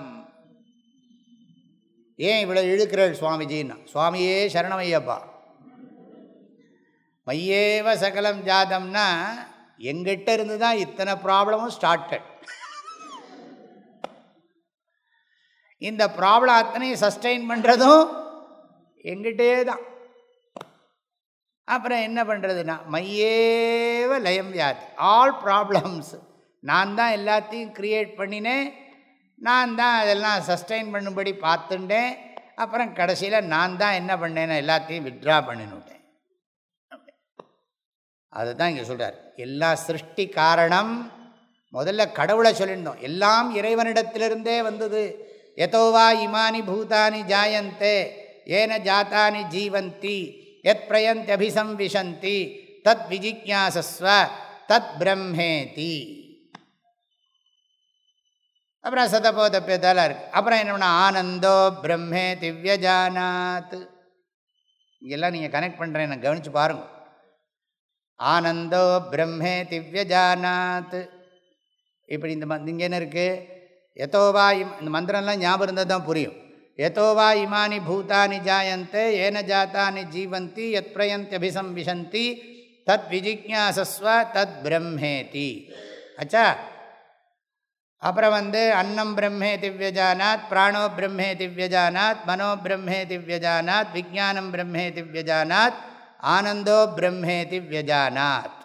ஏன் இவ்வளோ இழுக்கிறாள் சுவாமிஜின்னா சுவாமியே சரணமையப்பா. மையேவ சகலம் ஜாதம்னா எங்கிட்ட இருந்து தான் இத்தனை ப்ராப்ளமும் ஸ்டார்டட் இந்த ப்ராப்ளம் அத்தனையும் சஸ்டெயின் பண்ணுறதும் எங்கிட்டே தான். அப்புறம் என்ன பண்ணுறதுன்னா மையேவ லயம் வியாதி ஆல் ப்ராப்ளம்ஸ் நான் தான் எல்லாத்தையும் க்ரியேட் பண்ணினேன். நான் தான் அதெல்லாம் சஸ்டெயின் பண்ணும்படி பார்த்துட்டேன். அப்புறம் கடைசியில் நான் தான் என்ன பண்ணேன்னா எல்லாத்தையும் வித்ட்ரா பண்ணினுட்டேன் அதுதான் இங்கே சொல்கிறார் எல்லா சிருஷ்டி காரணம் முதல்ல கடவுளை சொல்லியிருந்தோம். எல்லாம் இறைவனிடத்திலிருந்தே வந்தது. எதோவா இமானி பூதானி ஜாயந்தே ஏன ஜாத்தானி ஜீவந்தி எத் பிரயந்தியபிசம்விசந்தி தத் விஜிக்யாசஸ்வ தத் பிரம்மேதி அப்புறம் சதபோதப்பியதெல்லாம் இருக்குது அப்புறம் என்ன ஆனந்தோ பிரம்மே திவ்யஜானாத். இங்கெல்லாம் நீங்கள் கனெக்ட் பண்ணுறேன் நான் கவனித்து பாருங்க. ஆனந்தோ பிரம்மே திவ்யஜானாத். இப்படி இந்த மந்த் இங்கே என்ன இருக்குது எதோவா இம் இந்த மந்திரம்லாம் ஞாபகம் இருந்தால் தான் புரியும். எதோவா இமானி பூதானி ஜாயந்தே ஏன ஜாத்தானி ஜீவந்தி எத் பிரயந்தியபிசம்விசந்தி தத் விஜிக்யாசஸ்வ தத் பிரம்மேதி. அச்சா? அப்புறம் வந்து அன்னம் பிரம்மே திவ்யஜானாத் பிராணோ பிரம்மே திவ்யஜானாத் மனோ பிரம்மே திவ்யஜானாத் விஜானம் பிரம்மே திவ்யஜானாத் ஆனந்தோ பிரம்மே திவ்யஜானாத்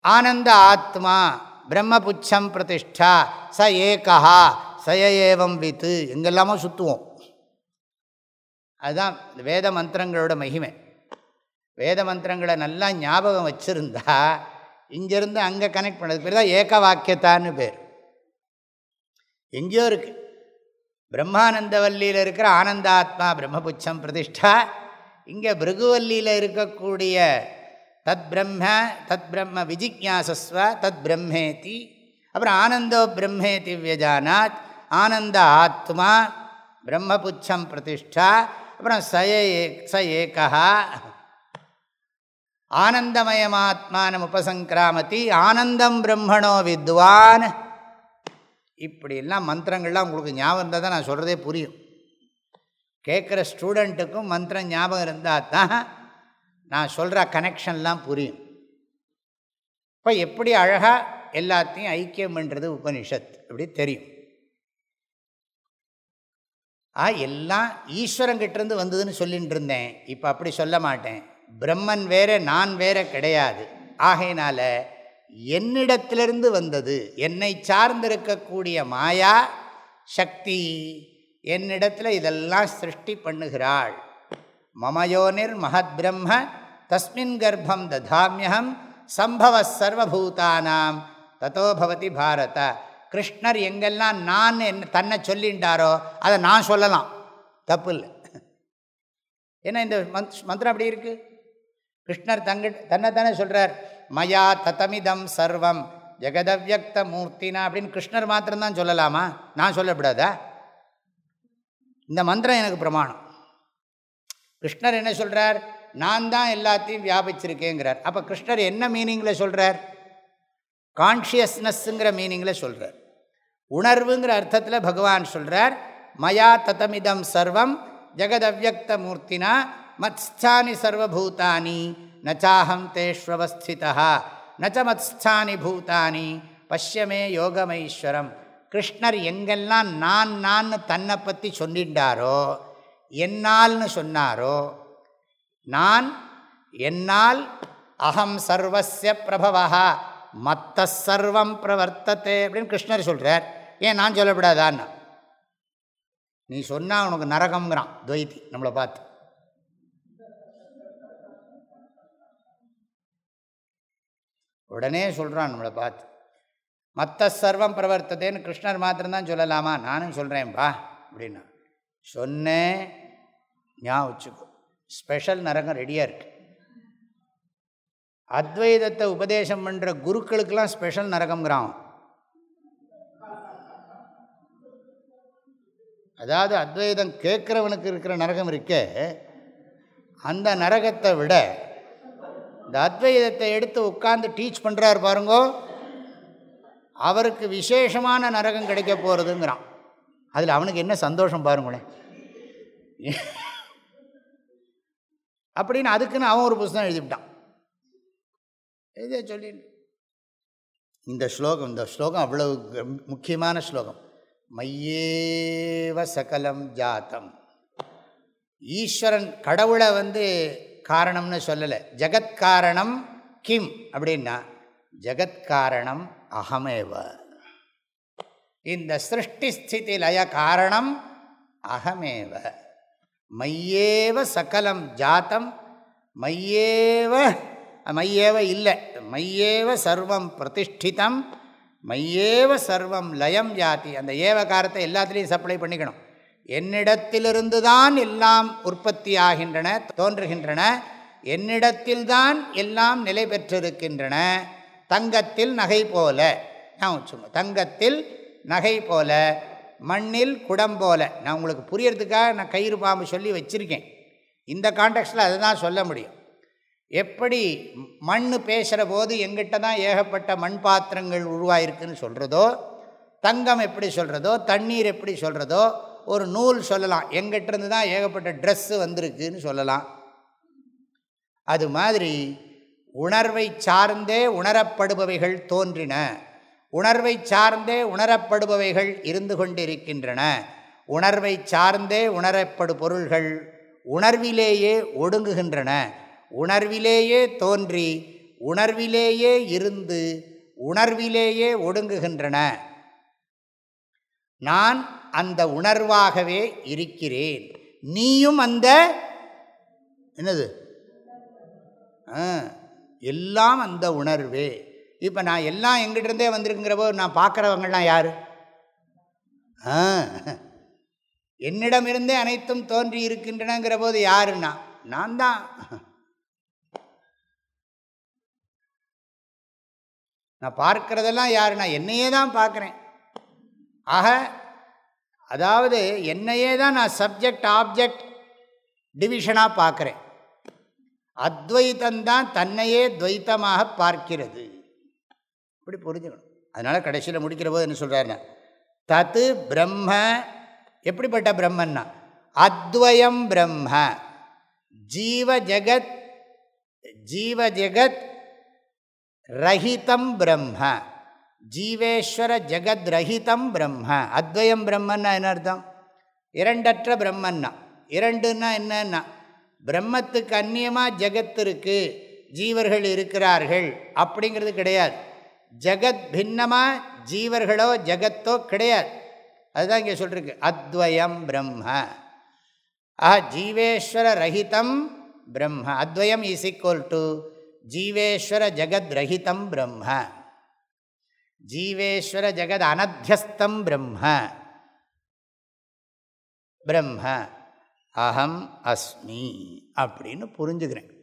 ஆனந்த ஆத்மா. பிரம்மபுச்சம் பிரதிஷ்டா ச ஏகா சய ஏவம் வித்து எங்கெல்லாமோ சுற்றுவோம் அதுதான் வேத மந்திரங்களோட மகிமை. வேத மந்திரங்களை நல்லா ஞாபகம் வச்சுருந்தா இங்கேருந்து அங்கே கனெக்ட் பண்ணது பேர் தான் ஏக வாக்கியத்தான்னு பேர். எங்கேயோ இருக்குது பிரம்மானந்தவல்லியில் இருக்கிற ஆனந்தாத்மா பிரம்மபுச்சம் பிரதிஷ்டா இங்கே பிருகுவல்லியில் இருக்கக்கூடிய தத் பிரம்ம தத் பிரம்ம விஜிக்யாசஸ்வ தத் பிரம்மேதி அப்புறம் ஆனந்தோ பிரம்மேதி வியஜானாத் ஆனந்த ஆத்மா பிரம்மபுச்சம் பிரதிஷ்டா அப்புறம் சய ச ஏகா ஆனந்தமயமாத்மானம் உபசங்கிராமதி ஆனந்தம் பிரம்மணோ வித்வான். இப்படிலாம் மந்திரங்கள்லாம் உங்களுக்கு ஞாபகம் இருந்தால் தான் நான் சொல்கிறதே புரியும். கேட்குற ஸ்டூடெண்ட்டுக்கும் மந்திரம் ஞாபகம் இருந்தால் தான் நான் சொல்கிற கனெக்ஷன்லாம் புரியும். இப்போ எப்படி அழகாக எல்லாத்தையும் ஐக்கியம் பண்ணுறது உபனிஷத் அப்படி தெரியும். ஆ எல்லாம் ஈஸ்வரங்கிட்டேருந்து வந்ததுன்னு சொல்லிகிட்டு இருந்தேன். இப்போ அப்படி சொல்ல மாட்டேன். பிரம்மன் வேறு நான் வேறு கிடையாது. ஆகையினால் என்னிடத்திலிருந்து வந்தது என்னை சார்ந்திருக்கக்கூடிய மாயா சக்தி என்னிடத்தில் இதெல்லாம் சிருஷ்டி பண்ணுகிறாள். மமயோனிர் மகத் பிரம்ம தஸ்மின் கர்ப்பம் ததாமியகம் சம்பவ சர்வபூதானாம். தத்தோ பவதி பாரத. கிருஷ்ணர் எங்கெல்லாம் நான் என்ன தன்னை சொல்லிண்டாரோ அதை நான் சொல்லலாம். தப்பு இல்லை ஏன்னா இந்த மந்திரம் அப்படி இருக்குது கிருஷ்ணர் தங்க தானே சொல்கிறார் மயா தத்தமிதம் சர்வம் ஜெகதவியக்த மூர்த்தினா அப்படின்னு கிருஷ்ணர் மாத்திரம்தான் சொல்லலாமா? நான் சொல்லக்கூடாதா? இந்த மந்திரம் எனக்கு பிரமாணம். கிருஷ்ணர் என்ன சொல்கிறார் நான் தான் எல்லாத்தையும் வியாபிச்சிருக்கேங்கிறார். அப்போ கிருஷ்ணர் என்ன மீனிங்கில் சொல்கிறார் கான்ஷியஸ்னஸ்ங்கிற மீனிங்கில் சொல்கிறார் உணர்வுங்கிற அர்த்தத்தில் பகவான் சொல்கிறார் மயா ததமிதம் சர்வம் ஜெகதவ்யக்த மூர்த்தினா மத்ஸ்தானி சர்வபூதானி நச்சாஹம் தேஷ்வவஸ்திதா நச்ச மத்ஸ்தானி பூதானி பஷ்யமே யோகமைஸ்வரம். கிருஷ்ணர் எங்கெல்லாம் நான் நான் தன்னை பற்றி சொல்லிட்டாரோ என்னால்னு சொன்னாரோ நான் என்னால் அகம் சர்வசிய பிரபவா மத்த சர்வம் பிரவர்த்தத்தை அப்படின்னு கிருஷ்ணர் சொல்கிறார் ஏன் நான் சொல்லப்படாதான்னா? நீ சொன்னால் உனக்கு நரகம்ங்கிறான் துவைத்தி நம்மளை பார்த்து. உடனே சொல்கிறான் நம்மளை பார்த்து. மத்த சர்வம் பிரவர்த்ததேன்னு கிருஷ்ணர் மாத்திரம்தான் சொல்லலாமா? நானும் சொல்கிறேன்பா அப்படின்னா. சொன்னேன் ஞாபகம் வச்சுக்கோ. ஸ்பெஷல் நரகம் ரெடியாக இருக்கு. அத்வைதத்தை உபதேசம் பண்ணுற குருக்களுக்கெல்லாம் ஸ்பெஷல் நரகங்கிறான் அதாவது அத்வைதம் கேட்குறவனுக்கு இருக்கிற நரகம் இருக்கே அந்த நரகத்தை விட இந்த அத்வைதத்தை எடுத்து உட்காந்து டீச் பண்ணுறாரு பாருங்கோ அவருக்கு விசேஷமான நரகம் கிடைக்க போகிறதுங்கிறான் அதில் அவனுக்கு என்ன சந்தோஷம் பாருங்களேன். அப்படின்னு அதுக்குன்னு அவன் ஒரு புஸ்தகம் எழுதிவிட்டான். எழுதிய சொல்லி இந்த ஸ்லோகம் இந்த ஸ்லோகம் அவ்வளவு முக்கியமான ஸ்லோகம். மையேவ சகலம் ஜாத்தம். ஈஸ்வரன் கடவுளை வந்து காரணம்னு சொல்லலை. ஜகத்காரணம் கிம் அப்படின்னா ஜகத்காரணம் அகமேவ. இந்த சிருஷ்டி ஸ்திதி லய காரணம் அகமேவ. மையேவ சகலம் ஜாத்தம் மையேவ மையேவ இல்லை மையேவ சர்வம் பிரதிஷ்டிதம் மையேவ சர்வம் லயம் ஜாதி. அந்த ஏவகாரத்தை எல்லாத்துலேயும் சப்ளை பண்ணிக்கணும். என்னிடத்திலிருந்து தான் எல்லாம் உற்பத்தி ஆகின்றன தோன்றுகின்றன. என்னிடத்தில்தான் எல்லாம் நிலை பெற்றிருக்கின்றன. தங்கத்தில் நகை போல. நான் தங்கத்தில் நகை போல. மண்ணில் குடம் போல. நான் உங்களுக்கு புரியறதுக்காக நான் கயிறு பாம்பு சொல்லி வச்சுருக்கேன். இந்த காண்டெக்ட்ஸில் அதை தான் சொல்ல முடியும். எப்படி மண் பேசுகிற போது எங்கிட்ட தான் ஏகப்பட்ட மண் பாத்திரங்கள் உருவாயிருக்குன்னு சொல்கிறதோ தங்கம் எப்படி சொல்கிறதோ தண்ணீர் எப்படி சொல்கிறதோ ஒரு நூல் சொல்லலாம். எங்கிட்டருந்து தான் ஏகப்பட்ட ட்ரெஸ்ஸு வந்திருக்குன்னு சொல்லலாம். அது மாதிரி உணர்வை சார்ந்தே உணரப்படுபவைகள் தோன்றின. உணர்வை சார்ந்தே உணரப்படுபவைகள் இருந்து கொண்டிருக்கின்றன. உணர்வை சார்ந்தே உணரப்படு பொருள்கள் உணர்விலேயே ஒடுங்குகின்றன. உணர்விலேயே தோன்றி உணர்விலேயே இருந்து உணர்விலேயே ஒடுங்குகின்றன. நான் அந்த உணர்வாகவே இருக்கிறேன். நீயும் அந்த என்னது? எல்லாம் அந்த உணர்வே. இப்போ நான் எல்லாம் எங்கிட்டிருந்தே வந்திருக்குங்கிறப்போ நான் பார்க்குறவங்கள்லாம் யார்? என்னிடமிருந்தே அனைத்தும் தோன்றி இருக்கின்றனங்கிற போது யாருன்னா? நான் தான். நான் பார்க்குறதெல்லாம் யாருனா என்னையே தான் பார்க்குறேன். ஆக அதாவது என்னையே தான் நான் சப்ஜெக்ட் ஆப்ஜெக்ட் டிவிஷனாக பார்க்குறேன். அத்வைத்தந்தான் தன்னையே துவைத்தமாக பார்க்கிறது. இப்படி புரிஞ்சுக்கணும். அதனால் கடைசியில் முடிக்கிற போது என்ன சொல்கிறாருன்னா தத்து பிரம்ம எப்படிப்பட்ட பிரம்மன்னா அத்வயம் பிரம்ம ஜீவ ஜெகத் ஜீவ ஜெகத் ரஹிதம் பிரம்ம ஜீவேஸ்வர ஜெகத் ரஹிதம் பிரம்ம. அத்வயம் பிரம்மன்னா என்ன அர்த்தம்? இரண்டற்ற பிரம்மன்னா. இரண்டுன்னா என்னன்னா பிரம்மத்துக்கு அந்நியமாக ஜெகத் இருக்குது ஜீவர்கள் இருக்கிறார்கள் அப்படிங்கிறது கிடையாது. ஜெகத் பின்னமாக ஜீவர்களோ ஜெகத்தோ கிடையாது. அதுதான் இங்கே சொல்லிருக்கு. அத்வயம் பிரம்ம. ஆ ஜீவேஸ்வர ரஹிதம் பிரம்ம. அத்வயம் இஸ் ஈக்குவல் டு ஜீவேஸ்வர ஜெகத் ரஹிதம் பிரம்ம. ஜீவேஸ்வர ஜெகத் அனத்தியஸ்தம் பிரம்ம. பிரம்ம. அகம் அஸ்மி அப்படின்னு புரிஞ்சுக்கிறேன்.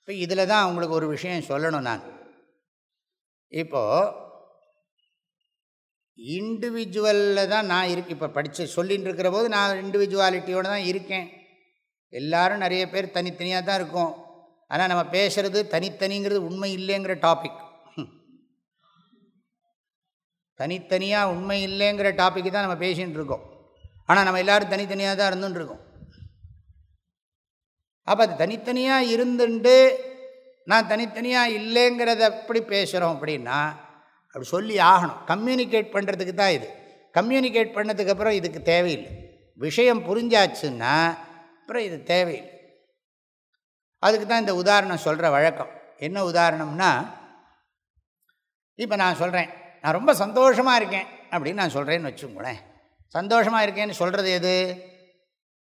இப்போ இதில் தான் உங்களுக்கு ஒரு விஷயம் சொல்லணும் நான். இப்போது இண்டிவிஜுவலில் தான் நான் இருக்கு. இப்போ படித்து சொல்லின்னு இருக்கிற போது நான் இண்டிவிஜுவாலிட்டியோடு தான் இருக்கேன். எல்லோரும் நிறைய பேர் தனித்தனியாக தான் இருக்கும். ஆனால் நம்ம பேசுகிறது தனித்தனிங்கிறது உண்மை இல்லைங்கிற டாபிக் தனித்தனியாக உண்மை இல்லைங்கிற டாப்பிக்கு தான் நம்ம பேசிகிட்டு இருக்கோம். ஆனால் நம்ம எல்லோரும் தனித்தனியாக தான் இருந்துன்னு இருக்கோம். அப்போ அது தனித்தனியாக இருந்துட்டு நான் தனித்தனியாக இல்லைங்கிறத எப்படி பேசுகிறோம் அப்படின்னா அப்படி சொல்லி ஆகணும். கம்யூனிகேட் பண்ணுறதுக்கு தான் இது. கம்யூனிகேட் பண்ணதுக்கப்புறம் இதுக்கு தேவையில்லை. விஷயம் புரிஞ்சாச்சுன்னா அப்புறம் இது தேவையில்லை. அதுக்கு தான் இந்த உதாரணம் சொல்கிற வழக்கம். என்ன உதாரணம்னா இப்போ நான் சொல்கிறேன் நான் ரொம்ப சந்தோஷமாக இருக்கேன் அப்படின்னு நான் சொல்கிறேன்னு வச்சுக்கோங்களேன். சந்தோஷமாக இருக்கேன்னு சொல்கிறது எது?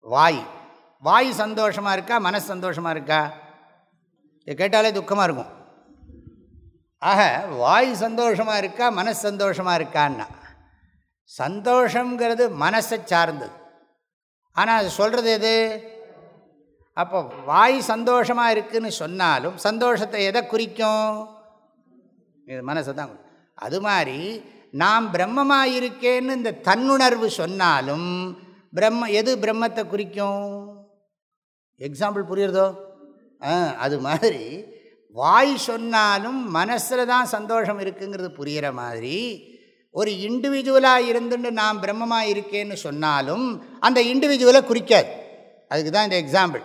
வாய். வாய் சந்தோஷமாக இருக்கா? மனசு சந்தோஷமாக இருக்கா? இதை கேட்டாலே துக்கமாக இருக்கும். ஆக வாய் சந்தோஷமாக இருக்கா மனசு சந்தோஷமாக இருக்கான்னா? சந்தோஷங்கிறது மனசை சார்ந்தது. ஆனால் அது சொல்கிறது எது? அப்போ வாய் சந்தோஷமாக இருக்குதுன்னு சொன்னாலும் சந்தோஷத்தை எதை குறிக்கும்? இது மனசை தான் அது மாதிரி நாம் பிரம்மமாக இருக்கேன்னு இந்த தன்னுணர்வு சொன்னாலும் பிரம்ம எது பிரம்மத்தை குறிக்கும்? எக்ஸாம்பிள் புரியுறதோ? அது மாதிரி வாய் சொன்னாலும் மனசில் தான் சந்தோஷம் இருக்குங்கிறது புரிகிற மாதிரி ஒரு இண்டிவிஜுவலாக இருந்துட்டு நான் பிரம்மமாக இருக்கேன்னு சொன்னாலும் அந்த இண்டிவிஜுவலை குறிக்காது. அதுக்கு தான் இந்த எக்ஸாம்பிள்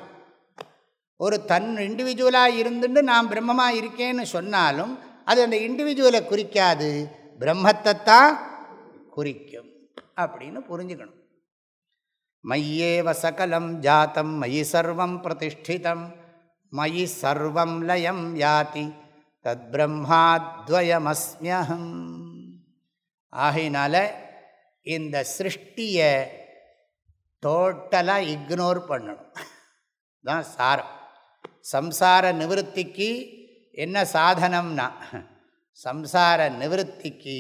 ஒரு தன் இண்டிவிஜுவலாக இருந்துட்டு நான் பிரம்மமாக இருக்கேன்னு சொன்னாலும் அது அந்த இண்டிவிஜுவலை குறிக்காது. பிரம்மத்தை தான் குறிக்கும் அப்படின்னு புரிஞ்சுக்கணும். மையேவ சகலம் ஜாத்தம் மயி சர்வம் பிரதிஷ்டிதம். மயி சர்வம் லயம் யாதி தத் பிரம்மாத்வயமஸ்மியகம் ஆகையினால இந்த சிருஷ்டியை டோட்டலாக இக்னோர் பண்ணணும். தான் சாரம். சம்சார நிவர்த்திக்கு என்ன சாதனம்னா சம்சார நிவர்த்திக்கு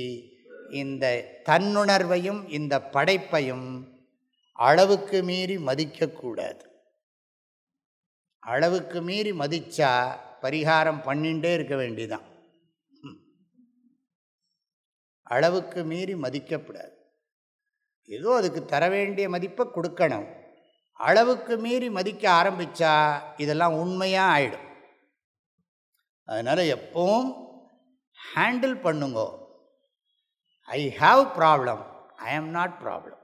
இந்த தன்னுணர்வையும் இந்த படைப்பையும் அளவுக்கு மீறி மதிக்கக்கூடாது. அளவுக்கு மீறி மதித்தா பரிகாரம் பண்ணிகிட்டே இருக்க வேண்டிதான். அளவுக்கு மீறி மதிக்கப்படாது. ஏதோ அதுக்கு தர வேண்டிய மதிப்பை கொடுக்கணும். அளவுக்கு மீறி மதிக்க ஆரம்பித்தா இதெல்லாம் உண்மையாக ஆயிடும். அதனால் எப்பவும் ஹேண்டில் பண்ணுங்கோ. I have problem I am not problem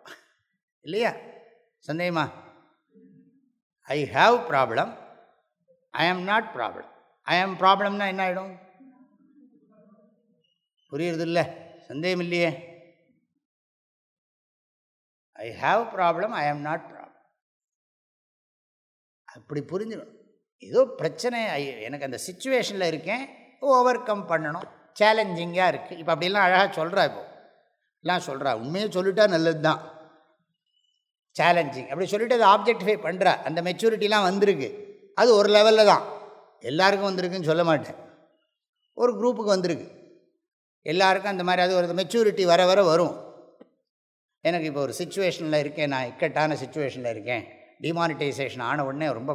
இல்லையா? சந்தேகமா? I have problem I am not problem ஐ ஆம் ப்ராப்ளம்னா என்ன ஆகிடும் புரியுறது இல்லை சந்தேகம் இல்லையே. I have problem I am not problem அப்படி புரிஞ்சிடும். ஏதோ பிரச்சனை எனக்கு அந்த சுச்சுவேஷனில் இருக்கேன். ஓவர் கம் பண்ணணும். சேலஞ்சிங்காக இருக்குது இப்போ அப்படிலாம் அழகாக சொல்கிறா இப்போ. எல்லாம் சொல்கிறா உண்மையை சொல்லிட்டா நல்லது தான் சேலஞ்சிங் அப்படி சொல்லிட்டு அதை ஆப்ஜெக்டிஃபை பண்ணுறா அந்த மெச்சூரிட்டிலாம் வந்திருக்கு. அது ஒரு லெவலில் தான். எல்லாருக்கும் வந்திருக்குன்னு சொல்ல மாட்டேன். ஒரு குரூப்புக்கு வந்திருக்கு. எல்லாருக்கும் அந்த மாதிரி அது ஒரு மெச்சூரிட்டி வர வர வரும். எனக்கு இப்போ ஒரு சுச்சுவேஷனில் இருக்கேன். நான் இக்கட்டான சுச்சுவேஷனில் இருக்கேன். டிமானிட்டைசேஷன் ஆன உடனே ரொம்ப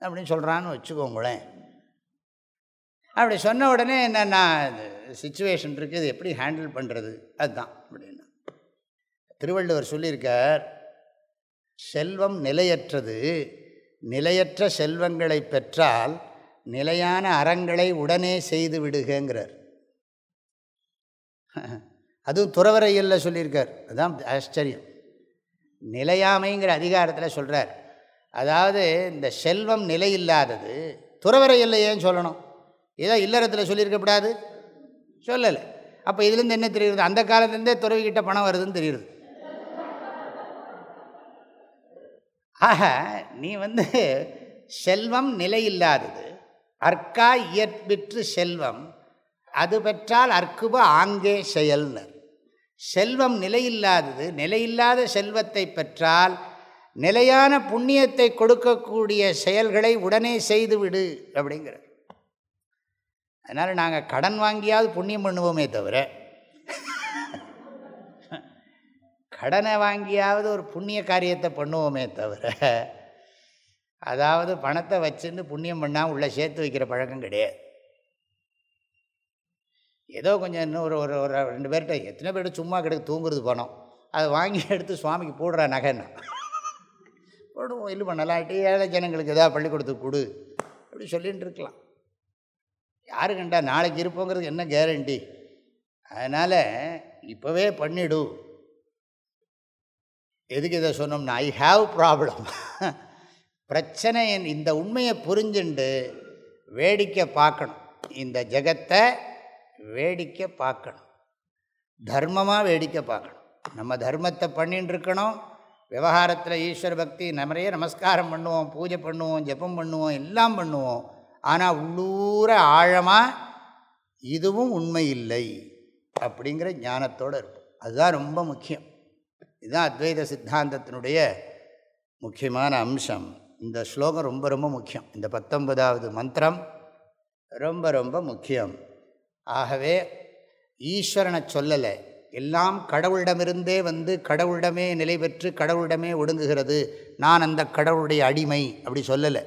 அப்படின்னு சொல்கிறான்னு வச்சுக்கோங்களேன். அப்படி சொன்ன உடனே என்னென்னா சுச்சுவேஷன் இருக்குது. எப்படி ஹேண்டில் பண்ணுறது அதுதான் அப்படின்னா. திருவள்ளுவர் சொல்லியிருக்கார் செல்வம் நிலையற்றது. நிலையற்ற செல்வங்களை பெற்றால் நிலையான அறங்களை உடனே செய்து விடுகிறார் அதுவும் துறவரையில் சொல்லியிருக்கார். அதுதான் ஆச்சரியம். நிலையாமைங்கிற அதிகாரத்தில் சொல்கிறார் அதாவது இந்த செல்வம் நிலை இல்லாதது துறவரையில் ஏன் சொல்லணும்? ஏதோ இல்லறத்தில் சொல்லியிருக்கப்படாது? சொல்லலை. அப்போ இதுலேருந்து என்ன தெரியுது அந்த காலத்துலேருந்தே துறவிக்கிட்ட பணம் வருதுன்னு தெரியுது ஆக நீ வந்து செல்வம் நிலை இல்லாதது அற்கா இயற்பிற்று செல்வம் அது பெற்றால் அற்குப ஆங்கே செயல்னர். செல்வம் நிலையில்லாதது நிலையில்லாத செல்வத்தை பெற்றால் நிலையான புண்ணியத்தை கொடுக்கக்கூடிய செயல்களை உடனே செய்துவிடு அப்படிங்கிறார். அதனால் நாங்கள் கடன் வாங்கியாவது புண்ணியம் பண்ணுவோமே தவிர கடனை வாங்கியாவது ஒரு புண்ணிய காரியத்தை பண்ணுவோமே தவிர அதாவது பணத்தை வச்சுன்னு புண்ணியம் பண்ணால் உள்ளே சேர்த்து வைக்கிற பழக்கம் கிடையாது. ஏதோ கொஞ்சம் இன்னும் ஒரு ஒரு ஒரு ரெண்டு பேர்கிட்ட எத்தனை பேர்கிட்ட சும்மா கிடக்கு தூங்குறது பணம். அதை வாங்கி எடுத்து சுவாமிக்கு போடுற நகைன்னா. போடுவோம் இல்லை பண்ணலாட்டி ஏழை ஜனங்களுக்கு எதாவது பள்ளிக்கூடத்துக்கு கொடு. அப்படி சொல்லிகிட்டு இருக்கலாம். யாரு கண்டா நாளைக்கு இருப்போங்கிறது என்ன கேரண்டி அதனால் இப்போவே பண்ணிவிடும் எதுக்கு இதை சொன்னோம்னா ஐ ஹாவ் ப்ராப்ளம் பிரச்சனை இந்த உண்மையை புரிஞ்சுண்டு வேடிக்கை பார்க்கணும். இந்த ஜெகத்தை வேடிக்கை பார்க்கணும். தர்மமாக வேடிக்கை பார்க்கணும். நம்ம தர்மத்தை பண்ணின்னு இருக்கணும். விவகாரத்தில் ஈஸ்வர பக்தி நிறைய நமஸ்காரம் பண்ணுவோம் பூஜை பண்ணுவோம் ஜெபம் பண்ணுவோம் எல்லாம் பண்ணுவோம். ஆனால் உள்ளூர ஆழமாக இதுவும் உண்மை இல்லை அப்படிங்கிற ஞானத்தோடு இருக்கும் அதுதான் ரொம்ப முக்கியம். இதுதான் அத்வைத சித்தாந்தத்தினுடைய முக்கியமான அம்சம். இந்த ஸ்லோகம் ரொம்ப ரொம்ப முக்கியம். இந்த பத்தொன்பதாவது மந்திரம் ரொம்ப ரொம்ப முக்கியம். ஆகவே ஈஸ்வரனை சொல்லலை. எல்லாம் கடவுளிடமிருந்தே வந்து கடவுளிடமே நிலை பெற்று கடவுளிடமே ஒடுங்குகிறது. நான் அந்த கடவுளுடைய அடிமை அப்படி சொல்லலை.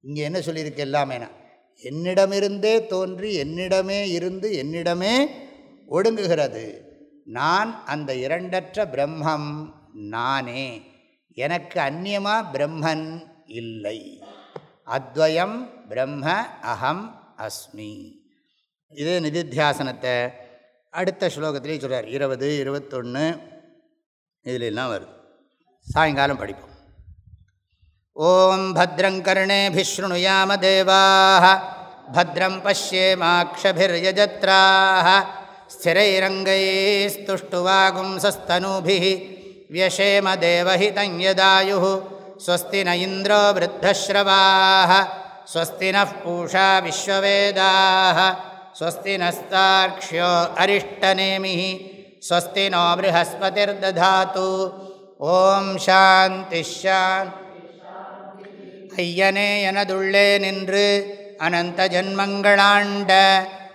இங்கே என்ன சொல்லியிருக்கு எல்லாமே? என்னிடமிருந்தே தோன்றி என்னிடமே இருந்து என்னிடமே ஒடுங்குகிறது. நான் அந்த இரண்டற்ற பிரம்மம் நானே எனக்கு அந்நியமாக பிரம்மன் இல்லை அத்வயம் பிரம்ம அகம் அஸ்மி இது நிதித்தியாசனத்தை அடுத்த ஸ்லோகத்திலே சொல்கிறார் இருபது இருபத்தொன்று இதிலெல்லாம் வருது சாயங்காலம் படிப்போம் ஓம் भद्रङ्कर्णेभिशृणुयाम देवाः भद्रं पश्येमाक्षभिर्यजत्राः स्थिरैरङ्गैस्तुष्टुवागुंसस्तनूभिः व्यशेम देवहितं यदायुः स्वस्ति न इन्द्रो वृद्धश्रवाः स्वस्ति नः पूषा विश्ववेदाः स्वस्ति नस्तार्क्ष्यो अरिष्टनेमिः स्वस्ति नो बृहस्पतिर्दधातु ॐ शान्तिश्शान् ஐயனே எனதுள்ளே நின்று அனந்த ஜன்மங்களாண்ட